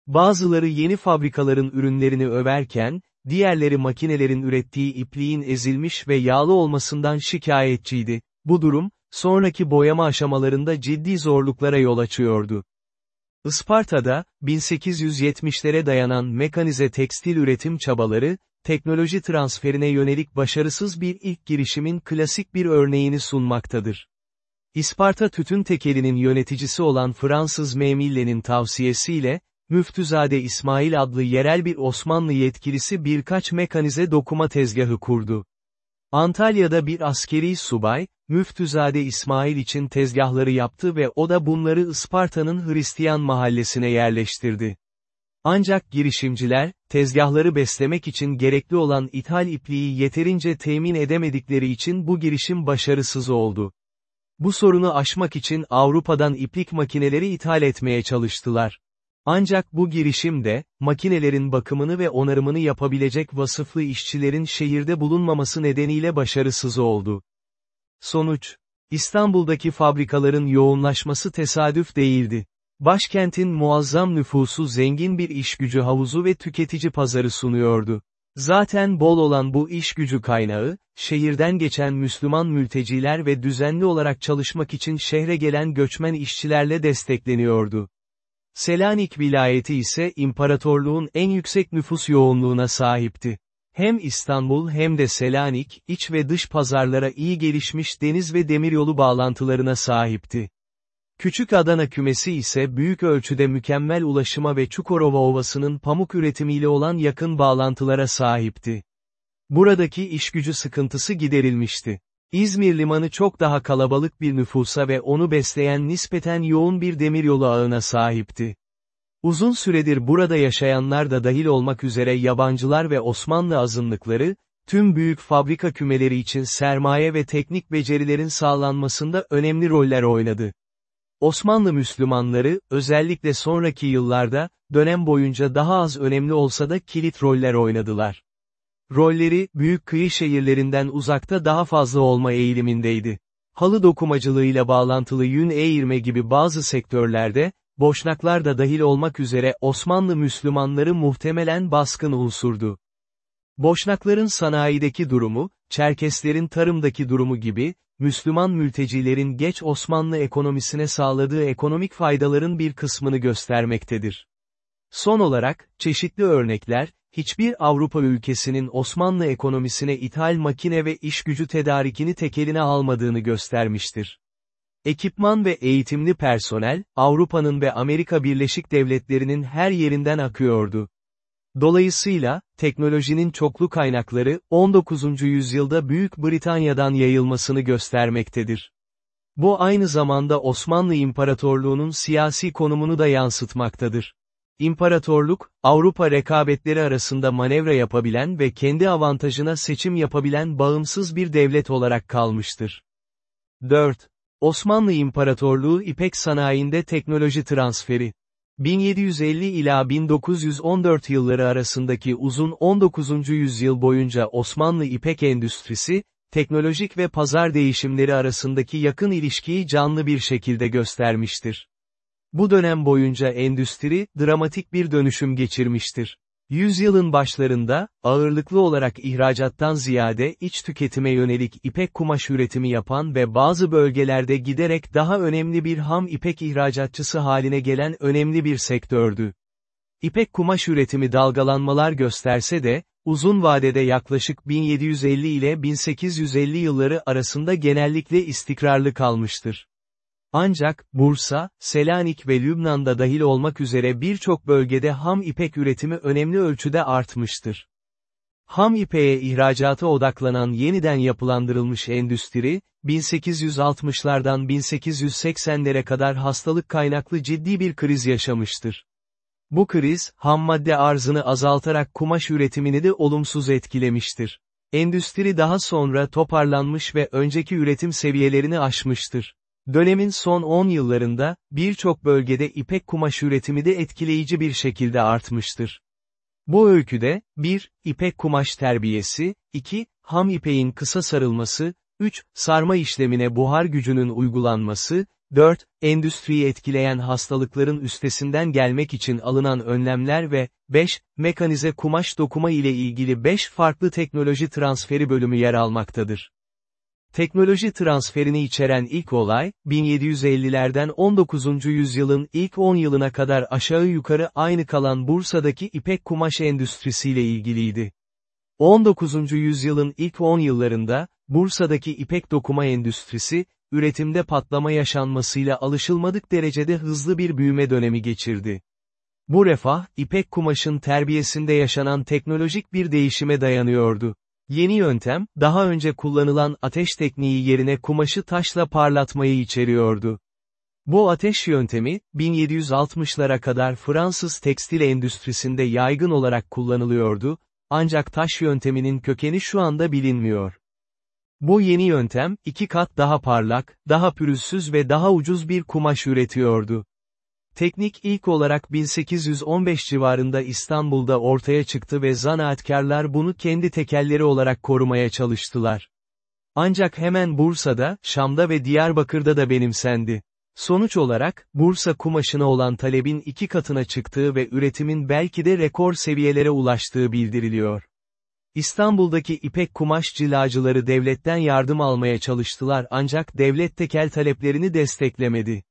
S1: Bazıları yeni fabrikaların ürünlerini överken, diğerleri makinelerin ürettiği ipliğin ezilmiş ve yağlı olmasından şikayetçiydi. Bu durum, sonraki boyama aşamalarında ciddi zorluklara yol açıyordu. Isparta'da, 1870'lere dayanan mekanize tekstil üretim çabaları, teknoloji transferine yönelik başarısız bir ilk girişimin klasik bir örneğini sunmaktadır. İsparta Tütün Tekeli'nin yöneticisi olan Fransız Memille'nin tavsiyesiyle, Müftüzade İsmail adlı yerel bir Osmanlı yetkilisi birkaç mekanize dokuma tezgahı kurdu. Antalya'da bir askeri subay, Müftüzade İsmail için tezgahları yaptı ve o da bunları Isparta'nın Hristiyan mahallesine yerleştirdi. Ancak girişimciler, tezgahları beslemek için gerekli olan ithal ipliği yeterince temin edemedikleri için bu girişim başarısız oldu. Bu sorunu aşmak için Avrupa'dan iplik makineleri ithal etmeye çalıştılar. Ancak bu girişim de, makinelerin bakımını ve onarımını yapabilecek vasıflı işçilerin şehirde bulunmaması nedeniyle başarısız oldu. Sonuç, İstanbul'daki fabrikaların yoğunlaşması tesadüf değildi. Başkentin muazzam nüfusu zengin bir iş gücü havuzu ve tüketici pazarı sunuyordu. Zaten bol olan bu iş gücü kaynağı, şehirden geçen Müslüman mülteciler ve düzenli olarak çalışmak için şehre gelen göçmen işçilerle destekleniyordu. Selanik vilayeti ise imparatorluğun en yüksek nüfus yoğunluğuna sahipti. Hem İstanbul hem de Selanik, iç ve dış pazarlara iyi gelişmiş deniz ve demiryolu bağlantılarına sahipti. Küçük Adana kümesi ise büyük ölçüde mükemmel ulaşıma ve Çukurova Ovası'nın pamuk üretimiyle olan yakın bağlantılara sahipti. Buradaki işgücü sıkıntısı giderilmişti. İzmir limanı çok daha kalabalık bir nüfusa ve onu besleyen nispeten yoğun bir demiryolu ağına sahipti. Uzun süredir burada yaşayanlar da dahil olmak üzere yabancılar ve Osmanlı azınlıkları, tüm büyük fabrika kümeleri için sermaye ve teknik becerilerin sağlanmasında önemli roller oynadı. Osmanlı Müslümanları, özellikle sonraki yıllarda, dönem boyunca daha az önemli olsa da kilit roller oynadılar. Rolleri, büyük kıyı şehirlerinden uzakta daha fazla olma eğilimindeydi. Halı dokumacılığıyla bağlantılı yün eğirme gibi bazı sektörlerde, boşnaklar da dahil olmak üzere Osmanlı Müslümanları muhtemelen baskın unsurdu. Boşnakların sanayideki durumu, Çerkeslerin tarımdaki durumu gibi, Müslüman mültecilerin geç Osmanlı ekonomisine sağladığı ekonomik faydaların bir kısmını göstermektedir. Son olarak, çeşitli örnekler, hiçbir Avrupa ülkesinin Osmanlı ekonomisine ithal makine ve iş gücü tedarikini tekeline almadığını göstermiştir. Ekipman ve eğitimli personel, Avrupa'nın ve Amerika Birleşik Devletleri'nin her yerinden akıyordu. Dolayısıyla, teknolojinin çoklu kaynakları, 19. yüzyılda Büyük Britanya'dan yayılmasını göstermektedir. Bu aynı zamanda Osmanlı İmparatorluğu'nun siyasi konumunu da yansıtmaktadır. İmparatorluk, Avrupa rekabetleri arasında manevra yapabilen ve kendi avantajına seçim yapabilen bağımsız bir devlet olarak kalmıştır. 4. Osmanlı İmparatorluğu İpek sanayinde teknoloji transferi. 1750 ila 1914 yılları arasındaki uzun 19. yüzyıl boyunca Osmanlı İpek endüstrisi, teknolojik ve pazar değişimleri arasındaki yakın ilişkiyi canlı bir şekilde göstermiştir. Bu dönem boyunca endüstri, dramatik bir dönüşüm geçirmiştir. Yüzyılın başlarında, ağırlıklı olarak ihracattan ziyade iç tüketime yönelik ipek kumaş üretimi yapan ve bazı bölgelerde giderek daha önemli bir ham ipek ihracatçısı haline gelen önemli bir sektördü. İpek kumaş üretimi dalgalanmalar gösterse de, uzun vadede yaklaşık 1750 ile 1850 yılları arasında genellikle istikrarlı kalmıştır. Ancak, Bursa, Selanik ve Lübnan'da dahil olmak üzere birçok bölgede ham ipek üretimi önemli ölçüde artmıştır. Ham ipeğe ihracata odaklanan yeniden yapılandırılmış endüstri, 1860'lardan 1880'lere kadar hastalık kaynaklı ciddi bir kriz yaşamıştır. Bu kriz, ham madde arzını azaltarak kumaş üretimini de olumsuz etkilemiştir. Endüstri daha sonra toparlanmış ve önceki üretim seviyelerini aşmıştır. Dönemin son 10 yıllarında, birçok bölgede ipek kumaş üretimi de etkileyici bir şekilde artmıştır. Bu öyküde, 1. ipek kumaş terbiyesi, 2. Ham ipeğin kısa sarılması, 3. Sarma işlemine buhar gücünün uygulanması, 4. Endüstriyi etkileyen hastalıkların üstesinden gelmek için alınan önlemler ve 5. Mekanize kumaş dokuma ile ilgili 5 farklı teknoloji transferi bölümü yer almaktadır. Teknoloji transferini içeren ilk olay, 1750'lerden 19. yüzyılın ilk 10 yılına kadar aşağı yukarı aynı kalan Bursa'daki ipek kumaş endüstrisiyle ilgiliydi. 19. yüzyılın ilk 10 yıllarında, Bursa'daki ipek dokuma endüstrisi, üretimde patlama yaşanmasıyla alışılmadık derecede hızlı bir büyüme dönemi geçirdi. Bu refah, ipek kumaşın terbiyesinde yaşanan teknolojik bir değişime dayanıyordu. Yeni yöntem, daha önce kullanılan ateş tekniği yerine kumaşı taşla parlatmayı içeriyordu. Bu ateş yöntemi, 1760'lara kadar Fransız tekstil endüstrisinde yaygın olarak kullanılıyordu, ancak taş yönteminin kökeni şu anda bilinmiyor. Bu yeni yöntem, iki kat daha parlak, daha pürüzsüz ve daha ucuz bir kumaş üretiyordu. Teknik ilk olarak 1815 civarında İstanbul'da ortaya çıktı ve zanaatkarlar bunu kendi tekelleri olarak korumaya çalıştılar. Ancak hemen Bursa'da, Şam'da ve Diyarbakır'da da benimsendi. Sonuç olarak, Bursa kumaşına olan talebin iki katına çıktığı ve üretimin belki de rekor seviyelere ulaştığı bildiriliyor. İstanbul'daki ipek kumaş cilacıları devletten yardım almaya çalıştılar ancak devlet tekel taleplerini desteklemedi.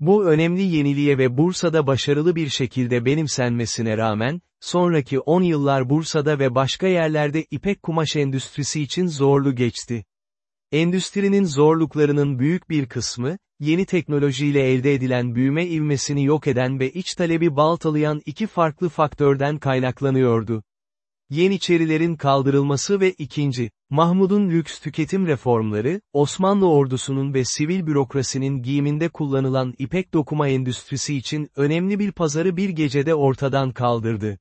S1: Bu önemli yeniliğe ve Bursa'da başarılı bir şekilde benimsenmesine rağmen, sonraki 10 yıllar Bursa'da ve başka yerlerde ipek kumaş endüstrisi için zorlu geçti. Endüstrinin zorluklarının büyük bir kısmı, yeni teknolojiyle elde edilen büyüme ivmesini yok eden ve iç talebi baltalayan iki farklı faktörden kaynaklanıyordu. Yeniçerilerin kaldırılması ve ikinci, Mahmud'un lüks tüketim reformları, Osmanlı ordusunun ve sivil bürokrasinin giyiminde kullanılan ipek dokuma endüstrisi için önemli bir pazarı bir gecede ortadan kaldırdı.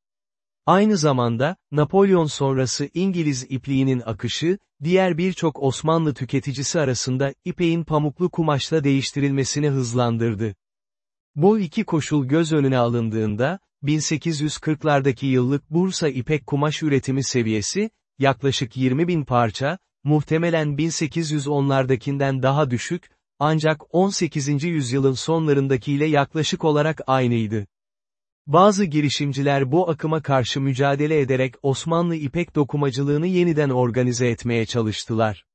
S1: Aynı zamanda, Napolyon sonrası İngiliz ipliğinin akışı, diğer birçok Osmanlı tüketicisi arasında ipeğin pamuklu kumaşla değiştirilmesini hızlandırdı. Bu iki koşul göz önüne alındığında, 1840'lardaki yıllık Bursa ipek kumaş üretimi seviyesi, yaklaşık 20 bin parça, muhtemelen 1810'lardakinden daha düşük, ancak 18. yüzyılın sonlarındakiyle yaklaşık olarak aynıydı. Bazı girişimciler bu akıma karşı mücadele ederek Osmanlı ipek dokumacılığını yeniden organize etmeye çalıştılar.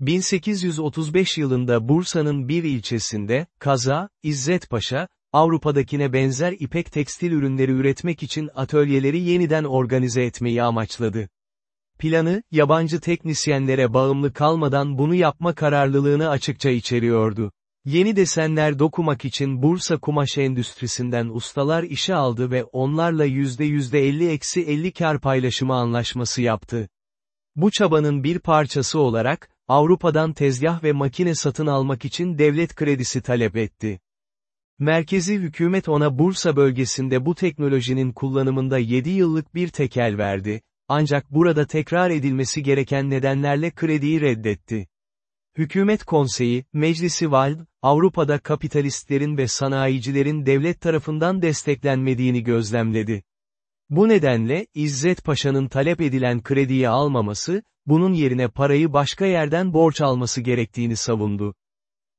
S1: 1835 yılında Bursa'nın bir ilçesinde, Kaza, İzzet Paşa, Avrupa'dakine benzer ipek tekstil ürünleri üretmek için atölyeleri yeniden organize etmeyi amaçladı. Planı, yabancı teknisyenlere bağımlı kalmadan bunu yapma kararlılığını açıkça içeriyordu. Yeni desenler dokumak için Bursa kumaş endüstrisinden ustalar işe aldı ve onlarla %50-50 kar paylaşımı anlaşması yaptı. Bu çabanın bir parçası olarak, Avrupa'dan tezgah ve makine satın almak için devlet kredisi talep etti. Merkezi hükümet ona Bursa bölgesinde bu teknolojinin kullanımında 7 yıllık bir tekel verdi, ancak burada tekrar edilmesi gereken nedenlerle krediyi reddetti. Hükümet konseyi, Meclisi Vald, Avrupa'da kapitalistlerin ve sanayicilerin devlet tarafından desteklenmediğini gözlemledi. Bu nedenle, İzzet Paşa'nın talep edilen krediyi almaması, bunun yerine parayı başka yerden borç alması gerektiğini savundu.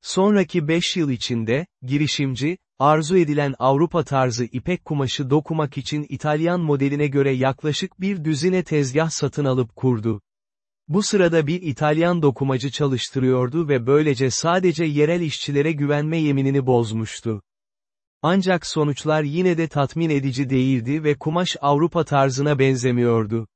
S1: Sonraki 5 yıl içinde, girişimci, arzu edilen Avrupa tarzı ipek kumaşı dokumak için İtalyan modeline göre yaklaşık bir düzine tezgah satın alıp kurdu. Bu sırada bir İtalyan dokumacı çalıştırıyordu ve böylece sadece yerel işçilere güvenme yeminini bozmuştu. Ancak sonuçlar yine de tatmin edici değildi ve kumaş Avrupa tarzına benzemiyordu.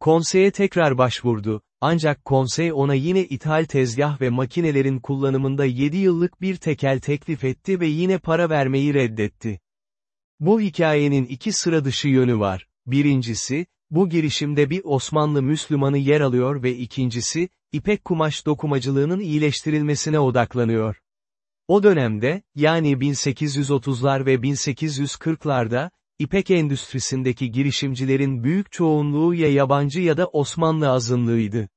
S1: Konseye tekrar başvurdu, ancak konsey ona yine ithal tezgah ve makinelerin kullanımında 7 yıllık bir tekel teklif etti ve yine para vermeyi reddetti. Bu hikayenin iki sıra dışı yönü var. Birincisi, bu girişimde bir Osmanlı Müslümanı yer alıyor ve ikincisi, ipek kumaş dokumacılığının iyileştirilmesine odaklanıyor. O dönemde, yani 1830'lar ve 1840'larda, İpek endüstrisindeki girişimcilerin büyük çoğunluğu ya yabancı ya da Osmanlı azınlığıydı.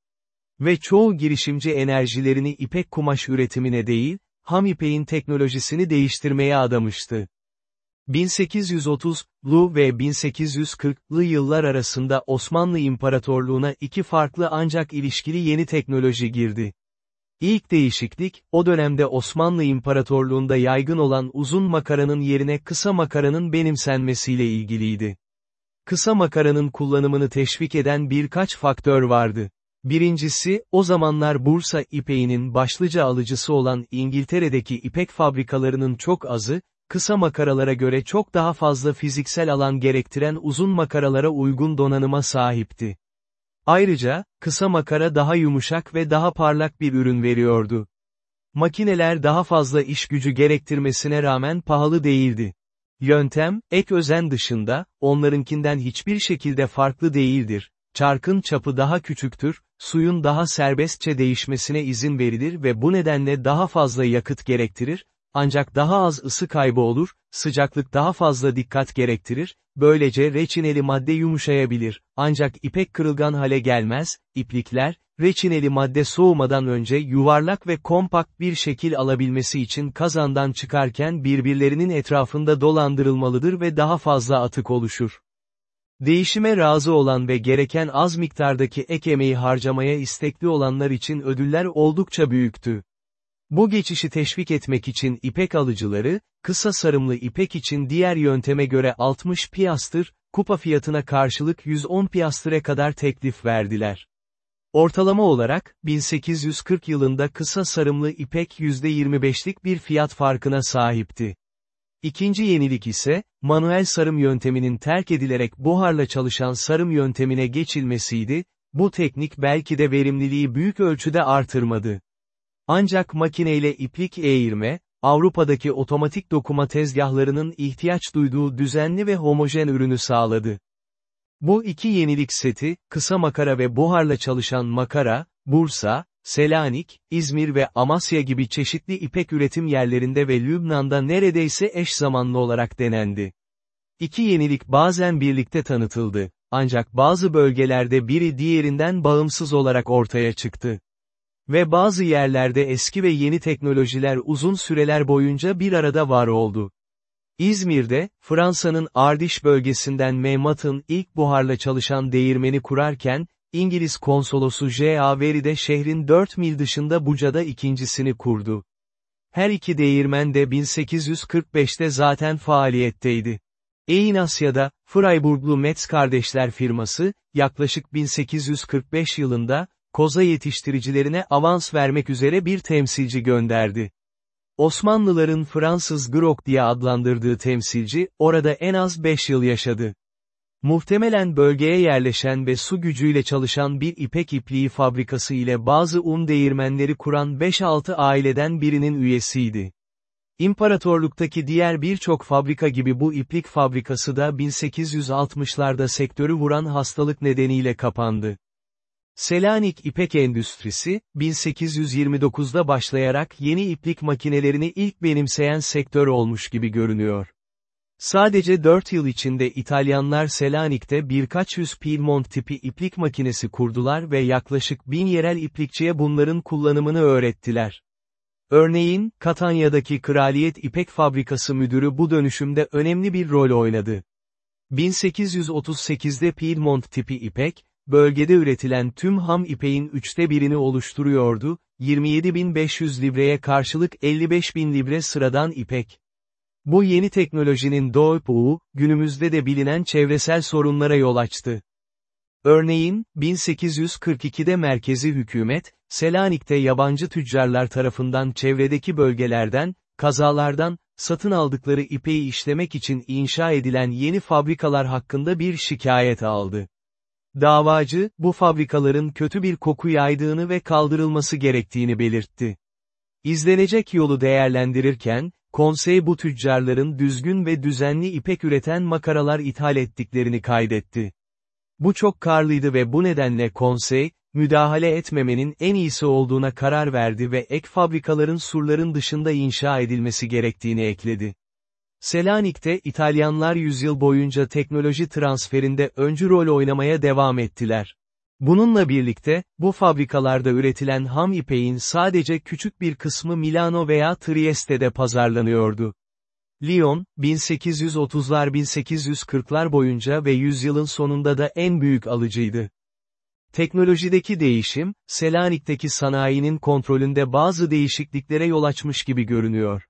S1: Ve çoğu girişimci enerjilerini ipek kumaş üretimine değil, ham ipeğin teknolojisini değiştirmeye adamıştı. 1830'lu ve 1840'lı yıllar arasında Osmanlı İmparatorluğu'na iki farklı ancak ilişkili yeni teknoloji girdi. İlk değişiklik, o dönemde Osmanlı İmparatorluğunda yaygın olan uzun makaranın yerine kısa makaranın benimsenmesiyle ilgiliydi. Kısa makaranın kullanımını teşvik eden birkaç faktör vardı. Birincisi, o zamanlar Bursa ipeğinin başlıca alıcısı olan İngiltere'deki ipek fabrikalarının çok azı, kısa makaralara göre çok daha fazla fiziksel alan gerektiren uzun makaralara uygun donanıma sahipti. Ayrıca, kısa makara daha yumuşak ve daha parlak bir ürün veriyordu. Makineler daha fazla iş gücü gerektirmesine rağmen pahalı değildi. Yöntem, ek özen dışında, onlarınkinden hiçbir şekilde farklı değildir. Çarkın çapı daha küçüktür, suyun daha serbestçe değişmesine izin verilir ve bu nedenle daha fazla yakıt gerektirir, ancak daha az ısı kaybı olur, sıcaklık daha fazla dikkat gerektirir, böylece reçineli madde yumuşayabilir, ancak ipek kırılgan hale gelmez, iplikler, reçineli madde soğumadan önce yuvarlak ve kompakt bir şekil alabilmesi için kazandan çıkarken birbirlerinin etrafında dolandırılmalıdır ve daha fazla atık oluşur. Değişime razı olan ve gereken az miktardaki ek emeği harcamaya istekli olanlar için ödüller oldukça büyüktü. Bu geçişi teşvik etmek için ipek alıcıları, kısa sarımlı ipek için diğer yönteme göre 60 piyastır, kupa fiyatına karşılık 110 piyastıre kadar teklif verdiler. Ortalama olarak, 1840 yılında kısa sarımlı ipek %25'lik bir fiyat farkına sahipti. İkinci yenilik ise, manuel sarım yönteminin terk edilerek buharla çalışan sarım yöntemine geçilmesiydi, bu teknik belki de verimliliği büyük ölçüde artırmadı. Ancak makineyle iplik eğirme, Avrupa'daki otomatik dokuma tezgahlarının ihtiyaç duyduğu düzenli ve homojen ürünü sağladı. Bu iki yenilik seti, kısa makara ve buharla çalışan makara, Bursa, Selanik, İzmir ve Amasya gibi çeşitli ipek üretim yerlerinde ve Lübnan'da neredeyse eş zamanlı olarak denendi. İki yenilik bazen birlikte tanıtıldı, ancak bazı bölgelerde biri diğerinden bağımsız olarak ortaya çıktı. Ve bazı yerlerde eski ve yeni teknolojiler uzun süreler boyunca bir arada var oldu. İzmir'de, Fransa'nın Ardiş bölgesinden Mehmat'ın ilk buharla çalışan değirmeni kurarken, İngiliz konsolosu J.A. Very de şehrin 4 mil dışında Buca'da ikincisini kurdu. Her iki değirmen de 1845'te zaten faaliyetteydi. Eyn Asya'da, Freiburglu Metz kardeşler firması, yaklaşık 1845 yılında, koza yetiştiricilerine avans vermek üzere bir temsilci gönderdi. Osmanlıların Fransız Grok diye adlandırdığı temsilci, orada en az 5 yıl yaşadı. Muhtemelen bölgeye yerleşen ve su gücüyle çalışan bir ipek ipliği fabrikası ile bazı un değirmenleri kuran 5-6 aileden birinin üyesiydi. İmparatorluktaki diğer birçok fabrika gibi bu iplik fabrikası da 1860'larda sektörü vuran hastalık nedeniyle kapandı. Selanik İpek Endüstrisi, 1829'da başlayarak yeni iplik makinelerini ilk benimseyen sektör olmuş gibi görünüyor. Sadece 4 yıl içinde İtalyanlar Selanik'te birkaç yüz Piedmont tipi iplik makinesi kurdular ve yaklaşık bin yerel iplikçiye bunların kullanımını öğrettiler. Örneğin, Katanya'daki Kraliyet İpek Fabrikası müdürü bu dönüşümde önemli bir rol oynadı. 1838'de Piedmont tipi ipek, bölgede üretilen tüm ham ipeğin üçte birini oluşturuyordu, 27.500 libreye karşılık 55.000 libre sıradan ipek. Bu yeni teknolojinin doğupu, günümüzde de bilinen çevresel sorunlara yol açtı. Örneğin, 1842'de merkezi hükümet, Selanik'te yabancı tüccarlar tarafından çevredeki bölgelerden, kazalardan, satın aldıkları ipeği işlemek için inşa edilen yeni fabrikalar hakkında bir şikayet aldı. Davacı, bu fabrikaların kötü bir koku yaydığını ve kaldırılması gerektiğini belirtti. İzlenecek yolu değerlendirirken, konsey bu tüccarların düzgün ve düzenli ipek üreten makaralar ithal ettiklerini kaydetti. Bu çok karlıydı ve bu nedenle konsey, müdahale etmemenin en iyisi olduğuna karar verdi ve ek fabrikaların surların dışında inşa edilmesi gerektiğini ekledi. Selanik'te İtalyanlar yüzyıl boyunca teknoloji transferinde öncü rol oynamaya devam ettiler. Bununla birlikte, bu fabrikalarda üretilen ham ipeğin sadece küçük bir kısmı Milano veya Trieste'de pazarlanıyordu. Lyon, 1830'lar 1840'lar boyunca ve yüzyılın sonunda da en büyük alıcıydı. Teknolojideki değişim, Selanik'teki sanayinin kontrolünde bazı değişikliklere yol açmış gibi görünüyor.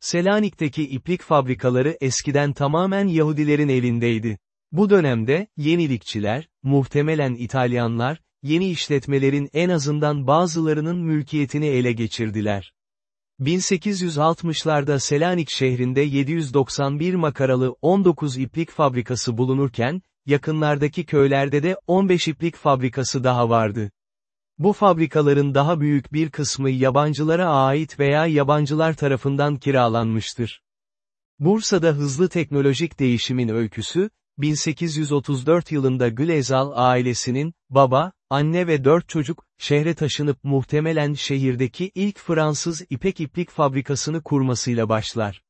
S1: Selanik'teki iplik fabrikaları eskiden tamamen Yahudilerin elindeydi. Bu dönemde, yenilikçiler, muhtemelen İtalyanlar, yeni işletmelerin en azından bazılarının mülkiyetini ele geçirdiler. 1860'larda Selanik şehrinde 791 makaralı 19 iplik fabrikası bulunurken, yakınlardaki köylerde de 15 iplik fabrikası daha vardı. Bu fabrikaların daha büyük bir kısmı yabancılara ait veya yabancılar tarafından kiralanmıştır. Bursa'da hızlı teknolojik değişimin öyküsü, 1834 yılında Gülezal ailesinin, baba, anne ve dört çocuk, şehre taşınıp muhtemelen şehirdeki ilk Fransız ipek iplik fabrikasını kurmasıyla başlar.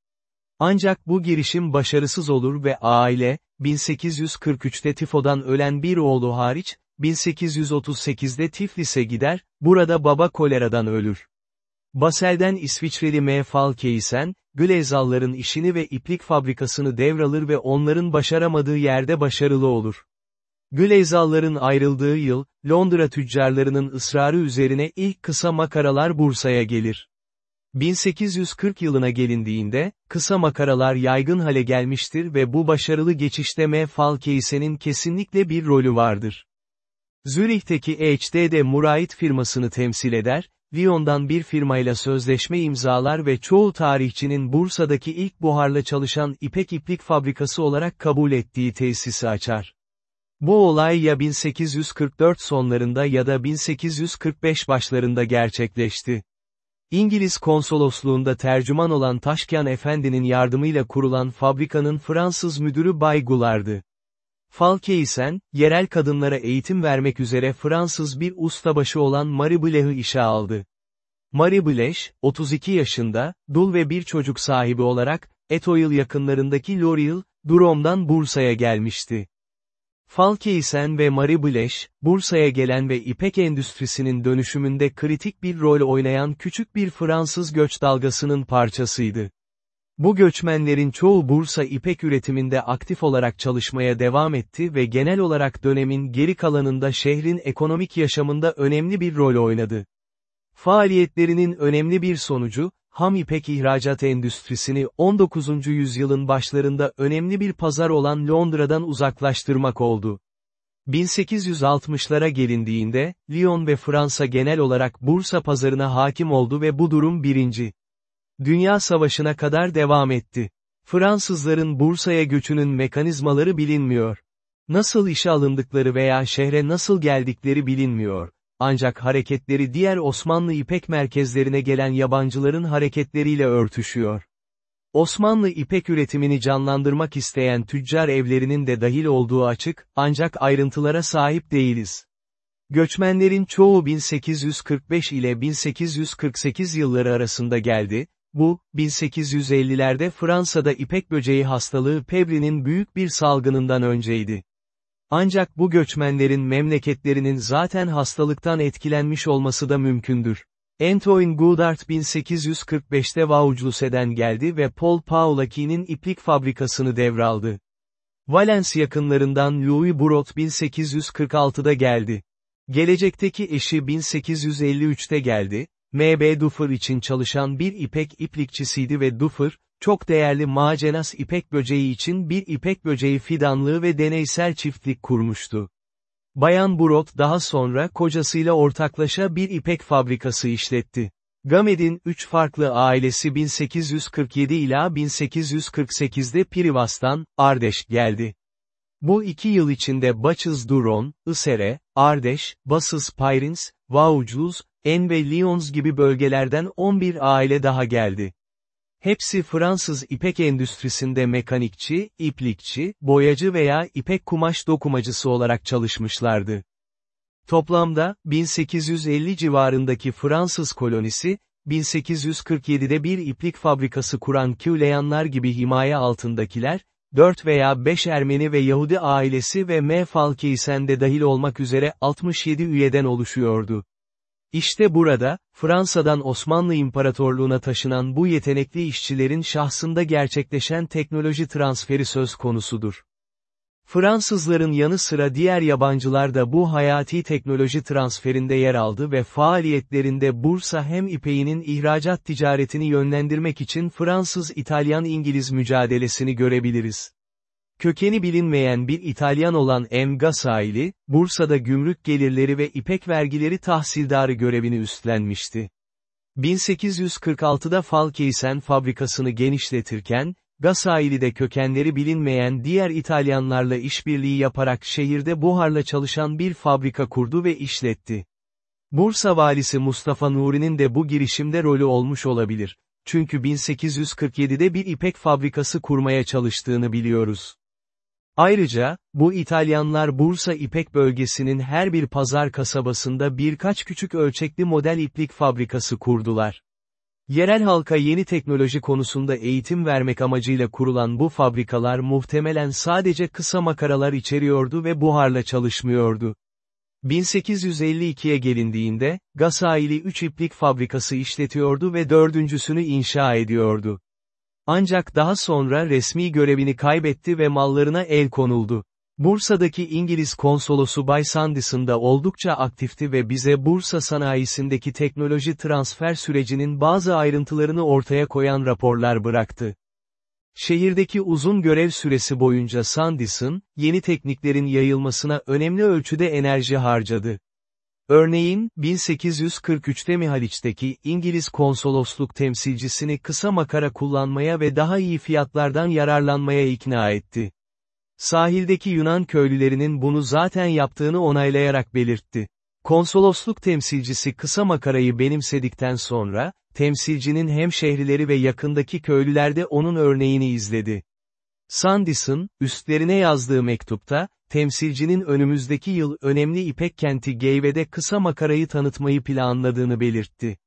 S1: Ancak bu girişim başarısız olur ve aile, 1843'te tifodan ölen bir oğlu hariç, 1838'de Tiflis'e gider, burada baba koleradan ölür. Basel'den İsviçreli M. Falkeysen, Glazalların işini ve iplik fabrikasını devralır ve onların başaramadığı yerde başarılı olur. Glazalların ayrıldığı yıl, Londra tüccarlarının ısrarı üzerine ilk kısa makaralar Bursa'ya gelir. 1840 yılına gelindiğinde, kısa makaralar yaygın hale gelmiştir ve bu başarılı geçişte M. Falkeysen'in kesinlikle bir rolü vardır. Zürih'teki HD'de Murait firmasını temsil eder, Lyon'dan bir firmayla sözleşme imzalar ve çoğu tarihçinin Bursa'daki ilk buharla çalışan ipek iplik fabrikası olarak kabul ettiği tesisi açar. Bu olay ya 1844 sonlarında ya da 1845 başlarında gerçekleşti. İngiliz konsolosluğunda tercüman olan Taşkyan Efendi'nin yardımıyla kurulan fabrikanın Fransız müdürü Bay Goulard'ı. Falkeysen, yerel kadınlara eğitim vermek üzere Fransız bir ustabaşı olan Marie Blech'ı işe aldı. Marie Blech, 32 yaşında, dul ve bir çocuk sahibi olarak, Etoile yakınlarındaki Lorient, Durom'dan Bursa'ya gelmişti. Falkeysen ve Marie Blech, Bursa'ya gelen ve ipek endüstrisinin dönüşümünde kritik bir rol oynayan küçük bir Fransız göç dalgasının parçasıydı. Bu göçmenlerin çoğu Bursa ipek üretiminde aktif olarak çalışmaya devam etti ve genel olarak dönemin geri kalanında şehrin ekonomik yaşamında önemli bir rol oynadı. Faaliyetlerinin önemli bir sonucu, ham ipek ihracat endüstrisini 19. yüzyılın başlarında önemli bir pazar olan Londra'dan uzaklaştırmak oldu. 1860'lara gelindiğinde, Lyon ve Fransa genel olarak Bursa pazarına hakim oldu ve bu durum birinci. Dünya Savaşı'na kadar devam etti. Fransızların Bursa'ya göçünün mekanizmaları bilinmiyor. Nasıl işe alındıkları veya şehre nasıl geldikleri bilinmiyor. Ancak hareketleri diğer Osmanlı İpek merkezlerine gelen yabancıların hareketleriyle örtüşüyor. Osmanlı ipek üretimini canlandırmak isteyen tüccar evlerinin de dahil olduğu açık, ancak ayrıntılara sahip değiliz. Göçmenlerin çoğu 1845 ile 1848 yılları arasında geldi, bu, 1850'lerde Fransa'da ipek böceği hastalığı Pebri'nin büyük bir salgınından önceydi. Ancak bu göçmenlerin memleketlerinin zaten hastalıktan etkilenmiş olması da mümkündür. Antoine Goudart 1845'te Vaucluse'den geldi ve Paul Paulaki'nin iplik fabrikasını devraldı. Valence yakınlarından Louis Burot 1846'da geldi. Gelecekteki eşi 1853'te geldi, M.B. Duffer için çalışan bir ipek iplikçisiydi ve Duffer, çok değerli Macenas ipek böceği için bir ipek böceği fidanlığı ve deneysel çiftlik kurmuştu. Bayan Burot daha sonra kocasıyla ortaklaşa bir ipek fabrikası işletti. Gamed'in üç farklı ailesi 1847 ila 1848'de Privas'tan, Ardeş geldi. Bu iki yıl içinde Bacız Duron, Isere, Ardeş, Basız Pyrins, Vaucluse, En ve Lyons gibi bölgelerden 11 aile daha geldi. Hepsi Fransız ipek endüstrisinde mekanikçi, iplikçi, boyacı veya ipek kumaş dokumacısı olarak çalışmışlardı. Toplamda, 1850 civarındaki Fransız kolonisi, 1847'de bir iplik fabrikası kuran Küleyanlar gibi himaye altındakiler, 4 veya 5 Ermeni ve Yahudi ailesi ve M. Falkeysen de dahil olmak üzere 67 üyeden oluşuyordu. İşte burada, Fransa'dan Osmanlı İmparatorluğuna taşınan bu yetenekli işçilerin şahsında gerçekleşen teknoloji transferi söz konusudur. Fransızların yanı sıra diğer yabancılar da bu hayati teknoloji transferinde yer aldı ve faaliyetlerinde Bursa hem ipeğinin ihracat ticaretini yönlendirmek için Fransız-İtalyan-İngiliz mücadelesini görebiliriz. Kökeni bilinmeyen bir İtalyan olan M. Gasaili, Bursa'da gümrük gelirleri ve ipek vergileri tahsildarı görevini üstlenmişti. 1846'da Falkeysen fabrikasını genişletirken, Gasaili'de kökenleri bilinmeyen diğer İtalyanlarla işbirliği yaparak şehirde buharla çalışan bir fabrika kurdu ve işletti. Bursa valisi Mustafa Nuri'nin de bu girişimde rolü olmuş olabilir. Çünkü 1847'de bir ipek fabrikası kurmaya çalıştığını biliyoruz. Ayrıca, bu İtalyanlar Bursa İpek bölgesinin her bir pazar kasabasında birkaç küçük ölçekli model iplik fabrikası kurdular. Yerel halka yeni teknoloji konusunda eğitim vermek amacıyla kurulan bu fabrikalar muhtemelen sadece kısa makaralar içeriyordu ve buharla çalışmıyordu. 1852'ye gelindiğinde, Gasaili 3 iplik fabrikası işletiyordu ve dördüncüsünü inşa ediyordu. Ancak daha sonra resmi görevini kaybetti ve mallarına el konuldu. Bursa'daki İngiliz konsolosu Bay Sandison da oldukça aktifti ve bize Bursa sanayisindeki teknoloji transfer sürecinin bazı ayrıntılarını ortaya koyan raporlar bıraktı. Şehirdeki uzun görev süresi boyunca Sandison, yeni tekniklerin yayılmasına önemli ölçüde enerji harcadı. Örneğin, 1843'te Mihaliç'teki İngiliz konsolosluk temsilcisini kısa makara kullanmaya ve daha iyi fiyatlardan yararlanmaya ikna etti. Sahildeki Yunan köylülerinin bunu zaten yaptığını onaylayarak belirtti. Konsolosluk temsilcisi kısa makarayı benimsedikten sonra, temsilcinin hemşehrileri ve yakındaki köylüler de onun örneğini izledi. Sandison, üstlerine yazdığı mektupta, temsilcinin önümüzdeki yıl önemli İpek kenti Geyve'de kısa makarayı tanıtmayı planladığını belirtti.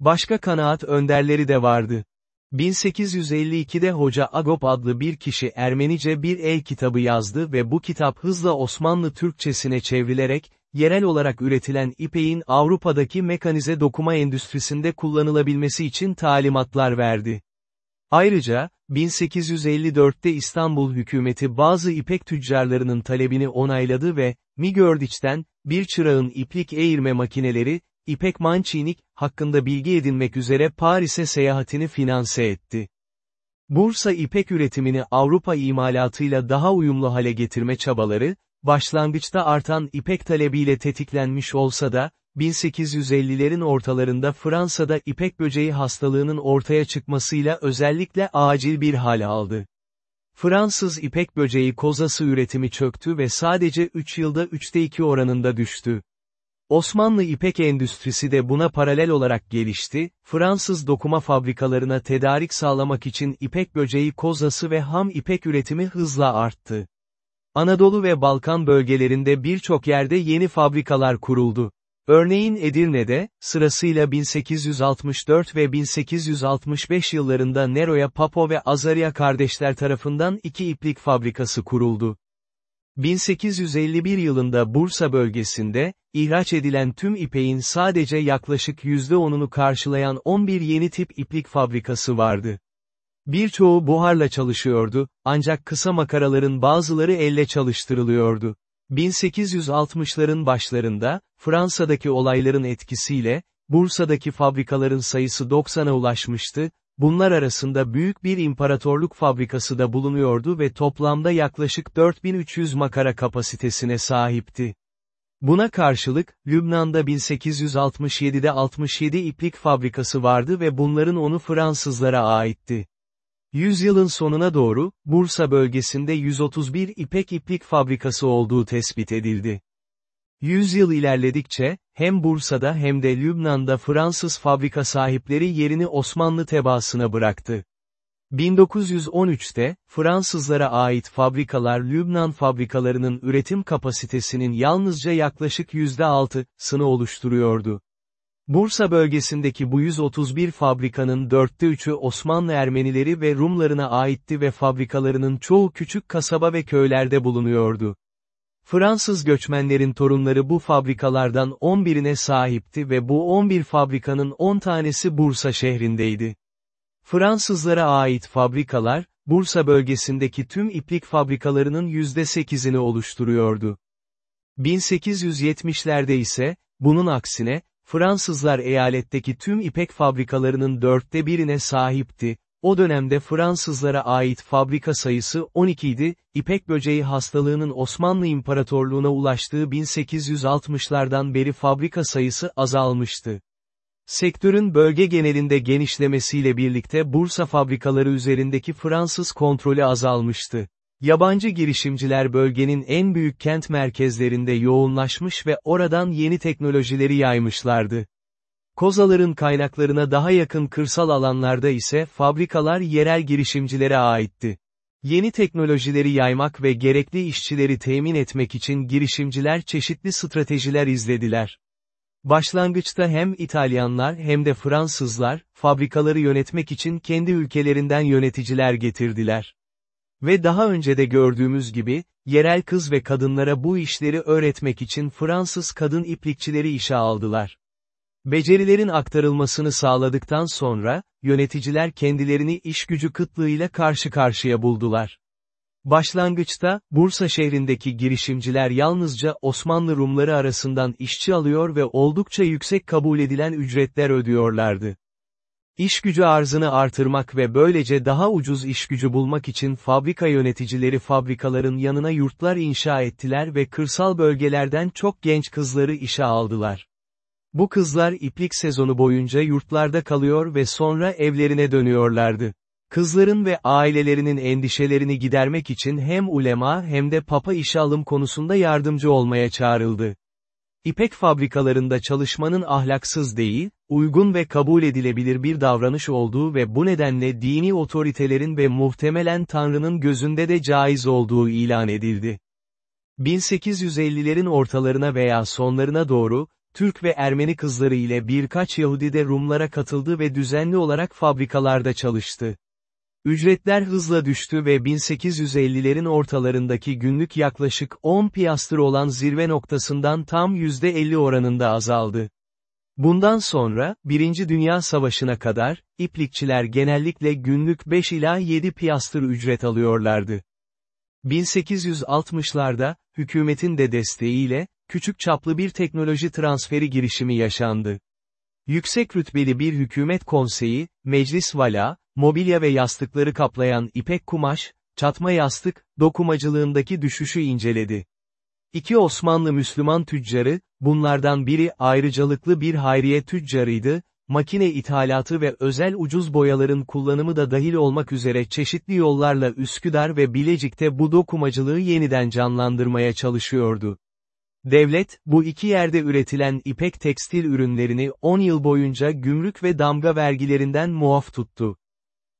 S1: Başka kanaat önderleri de vardı. 1852'de Hoca Agop adlı bir kişi Ermenice bir el kitabı yazdı ve bu kitap hızla Osmanlı Türkçesine çevrilerek, yerel olarak üretilen ipeğin Avrupa'daki mekanize dokuma endüstrisinde kullanılabilmesi için talimatlar verdi. Ayrıca, 1854'te İstanbul hükümeti bazı ipek tüccarlarının talebini onayladı ve, Migördiç'ten, bir çırağın iplik eğirme makineleri, İpek Mançinik, hakkında bilgi edinmek üzere Paris'e seyahatini finanse etti. Bursa ipek üretimini Avrupa imalatıyla daha uyumlu hale getirme çabaları, başlangıçta artan ipek talebiyle tetiklenmiş olsa da, 1850'lerin ortalarında Fransa'da ipek böceği hastalığının ortaya çıkmasıyla özellikle acil bir hal aldı. Fransız ipek böceği kozası üretimi çöktü ve sadece 3 yılda 3'te 2 oranında düştü. Osmanlı ipek endüstrisi de buna paralel olarak gelişti, Fransız dokuma fabrikalarına tedarik sağlamak için ipek böceği kozası ve ham ipek üretimi hızla arttı. Anadolu ve Balkan bölgelerinde birçok yerde yeni fabrikalar kuruldu. Örneğin Edirne'de, sırasıyla 1864 ve 1865 yıllarında Neroya Papo ve Azaria kardeşler tarafından iki iplik fabrikası kuruldu. 1851 yılında Bursa bölgesinde, ihraç edilen tüm ipeğin sadece yaklaşık %10'unu karşılayan 11 yeni tip iplik fabrikası vardı. Birçoğu buharla çalışıyordu, ancak kısa makaraların bazıları elle çalıştırılıyordu. 1860'ların başlarında, Fransa'daki olayların etkisiyle, Bursa'daki fabrikaların sayısı 90'a ulaşmıştı, bunlar arasında büyük bir imparatorluk fabrikası da bulunuyordu ve toplamda yaklaşık 4300 makara kapasitesine sahipti. Buna karşılık, Lübnan'da 1867'de 67 iplik fabrikası vardı ve bunların onu Fransızlara aitti. Yüzyılın sonuna doğru, Bursa bölgesinde 131 ipek iplik fabrikası olduğu tespit edildi. Yüzyıl ilerledikçe, hem Bursa'da hem de Lübnan'da Fransız fabrika sahipleri yerini Osmanlı tebaasına bıraktı. 1913'te, Fransızlara ait fabrikalar Lübnan fabrikalarının üretim kapasitesinin yalnızca yaklaşık %6'sını oluşturuyordu. Bursa bölgesindeki bu 131 fabrikanın dörtte üçü Osmanlı Ermenileri ve Rumlarına aitti ve fabrikalarının çoğu küçük kasaba ve köylerde bulunuyordu. Fransız göçmenlerin torunları bu fabrikalardan 11'ine sahipti ve bu 11 fabrikanın 10 tanesi Bursa şehrindeydi. Fransızlara ait fabrikalar, Bursa bölgesindeki tüm iplik fabrikalarının %8'ini oluşturuyordu. 1870'lerde ise, bunun aksine, Fransızlar eyaletteki tüm ipek fabrikalarının dörtte birine sahipti, o dönemde Fransızlara ait fabrika sayısı 12 idi, İpek böceği hastalığının Osmanlı İmparatorluğuna ulaştığı 1860'lardan beri fabrika sayısı azalmıştı. Sektörün bölge genelinde genişlemesiyle birlikte Bursa fabrikaları üzerindeki Fransız kontrolü azalmıştı. Yabancı girişimciler bölgenin en büyük kent merkezlerinde yoğunlaşmış ve oradan yeni teknolojileri yaymışlardı. Kozaların kaynaklarına daha yakın kırsal alanlarda ise fabrikalar yerel girişimcilere aitti. Yeni teknolojileri yaymak ve gerekli işçileri temin etmek için girişimciler çeşitli stratejiler izlediler. Başlangıçta hem İtalyanlar hem de Fransızlar, fabrikaları yönetmek için kendi ülkelerinden yöneticiler getirdiler. Ve daha önce de gördüğümüz gibi, yerel kız ve kadınlara bu işleri öğretmek için Fransız kadın iplikçileri işe aldılar. Becerilerin aktarılmasını sağladıktan sonra, yöneticiler kendilerini iş gücü kıtlığıyla karşı karşıya buldular. Başlangıçta, Bursa şehrindeki girişimciler yalnızca Osmanlı Rumları arasından işçi alıyor ve oldukça yüksek kabul edilen ücretler ödüyorlardı. İş gücü arzını artırmak ve böylece daha ucuz iş gücü bulmak için fabrika yöneticileri fabrikaların yanına yurtlar inşa ettiler ve kırsal bölgelerden çok genç kızları işe aldılar. Bu kızlar iplik sezonu boyunca yurtlarda kalıyor ve sonra evlerine dönüyorlardı. Kızların ve ailelerinin endişelerini gidermek için hem ulema hem de papa işe alım konusunda yardımcı olmaya çağrıldı. İpek fabrikalarında çalışmanın ahlaksız değil, uygun ve kabul edilebilir bir davranış olduğu ve bu nedenle dini otoritelerin ve muhtemelen Tanrı'nın gözünde de caiz olduğu ilan edildi. 1850'lerin ortalarına veya sonlarına doğru, Türk ve Ermeni kızları ile birkaç Yahudi de Rumlara katıldı ve düzenli olarak fabrikalarda çalıştı. Ücretler hızla düştü ve 1850'lerin ortalarındaki günlük yaklaşık 10 piyastır olan zirve noktasından tam %50 oranında azaldı. Bundan sonra, Birinci Dünya Savaşı'na kadar, iplikçiler genellikle günlük 5 ila 7 piyastır ücret alıyorlardı. 1860'larda, hükümetin de desteğiyle, küçük çaplı bir teknoloji transferi girişimi yaşandı. Yüksek rütbeli bir hükümet konseyi, meclis vala, mobilya ve yastıkları kaplayan ipek kumaş, çatma yastık, dokumacılığındaki düşüşü inceledi. İki Osmanlı Müslüman tüccarı, bunlardan biri ayrıcalıklı bir hayriye tüccarıydı, makine ithalatı ve özel ucuz boyaların kullanımı da dahil olmak üzere çeşitli yollarla Üsküdar ve Bilecik'te bu dokumacılığı yeniden canlandırmaya çalışıyordu. Devlet, bu iki yerde üretilen ipek tekstil ürünlerini 10 yıl boyunca gümrük ve damga vergilerinden muaf tuttu.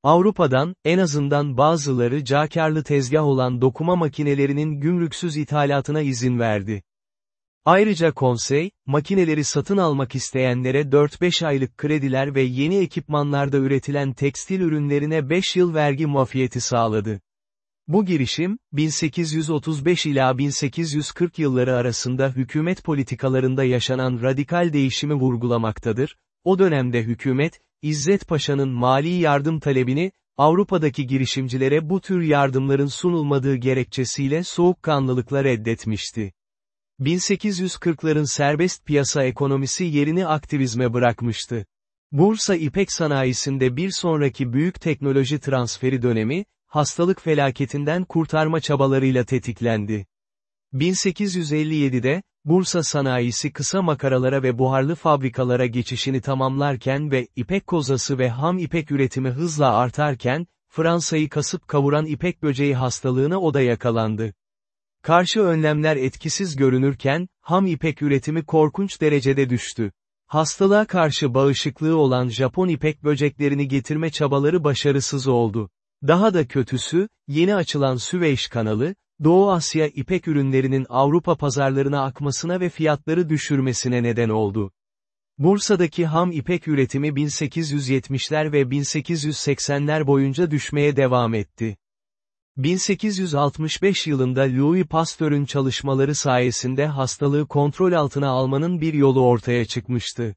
S1: Avrupa'dan, en azından bazıları cakarlı tezgah olan dokuma makinelerinin gümrüksüz ithalatına izin verdi. Ayrıca konsey, makineleri satın almak isteyenlere 4-5 aylık krediler ve yeni ekipmanlarda üretilen tekstil ürünlerine 5 yıl vergi muafiyeti sağladı. Bu girişim, 1835 ila 1840 yılları arasında hükümet politikalarında yaşanan radikal değişimi vurgulamaktadır. O dönemde hükümet, İzzet Paşa'nın mali yardım talebini, Avrupa'daki girişimcilere bu tür yardımların sunulmadığı gerekçesiyle soğukkanlılıkla reddetmişti. 1840'ların serbest piyasa ekonomisi yerini aktivizme bırakmıştı. Bursa İpek sanayisinde bir sonraki büyük teknoloji transferi dönemi, hastalık felaketinden kurtarma çabalarıyla tetiklendi. 1857'de, Bursa sanayisi kısa makaralara ve buharlı fabrikalara geçişini tamamlarken ve ipek kozası ve ham ipek üretimi hızla artarken, Fransa'yı kasıp kavuran ipek böceği hastalığına o da yakalandı. Karşı önlemler etkisiz görünürken, ham ipek üretimi korkunç derecede düştü. Hastalığa karşı bağışıklığı olan Japon ipek böceklerini getirme çabaları başarısız oldu. Daha da kötüsü, yeni açılan Süveyş kanalı, Doğu Asya ipek ürünlerinin Avrupa pazarlarına akmasına ve fiyatları düşürmesine neden oldu. Bursa'daki ham ipek üretimi 1870'ler ve 1880'ler boyunca düşmeye devam etti. 1865 yılında Louis Pasteur'ün çalışmaları sayesinde hastalığı kontrol altına almanın bir yolu ortaya çıkmıştı.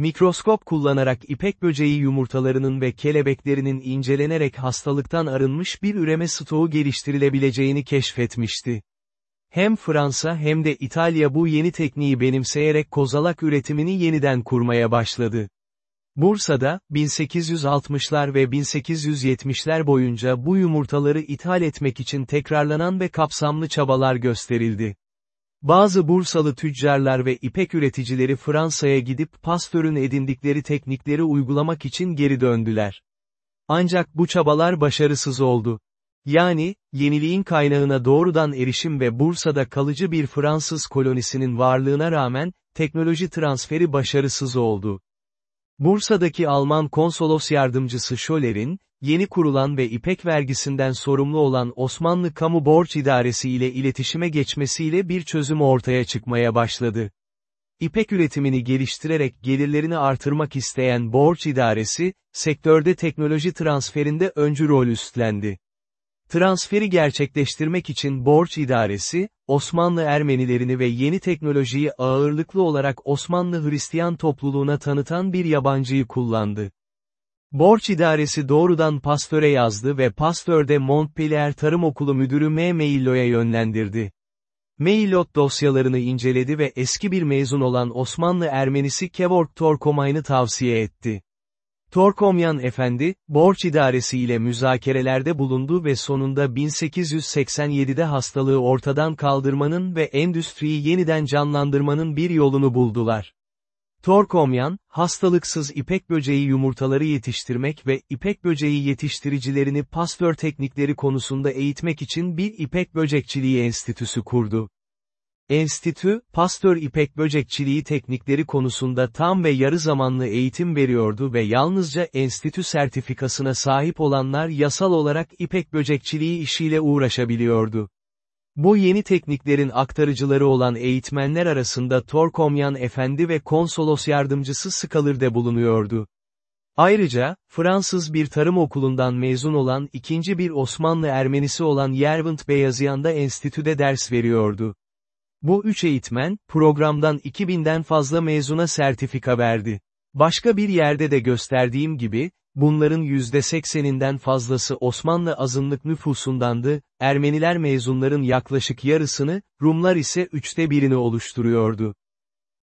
S1: Mikroskop kullanarak ipek böceği yumurtalarının ve kelebeklerinin incelenerek hastalıktan arınmış bir üreme stoğu geliştirilebileceğini keşfetmişti. Hem Fransa hem de İtalya bu yeni tekniği benimseyerek kozalak üretimini yeniden kurmaya başladı. Bursa'da, 1860'lar ve 1870'ler boyunca bu yumurtaları ithal etmek için tekrarlanan ve kapsamlı çabalar gösterildi. Bazı Bursalı tüccarlar ve ipek üreticileri Fransa'ya gidip pastörün edindikleri teknikleri uygulamak için geri döndüler. Ancak bu çabalar başarısız oldu. Yani, yeniliğin kaynağına doğrudan erişim ve Bursa'da kalıcı bir Fransız kolonisinin varlığına rağmen, teknoloji transferi başarısız oldu. Bursa'daki Alman konsolos yardımcısı Scholler'in, yeni kurulan ve İpek vergisinden sorumlu olan Osmanlı Kamu Borç İdaresi ile iletişime geçmesiyle bir çözüm ortaya çıkmaya başladı. İpek üretimini geliştirerek gelirlerini artırmak isteyen Borç İdaresi, sektörde teknoloji transferinde öncü rol üstlendi. Transferi gerçekleştirmek için Borç İdaresi, Osmanlı Ermenilerini ve yeni teknolojiyi ağırlıklı olarak Osmanlı Hristiyan topluluğuna tanıtan bir yabancıyı kullandı. Borç İdaresi doğrudan Pastöre yazdı ve Pastör'de Montpellier Tarım Okulu Müdürü M. Meillo'ya yönlendirdi. Meillot dosyalarını inceledi ve eski bir mezun olan Osmanlı Ermenisi Kevork Torkomay'ını tavsiye etti. Torkomyan Efendi, borç idaresi ile müzakerelerde bulundu ve sonunda 1887'de hastalığı ortadan kaldırmanın ve endüstriyi yeniden canlandırmanın bir yolunu buldular. Torkomyan, hastalıksız ipek böceği yumurtaları yetiştirmek ve ipek böceği yetiştiricilerini pastör teknikleri konusunda eğitmek için bir ipek böcekçiliği enstitüsü kurdu. Enstitü, pastör ipek böcekçiliği teknikleri konusunda tam ve yarı zamanlı eğitim veriyordu ve yalnızca enstitü sertifikasına sahip olanlar yasal olarak ipek böcekçiliği işiyle uğraşabiliyordu. Bu yeni tekniklerin aktarıcıları olan eğitmenler arasında Torkomyan Efendi ve konsolos yardımcısı Skalır'de bulunuyordu. Ayrıca, Fransız bir tarım okulundan mezun olan ikinci bir Osmanlı Ermenisi olan Yervant Beyazıyan da enstitüde ders veriyordu. Bu üç eğitmen, programdan 2000'den fazla mezuna sertifika verdi. Başka bir yerde de gösterdiğim gibi, bunların %80'inden fazlası Osmanlı azınlık nüfusundandı, Ermeniler mezunların yaklaşık yarısını, Rumlar ise üçte birini oluşturuyordu.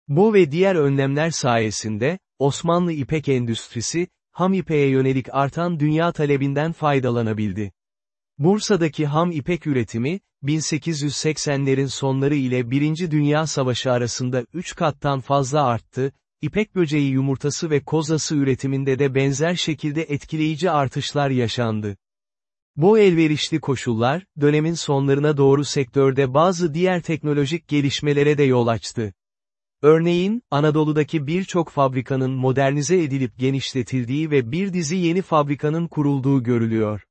S1: Bu ve diğer önlemler sayesinde, Osmanlı ipek endüstrisi, ham ipeğe yönelik artan dünya talebinden faydalanabildi. Bursa'daki ham ipek üretimi, 1880'lerin sonları ile Birinci Dünya Savaşı arasında 3 kattan fazla arttı, ipek böceği yumurtası ve kozası üretiminde de benzer şekilde etkileyici artışlar yaşandı. Bu elverişli koşullar, dönemin sonlarına doğru sektörde bazı diğer teknolojik gelişmelere de yol açtı. Örneğin, Anadolu'daki birçok fabrikanın modernize edilip genişletildiği ve bir dizi yeni fabrikanın kurulduğu görülüyor.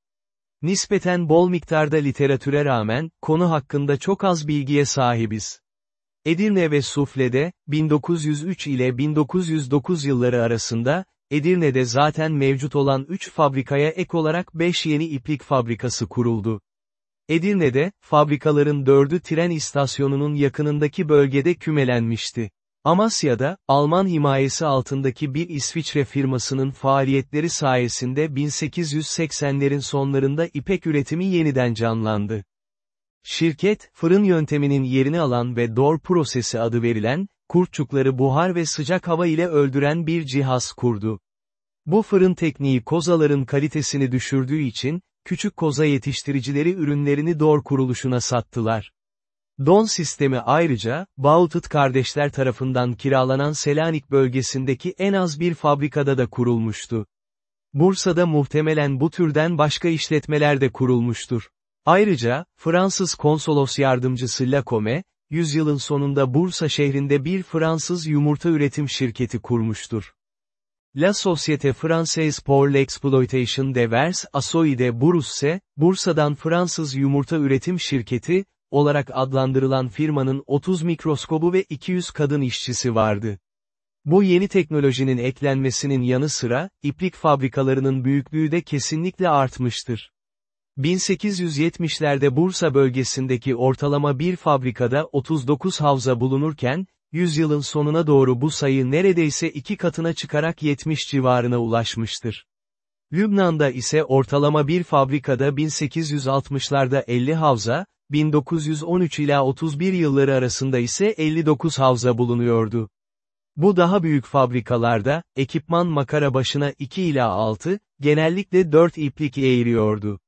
S1: Nispeten bol miktarda literatüre rağmen, konu hakkında çok az bilgiye sahibiz. Edirne ve Sufle'de, 1903 ile 1909 yılları arasında, Edirne'de zaten mevcut olan 3 fabrikaya ek olarak 5 yeni iplik fabrikası kuruldu. Edirne'de, fabrikaların 4'ü tren istasyonunun yakınındaki bölgede kümelenmişti. Amasya'da, Alman himayesi altındaki bir İsviçre firmasının faaliyetleri sayesinde 1880'lerin sonlarında ipek üretimi yeniden canlandı. Şirket, fırın yönteminin yerini alan ve Dor prosesi adı verilen, kurtçukları buhar ve sıcak hava ile öldüren bir cihaz kurdu. Bu fırın tekniği kozaların kalitesini düşürdüğü için, küçük koza yetiştiricileri ürünlerini Dor kuruluşuna sattılar. Don sistemi ayrıca, Bautit kardeşler tarafından kiralanan Selanik bölgesindeki en az bir fabrikada da kurulmuştu. Bursa'da muhtemelen bu türden başka işletmeler de kurulmuştur. Ayrıca, Fransız konsolos yardımcısı Lacome, yüzyılın sonunda Bursa şehrinde bir Fransız yumurta üretim şirketi kurmuştur. La Société Française pour l'Exploitation des Vers Assoy de Brousse, Bursa'dan Fransız yumurta üretim şirketi, olarak adlandırılan firmanın 30 mikroskobu ve 200 kadın işçisi vardı. Bu yeni teknolojinin eklenmesinin yanı sıra, iplik fabrikalarının büyüklüğü de kesinlikle artmıştır. 1870'lerde Bursa bölgesindeki ortalama bir fabrikada 39 havza bulunurken, yüzyılın sonuna doğru bu sayı neredeyse iki katına çıkarak 70 civarına ulaşmıştır. Lübnan'da ise ortalama bir fabrikada 1860'larda 50 havza, 1913 ila 31 yılları arasında ise 59 havza bulunuyordu. Bu daha büyük fabrikalarda, ekipman makara başına 2 ila 6, genellikle 4 iplik eğiriyordu.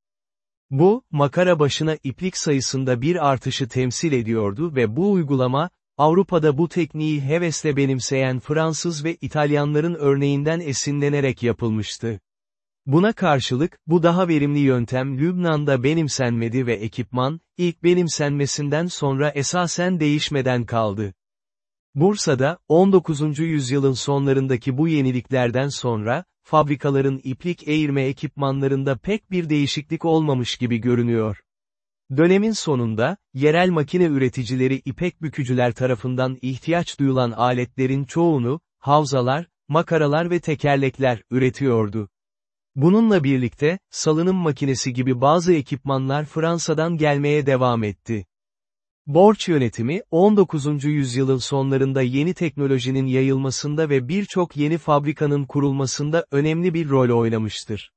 S1: Bu, makara başına iplik sayısında bir artışı temsil ediyordu ve bu uygulama, Avrupa'da bu tekniği hevesle benimseyen Fransız ve İtalyanların örneğinden esinlenerek yapılmıştı. Buna karşılık, bu daha verimli yöntem Lübnan'da benimsenmedi ve ekipman, ilk benimsenmesinden sonra esasen değişmeden kaldı. Bursa'da, 19. yüzyılın sonlarındaki bu yeniliklerden sonra, fabrikaların iplik eğirme ekipmanlarında pek bir değişiklik olmamış gibi görünüyor. Dönemin sonunda, yerel makine üreticileri ipek bükücüler tarafından ihtiyaç duyulan aletlerin çoğunu, havzalar, makaralar ve tekerlekler üretiyordu. Bununla birlikte, salınım makinesi gibi bazı ekipmanlar Fransa'dan gelmeye devam etti. Borç yönetimi, 19. yüzyılın sonlarında yeni teknolojinin yayılmasında ve birçok yeni fabrikanın kurulmasında önemli bir rol oynamıştır.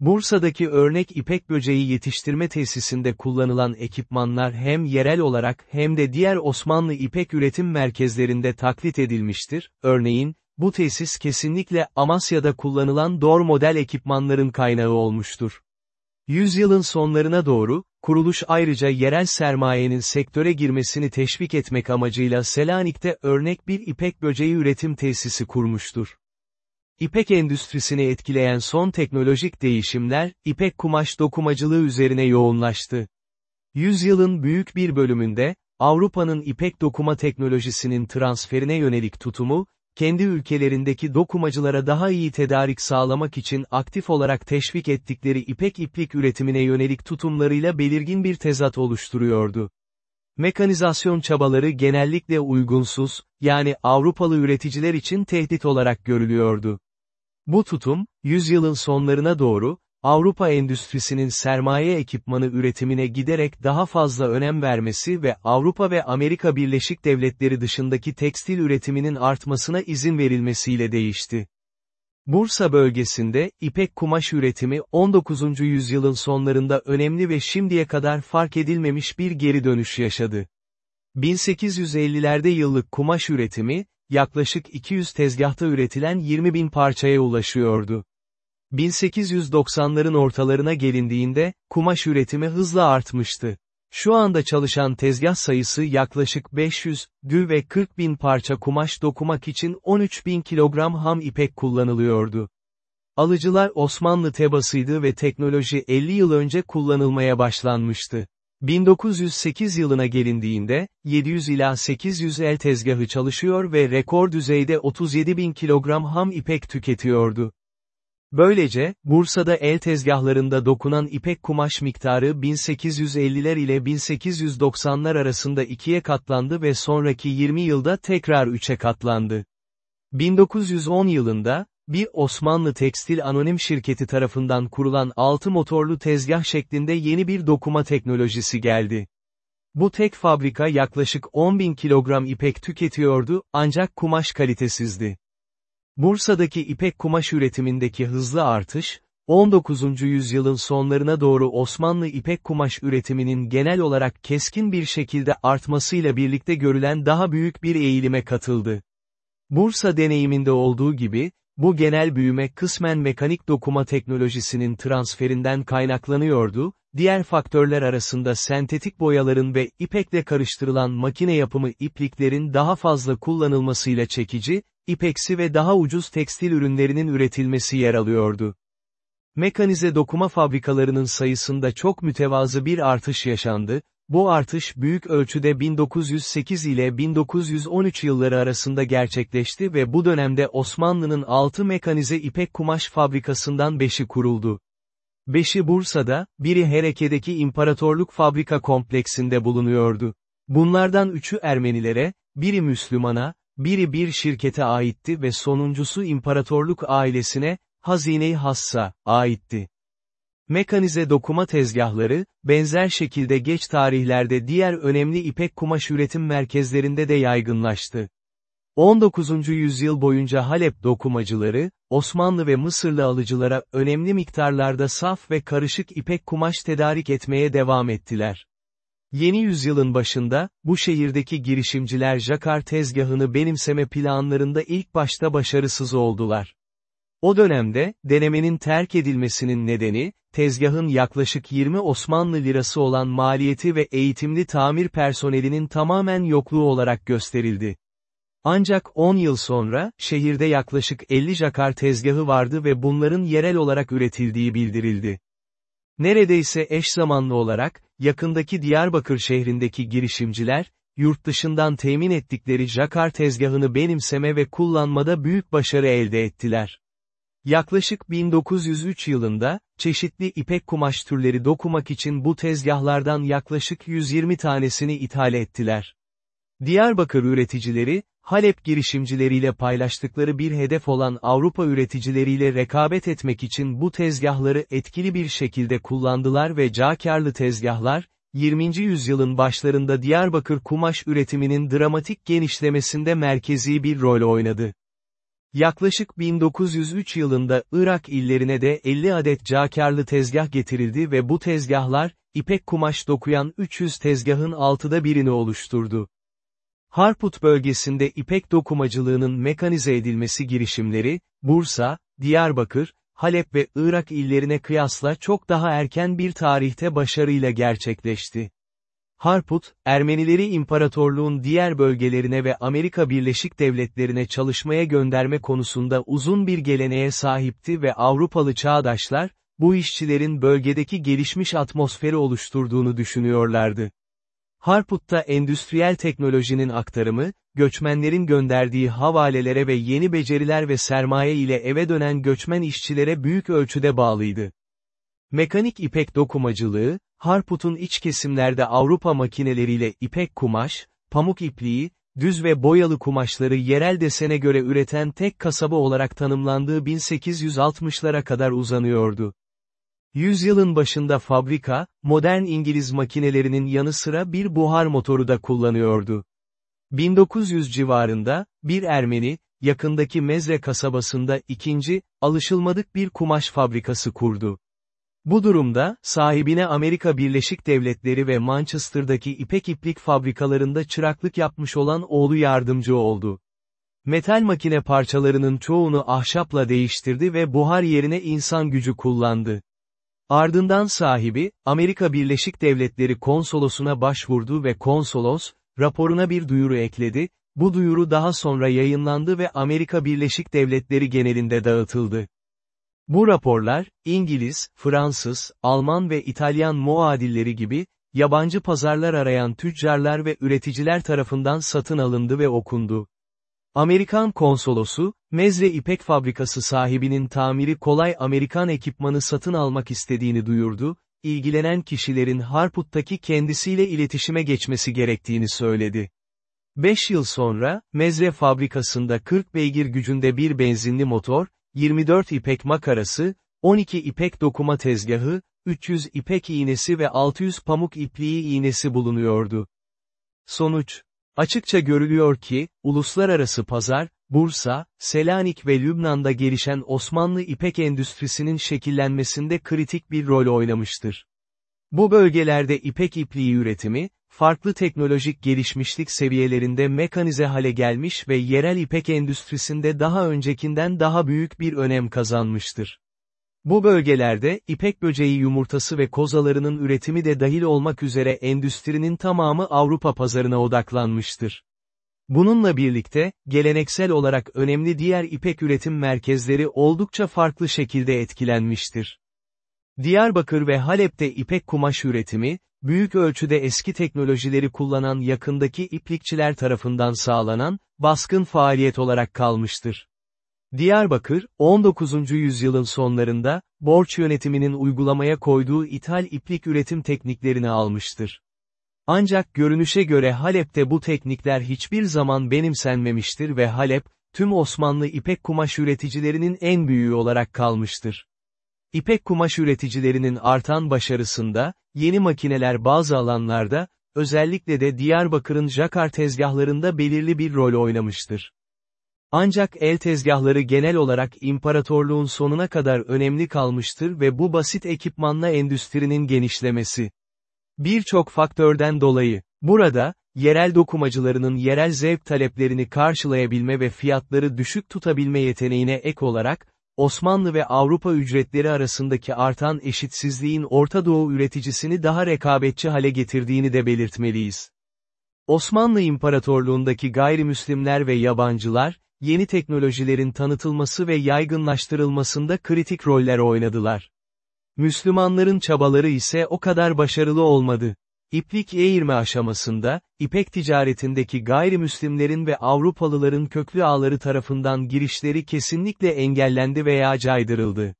S1: Bursa'daki örnek ipek böceği yetiştirme tesisinde kullanılan ekipmanlar hem yerel olarak hem de diğer Osmanlı ipek üretim merkezlerinde taklit edilmiştir, örneğin, bu tesis kesinlikle Amasya'da kullanılan DOR model ekipmanların kaynağı olmuştur. Yüzyılın sonlarına doğru, kuruluş ayrıca yerel sermayenin sektöre girmesini teşvik etmek amacıyla Selanik'te örnek bir ipek böceği üretim tesisi kurmuştur. İpek endüstrisini etkileyen son teknolojik değişimler, ipek kumaş dokumacılığı üzerine yoğunlaştı. Yüzyılın büyük bir bölümünde, Avrupa'nın ipek dokuma teknolojisinin transferine yönelik tutumu, kendi ülkelerindeki dokumacılara daha iyi tedarik sağlamak için aktif olarak teşvik ettikleri ipek iplik üretimine yönelik tutumlarıyla belirgin bir tezat oluşturuyordu. Mekanizasyon çabaları genellikle uygunsuz, yani Avrupalı üreticiler için tehdit olarak görülüyordu. Bu tutum, yüzyılın sonlarına doğru, Avrupa endüstrisinin sermaye ekipmanı üretimine giderek daha fazla önem vermesi ve Avrupa ve Amerika Birleşik Devletleri dışındaki tekstil üretiminin artmasına izin verilmesiyle değişti. Bursa bölgesinde, ipek kumaş üretimi 19. yüzyılın sonlarında önemli ve şimdiye kadar fark edilmemiş bir geri dönüş yaşadı. 1850'lerde yıllık kumaş üretimi, yaklaşık 200 tezgahta üretilen 20 bin parçaya ulaşıyordu. 1890'ların ortalarına gelindiğinde, kumaş üretimi hızla artmıştı. Şu anda çalışan tezgah sayısı yaklaşık 500, dü ve 40 bin parça kumaş dokumak için 13 bin kilogram ham ipek kullanılıyordu. Alıcılar Osmanlı tebasıydı ve teknoloji 50 yıl önce kullanılmaya başlanmıştı. 1908 yılına gelindiğinde, 700 ila 800 el tezgahı çalışıyor ve rekor düzeyde 37 bin kilogram ham ipek tüketiyordu. Böylece, Bursa'da el tezgahlarında dokunan ipek kumaş miktarı 1850'ler ile 1890'lar arasında ikiye katlandı ve sonraki 20 yılda tekrar üçe katlandı. 1910 yılında, bir Osmanlı Tekstil Anonim Şirketi tarafından kurulan 6 motorlu tezgah şeklinde yeni bir dokuma teknolojisi geldi. Bu tek fabrika yaklaşık 10 bin kilogram ipek tüketiyordu, ancak kumaş kalitesizdi. Bursa'daki ipek kumaş üretimindeki hızlı artış, 19. yüzyılın sonlarına doğru Osmanlı ipek kumaş üretiminin genel olarak keskin bir şekilde artmasıyla birlikte görülen daha büyük bir eğilime katıldı. Bursa deneyiminde olduğu gibi, bu genel büyüme kısmen mekanik dokuma teknolojisinin transferinden kaynaklanıyordu, diğer faktörler arasında sentetik boyaların ve ipekle karıştırılan makine yapımı ipliklerin daha fazla kullanılmasıyla çekici, ipeksi ve daha ucuz tekstil ürünlerinin üretilmesi yer alıyordu. Mekanize dokuma fabrikalarının sayısında çok mütevazı bir artış yaşandı, bu artış büyük ölçüde 1908 ile 1913 yılları arasında gerçekleşti ve bu dönemde Osmanlı'nın 6 mekanize ipek kumaş fabrikasından 5'i kuruldu. Beşi Bursa'da, biri Hereke'deki İmparatorluk Fabrika Kompleksinde bulunuyordu. Bunlardan üçü Ermenilere, biri Müslümana, biri bir şirkete aitti ve sonuncusu İmparatorluk ailesine, Hazine-i Hassa, aitti. Mekanize dokuma tezgahları, benzer şekilde geç tarihlerde diğer önemli ipek kumaş üretim merkezlerinde de yaygınlaştı. 19. yüzyıl boyunca Halep dokumacıları, Osmanlı ve Mısırlı alıcılara önemli miktarlarda saf ve karışık ipek kumaş tedarik etmeye devam ettiler. Yeni yüzyılın başında, bu şehirdeki girişimciler jakar tezgahını benimseme planlarında ilk başta başarısız oldular. O dönemde, denemenin terk edilmesinin nedeni, tezgahın yaklaşık 20 Osmanlı lirası olan maliyeti ve eğitimli tamir personelinin tamamen yokluğu olarak gösterildi. Ancak 10 yıl sonra, şehirde yaklaşık 50 jakar tezgahı vardı ve bunların yerel olarak üretildiği bildirildi. Neredeyse eş zamanlı olarak, yakındaki Diyarbakır şehrindeki girişimciler, yurt dışından temin ettikleri jakar tezgahını benimseme ve kullanmada büyük başarı elde ettiler. Yaklaşık 1903 yılında, çeşitli ipek kumaş türleri dokumak için bu tezgahlardan yaklaşık 120 tanesini ithal ettiler. Diyarbakır üreticileri, Halep girişimcileriyle paylaştıkları bir hedef olan Avrupa üreticileriyle rekabet etmek için bu tezgahları etkili bir şekilde kullandılar ve cakarlı tezgahlar, 20. yüzyılın başlarında Diyarbakır kumaş üretiminin dramatik genişlemesinde merkezi bir rol oynadı. Yaklaşık 1903 yılında Irak illerine de 50 adet cakarlı tezgah getirildi ve bu tezgahlar, ipek kumaş dokuyan 300 tezgahın altıda birini oluşturdu. Harput bölgesinde ipek dokumacılığının mekanize edilmesi girişimleri, Bursa, Diyarbakır, Halep ve Irak illerine kıyasla çok daha erken bir tarihte başarıyla gerçekleşti. Harput, Ermenileri imparatorluğun diğer bölgelerine ve Amerika Birleşik Devletleri'ne çalışmaya gönderme konusunda uzun bir geleneğe sahipti ve Avrupalı çağdaşlar, bu işçilerin bölgedeki gelişmiş atmosferi oluşturduğunu düşünüyorlardı. Harput'ta endüstriyel teknolojinin aktarımı, göçmenlerin gönderdiği havalelere ve yeni beceriler ve sermaye ile eve dönen göçmen işçilere büyük ölçüde bağlıydı. Mekanik ipek dokumacılığı, Harput'un iç kesimlerde Avrupa makineleriyle ipek kumaş, pamuk ipliği, düz ve boyalı kumaşları yerel desene göre üreten tek kasaba olarak tanımlandığı 1860'lara kadar uzanıyordu. Yüzyılın başında fabrika, modern İngiliz makinelerinin yanı sıra bir buhar motoru da kullanıyordu. 1900 civarında, bir Ermeni, yakındaki Mezre kasabasında ikinci, alışılmadık bir kumaş fabrikası kurdu. Bu durumda, sahibine Amerika Birleşik Devletleri ve Manchester'daki ipek iplik fabrikalarında çıraklık yapmış olan oğlu yardımcı oldu. Metal makine parçalarının çoğunu ahşapla değiştirdi ve buhar yerine insan gücü kullandı. Ardından sahibi, Amerika Birleşik Devletleri konsolosuna başvurdu ve konsolos, raporuna bir duyuru ekledi, bu duyuru daha sonra yayınlandı ve Amerika Birleşik Devletleri genelinde dağıtıldı. Bu raporlar, İngiliz, Fransız, Alman ve İtalyan muadilleri gibi, yabancı pazarlar arayan tüccarlar ve üreticiler tarafından satın alındı ve okundu. Amerikan konsolosu, Mezre İpek Fabrikası sahibinin tamiri kolay Amerikan ekipmanı satın almak istediğini duyurdu, ilgilenen kişilerin Harput'taki kendisiyle iletişime geçmesi gerektiğini söyledi. 5 yıl sonra, Mezre fabrikasında 40 beygir gücünde bir benzinli motor, 24 ipek makarası, 12 ipek dokuma tezgahı, 300 ipek iğnesi ve 600 pamuk ipliği iğnesi bulunuyordu. Sonuç Açıkça görülüyor ki, uluslararası pazar, Bursa, Selanik ve Lübnan'da gelişen Osmanlı ipek endüstrisinin şekillenmesinde kritik bir rol oynamıştır. Bu bölgelerde ipek ipliği üretimi, farklı teknolojik gelişmişlik seviyelerinde mekanize hale gelmiş ve yerel ipek endüstrisinde daha öncekinden daha büyük bir önem kazanmıştır. Bu bölgelerde, ipek böceği yumurtası ve kozalarının üretimi de dahil olmak üzere endüstrinin tamamı Avrupa pazarına odaklanmıştır. Bununla birlikte, geleneksel olarak önemli diğer ipek üretim merkezleri oldukça farklı şekilde etkilenmiştir. Diyarbakır ve Halep'te ipek kumaş üretimi, büyük ölçüde eski teknolojileri kullanan yakındaki iplikçiler tarafından sağlanan, baskın faaliyet olarak kalmıştır. Diyarbakır, 19. yüzyılın sonlarında, borç yönetiminin uygulamaya koyduğu ithal iplik üretim tekniklerini almıştır. Ancak görünüşe göre Halep'te bu teknikler hiçbir zaman benimsenmemiştir ve Halep, tüm Osmanlı ipek kumaş üreticilerinin en büyüğü olarak kalmıştır. İpek kumaş üreticilerinin artan başarısında, yeni makineler bazı alanlarda, özellikle de Diyarbakır'ın jakar tezgahlarında belirli bir rol oynamıştır. Ancak el tezgahları genel olarak imparatorluğun sonuna kadar önemli kalmıştır ve bu basit ekipmanla endüstrinin genişlemesi. Birçok faktörden dolayı, burada, yerel dokumacılarının yerel zevk taleplerini karşılayabilme ve fiyatları düşük tutabilme yeteneğine ek olarak, Osmanlı ve Avrupa ücretleri arasındaki artan eşitsizliğin Orta Doğu üreticisini daha rekabetçi hale getirdiğini de belirtmeliyiz. Osmanlı İmparatorluğundaki gayrimüslimler ve yabancılar, yeni teknolojilerin tanıtılması ve yaygınlaştırılmasında kritik roller oynadılar. Müslümanların çabaları ise o kadar başarılı olmadı. İplik eğirme aşamasında, ipek ticaretindeki gayrimüslimlerin ve Avrupalıların köklü ağları tarafından girişleri kesinlikle engellendi veya caydırıldı.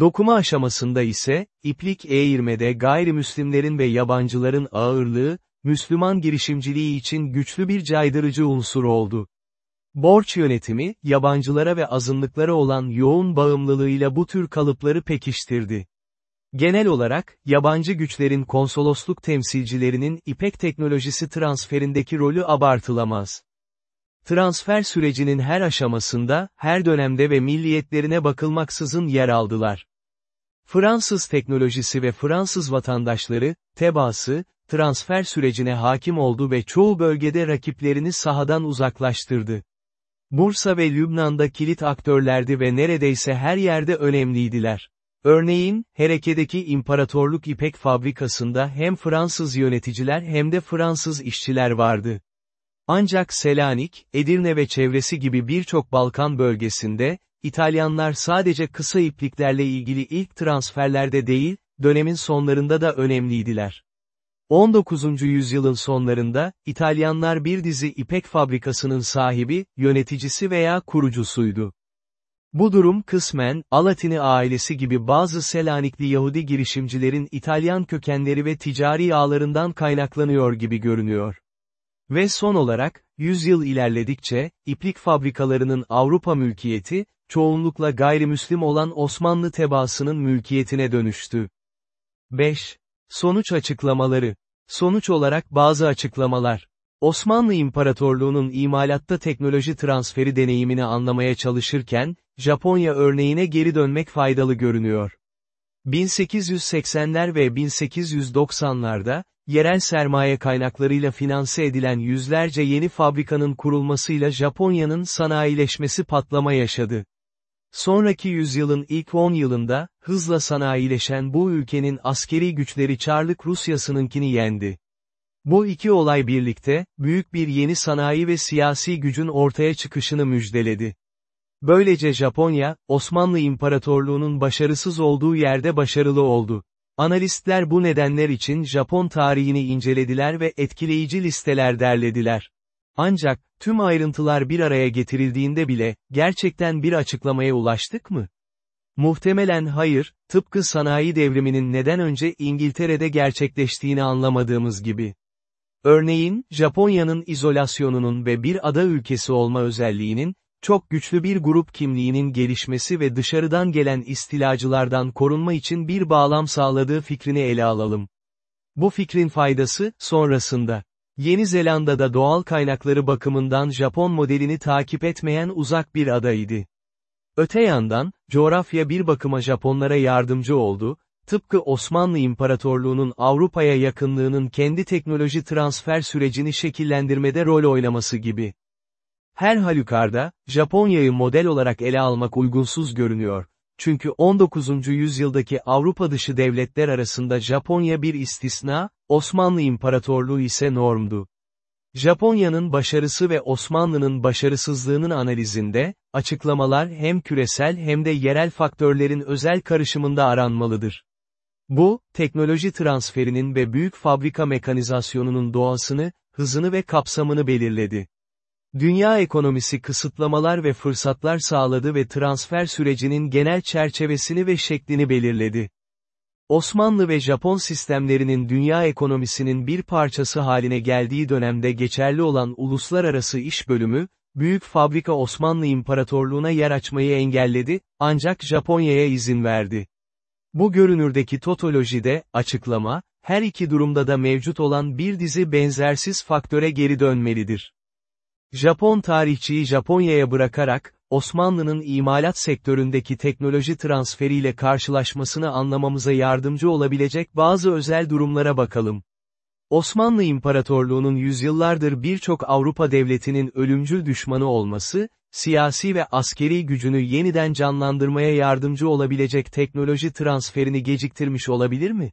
S1: Dokuma aşamasında ise, iplik eğirmede gayrimüslimlerin ve yabancıların ağırlığı, Müslüman girişimciliği için güçlü bir caydırıcı unsur oldu. Borç yönetimi, yabancılara ve azınlıklara olan yoğun bağımlılığıyla bu tür kalıpları pekiştirdi. Genel olarak, yabancı güçlerin konsolosluk temsilcilerinin İPEK teknolojisi transferindeki rolü abartılamaz. Transfer sürecinin her aşamasında, her dönemde ve milliyetlerine bakılmaksızın yer aldılar. Fransız teknolojisi ve Fransız vatandaşları, tebaası, transfer sürecine hakim oldu ve çoğu bölgede rakiplerini sahadan uzaklaştırdı. Bursa ve Lübnan'da kilit aktörlerdi ve neredeyse her yerde önemliydiler. Örneğin, Hereke'deki İmparatorluk İpek Fabrikası'nda hem Fransız yöneticiler hem de Fransız işçiler vardı. Ancak Selanik, Edirne ve çevresi gibi birçok Balkan bölgesinde, İtalyanlar sadece kısa ipliklerle ilgili ilk transferlerde değil, dönemin sonlarında da önemliydiler. 19. yüzyılın sonlarında, İtalyanlar bir dizi ipek fabrikasının sahibi, yöneticisi veya kurucusuydu. Bu durum kısmen, Alatini ailesi gibi bazı Selanikli Yahudi girişimcilerin İtalyan kökenleri ve ticari ağlarından kaynaklanıyor gibi görünüyor. Ve son olarak, yüzyıl ilerledikçe, iplik fabrikalarının Avrupa mülkiyeti, çoğunlukla gayrimüslim olan Osmanlı tebaasının mülkiyetine dönüştü. 5. Sonuç açıklamaları. Sonuç olarak bazı açıklamalar. Osmanlı İmparatorluğu'nun imalatta teknoloji transferi deneyimini anlamaya çalışırken, Japonya örneğine geri dönmek faydalı görünüyor. 1880'ler ve 1890'larda, yerel sermaye kaynaklarıyla finanse edilen yüzlerce yeni fabrikanın kurulmasıyla Japonya'nın sanayileşmesi patlama yaşadı. Sonraki yüzyılın ilk 10 yılında, hızla sanayileşen bu ülkenin askeri güçleri Çarlık Rusyası'nınkini yendi. Bu iki olay birlikte, büyük bir yeni sanayi ve siyasi gücün ortaya çıkışını müjdeledi. Böylece Japonya, Osmanlı İmparatorluğu'nun başarısız olduğu yerde başarılı oldu. Analistler bu nedenler için Japon tarihini incelediler ve etkileyici listeler derlediler. Ancak, tüm ayrıntılar bir araya getirildiğinde bile, gerçekten bir açıklamaya ulaştık mı? Muhtemelen hayır, tıpkı sanayi devriminin neden önce İngiltere'de gerçekleştiğini anlamadığımız gibi. Örneğin, Japonya'nın izolasyonunun ve bir ada ülkesi olma özelliğinin, çok güçlü bir grup kimliğinin gelişmesi ve dışarıdan gelen istilacılardan korunma için bir bağlam sağladığı fikrini ele alalım. Bu fikrin faydası, sonrasında. Yeni Zelanda'da doğal kaynakları bakımından Japon modelini takip etmeyen uzak bir adaydı. Öte yandan, coğrafya bir bakıma Japonlara yardımcı oldu, tıpkı Osmanlı İmparatorluğu'nun Avrupa'ya yakınlığının kendi teknoloji transfer sürecini şekillendirmede rol oynaması gibi. Her halükarda, Japonya'yı model olarak ele almak uygunsuz görünüyor. Çünkü 19. yüzyıldaki Avrupa dışı devletler arasında Japonya bir istisna, Osmanlı İmparatorluğu ise normdu. Japonya'nın başarısı ve Osmanlı'nın başarısızlığının analizinde, açıklamalar hem küresel hem de yerel faktörlerin özel karışımında aranmalıdır. Bu, teknoloji transferinin ve büyük fabrika mekanizasyonunun doğasını, hızını ve kapsamını belirledi. Dünya ekonomisi kısıtlamalar ve fırsatlar sağladı ve transfer sürecinin genel çerçevesini ve şeklini belirledi. Osmanlı ve Japon sistemlerinin dünya ekonomisinin bir parçası haline geldiği dönemde geçerli olan uluslararası iş bölümü, büyük fabrika Osmanlı İmparatorluğu'na yer açmayı engelledi, ancak Japonya'ya izin verdi. Bu görünürdeki totolojide, açıklama, her iki durumda da mevcut olan bir dizi benzersiz faktöre geri dönmelidir. Japon tarihçiyi Japonya'ya bırakarak, Osmanlı'nın imalat sektöründeki teknoloji transferiyle karşılaşmasını anlamamıza yardımcı olabilecek bazı özel durumlara bakalım. Osmanlı İmparatorluğu'nun yüzyıllardır birçok Avrupa devletinin ölümcül düşmanı olması, siyasi ve askeri gücünü yeniden canlandırmaya yardımcı olabilecek teknoloji transferini geciktirmiş olabilir mi?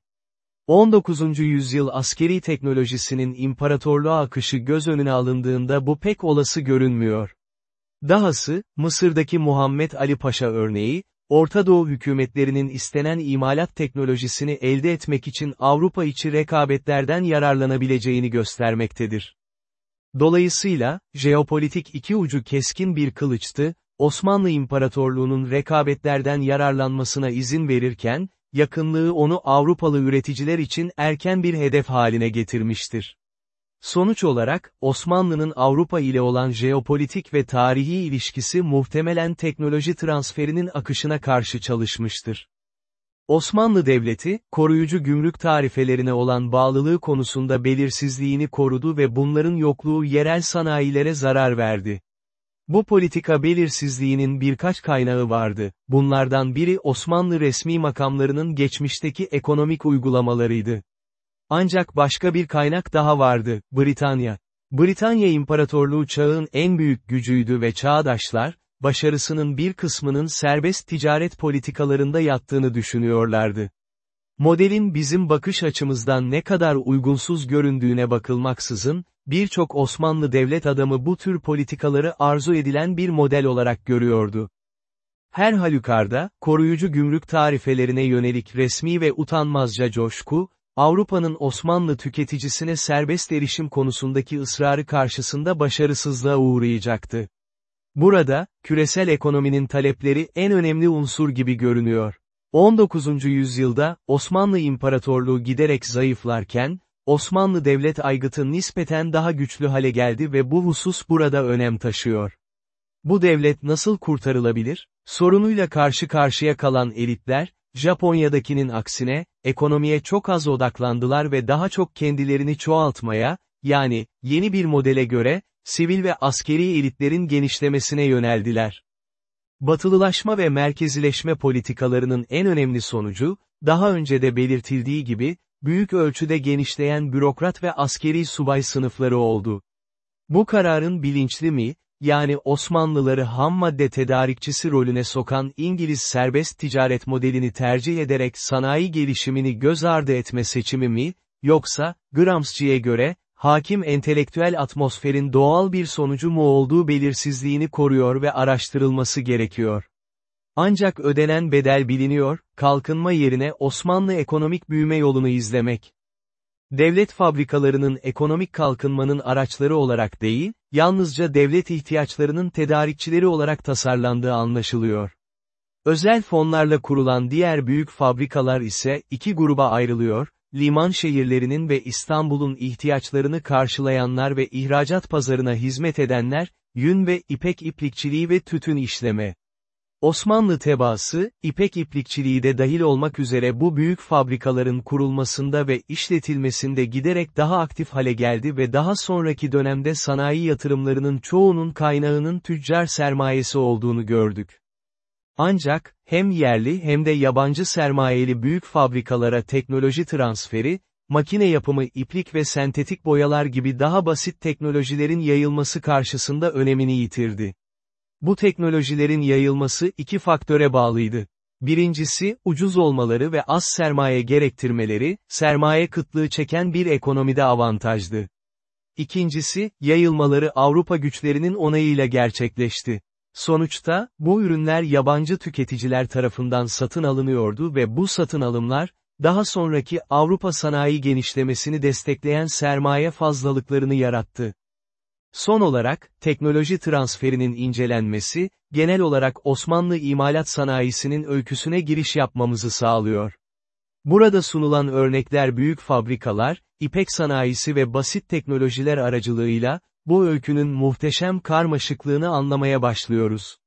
S1: 19. yüzyıl askeri teknolojisinin imparatorluğa akışı göz önüne alındığında bu pek olası görünmüyor. Dahası, Mısır'daki Muhammed Ali Paşa örneği, Orta Doğu hükümetlerinin istenen imalat teknolojisini elde etmek için Avrupa içi rekabetlerden yararlanabileceğini göstermektedir. Dolayısıyla, jeopolitik iki ucu keskin bir kılıçtı, Osmanlı İmparatorluğu'nun rekabetlerden yararlanmasına izin verirken, yakınlığı onu Avrupalı üreticiler için erken bir hedef haline getirmiştir. Sonuç olarak, Osmanlı'nın Avrupa ile olan jeopolitik ve tarihi ilişkisi muhtemelen teknoloji transferinin akışına karşı çalışmıştır. Osmanlı Devleti, koruyucu gümrük tarifelerine olan bağlılığı konusunda belirsizliğini korudu ve bunların yokluğu yerel sanayilere zarar verdi. Bu politika belirsizliğinin birkaç kaynağı vardı, bunlardan biri Osmanlı resmi makamlarının geçmişteki ekonomik uygulamalarıydı. Ancak başka bir kaynak daha vardı, Britanya. Britanya İmparatorluğu çağın en büyük gücüydü ve çağdaşlar, başarısının bir kısmının serbest ticaret politikalarında yattığını düşünüyorlardı. Modelin bizim bakış açımızdan ne kadar uygunsuz göründüğüne bakılmaksızın, birçok Osmanlı devlet adamı bu tür politikaları arzu edilen bir model olarak görüyordu. Her halükarda, koruyucu gümrük tarifelerine yönelik resmi ve utanmazca coşku, Avrupa'nın Osmanlı tüketicisine serbest erişim konusundaki ısrarı karşısında başarısızlığa uğrayacaktı. Burada, küresel ekonominin talepleri en önemli unsur gibi görünüyor. 19. yüzyılda, Osmanlı İmparatorluğu giderek zayıflarken, Osmanlı devlet aygıtı nispeten daha güçlü hale geldi ve bu husus burada önem taşıyor. Bu devlet nasıl kurtarılabilir? Sorunuyla karşı karşıya kalan elitler, Japonya'dakinin aksine, ekonomiye çok az odaklandılar ve daha çok kendilerini çoğaltmaya, yani, yeni bir modele göre, sivil ve askeri elitlerin genişlemesine yöneldiler. Batılılaşma ve merkezileşme politikalarının en önemli sonucu, daha önce de belirtildiği gibi, büyük ölçüde genişleyen bürokrat ve askeri subay sınıfları oldu. Bu kararın bilinçli mi, yani Osmanlıları ham madde tedarikçisi rolüne sokan İngiliz serbest ticaret modelini tercih ederek sanayi gelişimini göz ardı etme seçimi mi, yoksa, Gramsci'ye göre, hakim entelektüel atmosferin doğal bir sonucu mu olduğu belirsizliğini koruyor ve araştırılması gerekiyor. Ancak ödenen bedel biliniyor, kalkınma yerine Osmanlı ekonomik büyüme yolunu izlemek. Devlet fabrikalarının ekonomik kalkınmanın araçları olarak değil, yalnızca devlet ihtiyaçlarının tedarikçileri olarak tasarlandığı anlaşılıyor. Özel fonlarla kurulan diğer büyük fabrikalar ise iki gruba ayrılıyor, liman şehirlerinin ve İstanbul'un ihtiyaçlarını karşılayanlar ve ihracat pazarına hizmet edenler, yün ve ipek iplikçiliği ve tütün işleme. Osmanlı tebaası, ipek iplikçiliği de dahil olmak üzere bu büyük fabrikaların kurulmasında ve işletilmesinde giderek daha aktif hale geldi ve daha sonraki dönemde sanayi yatırımlarının çoğunun kaynağının tüccar sermayesi olduğunu gördük. Ancak, hem yerli hem de yabancı sermayeli büyük fabrikalara teknoloji transferi, makine yapımı iplik ve sentetik boyalar gibi daha basit teknolojilerin yayılması karşısında önemini yitirdi. Bu teknolojilerin yayılması iki faktöre bağlıydı. Birincisi, ucuz olmaları ve az sermaye gerektirmeleri, sermaye kıtlığı çeken bir ekonomide avantajdı. İkincisi, yayılmaları Avrupa güçlerinin onayıyla gerçekleşti. Sonuçta, bu ürünler yabancı tüketiciler tarafından satın alınıyordu ve bu satın alımlar, daha sonraki Avrupa sanayi genişlemesini destekleyen sermaye fazlalıklarını yarattı. Son olarak, teknoloji transferinin incelenmesi, genel olarak Osmanlı imalat sanayisinin öyküsüne giriş yapmamızı sağlıyor. Burada sunulan örnekler büyük fabrikalar, ipek sanayisi ve basit teknolojiler aracılığıyla, bu öykünün muhteşem karmaşıklığını anlamaya başlıyoruz.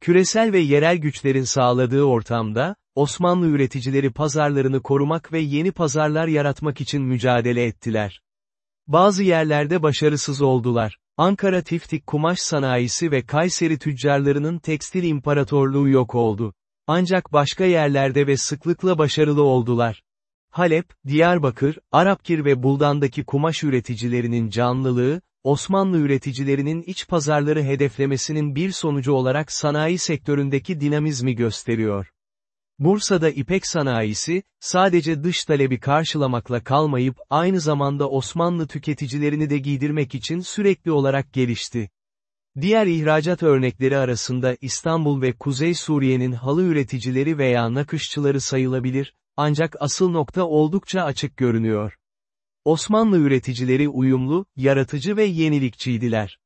S1: Küresel ve yerel güçlerin sağladığı ortamda, Osmanlı üreticileri pazarlarını korumak ve yeni pazarlar yaratmak için mücadele ettiler. Bazı yerlerde başarısız oldular. Ankara Tiftik kumaş sanayisi ve Kayseri tüccarlarının tekstil imparatorluğu yok oldu. Ancak başka yerlerde ve sıklıkla başarılı oldular. Halep, Diyarbakır, Arapkir ve Buldan'daki kumaş üreticilerinin canlılığı, Osmanlı üreticilerinin iç pazarları hedeflemesinin bir sonucu olarak sanayi sektöründeki dinamizmi gösteriyor. Bursa'da ipek sanayisi, sadece dış talebi karşılamakla kalmayıp aynı zamanda Osmanlı tüketicilerini de giydirmek için sürekli olarak gelişti. Diğer ihracat örnekleri arasında İstanbul ve Kuzey Suriye'nin halı üreticileri veya nakışçıları sayılabilir, ancak asıl nokta oldukça açık görünüyor. Osmanlı üreticileri uyumlu, yaratıcı ve yenilikçiydiler.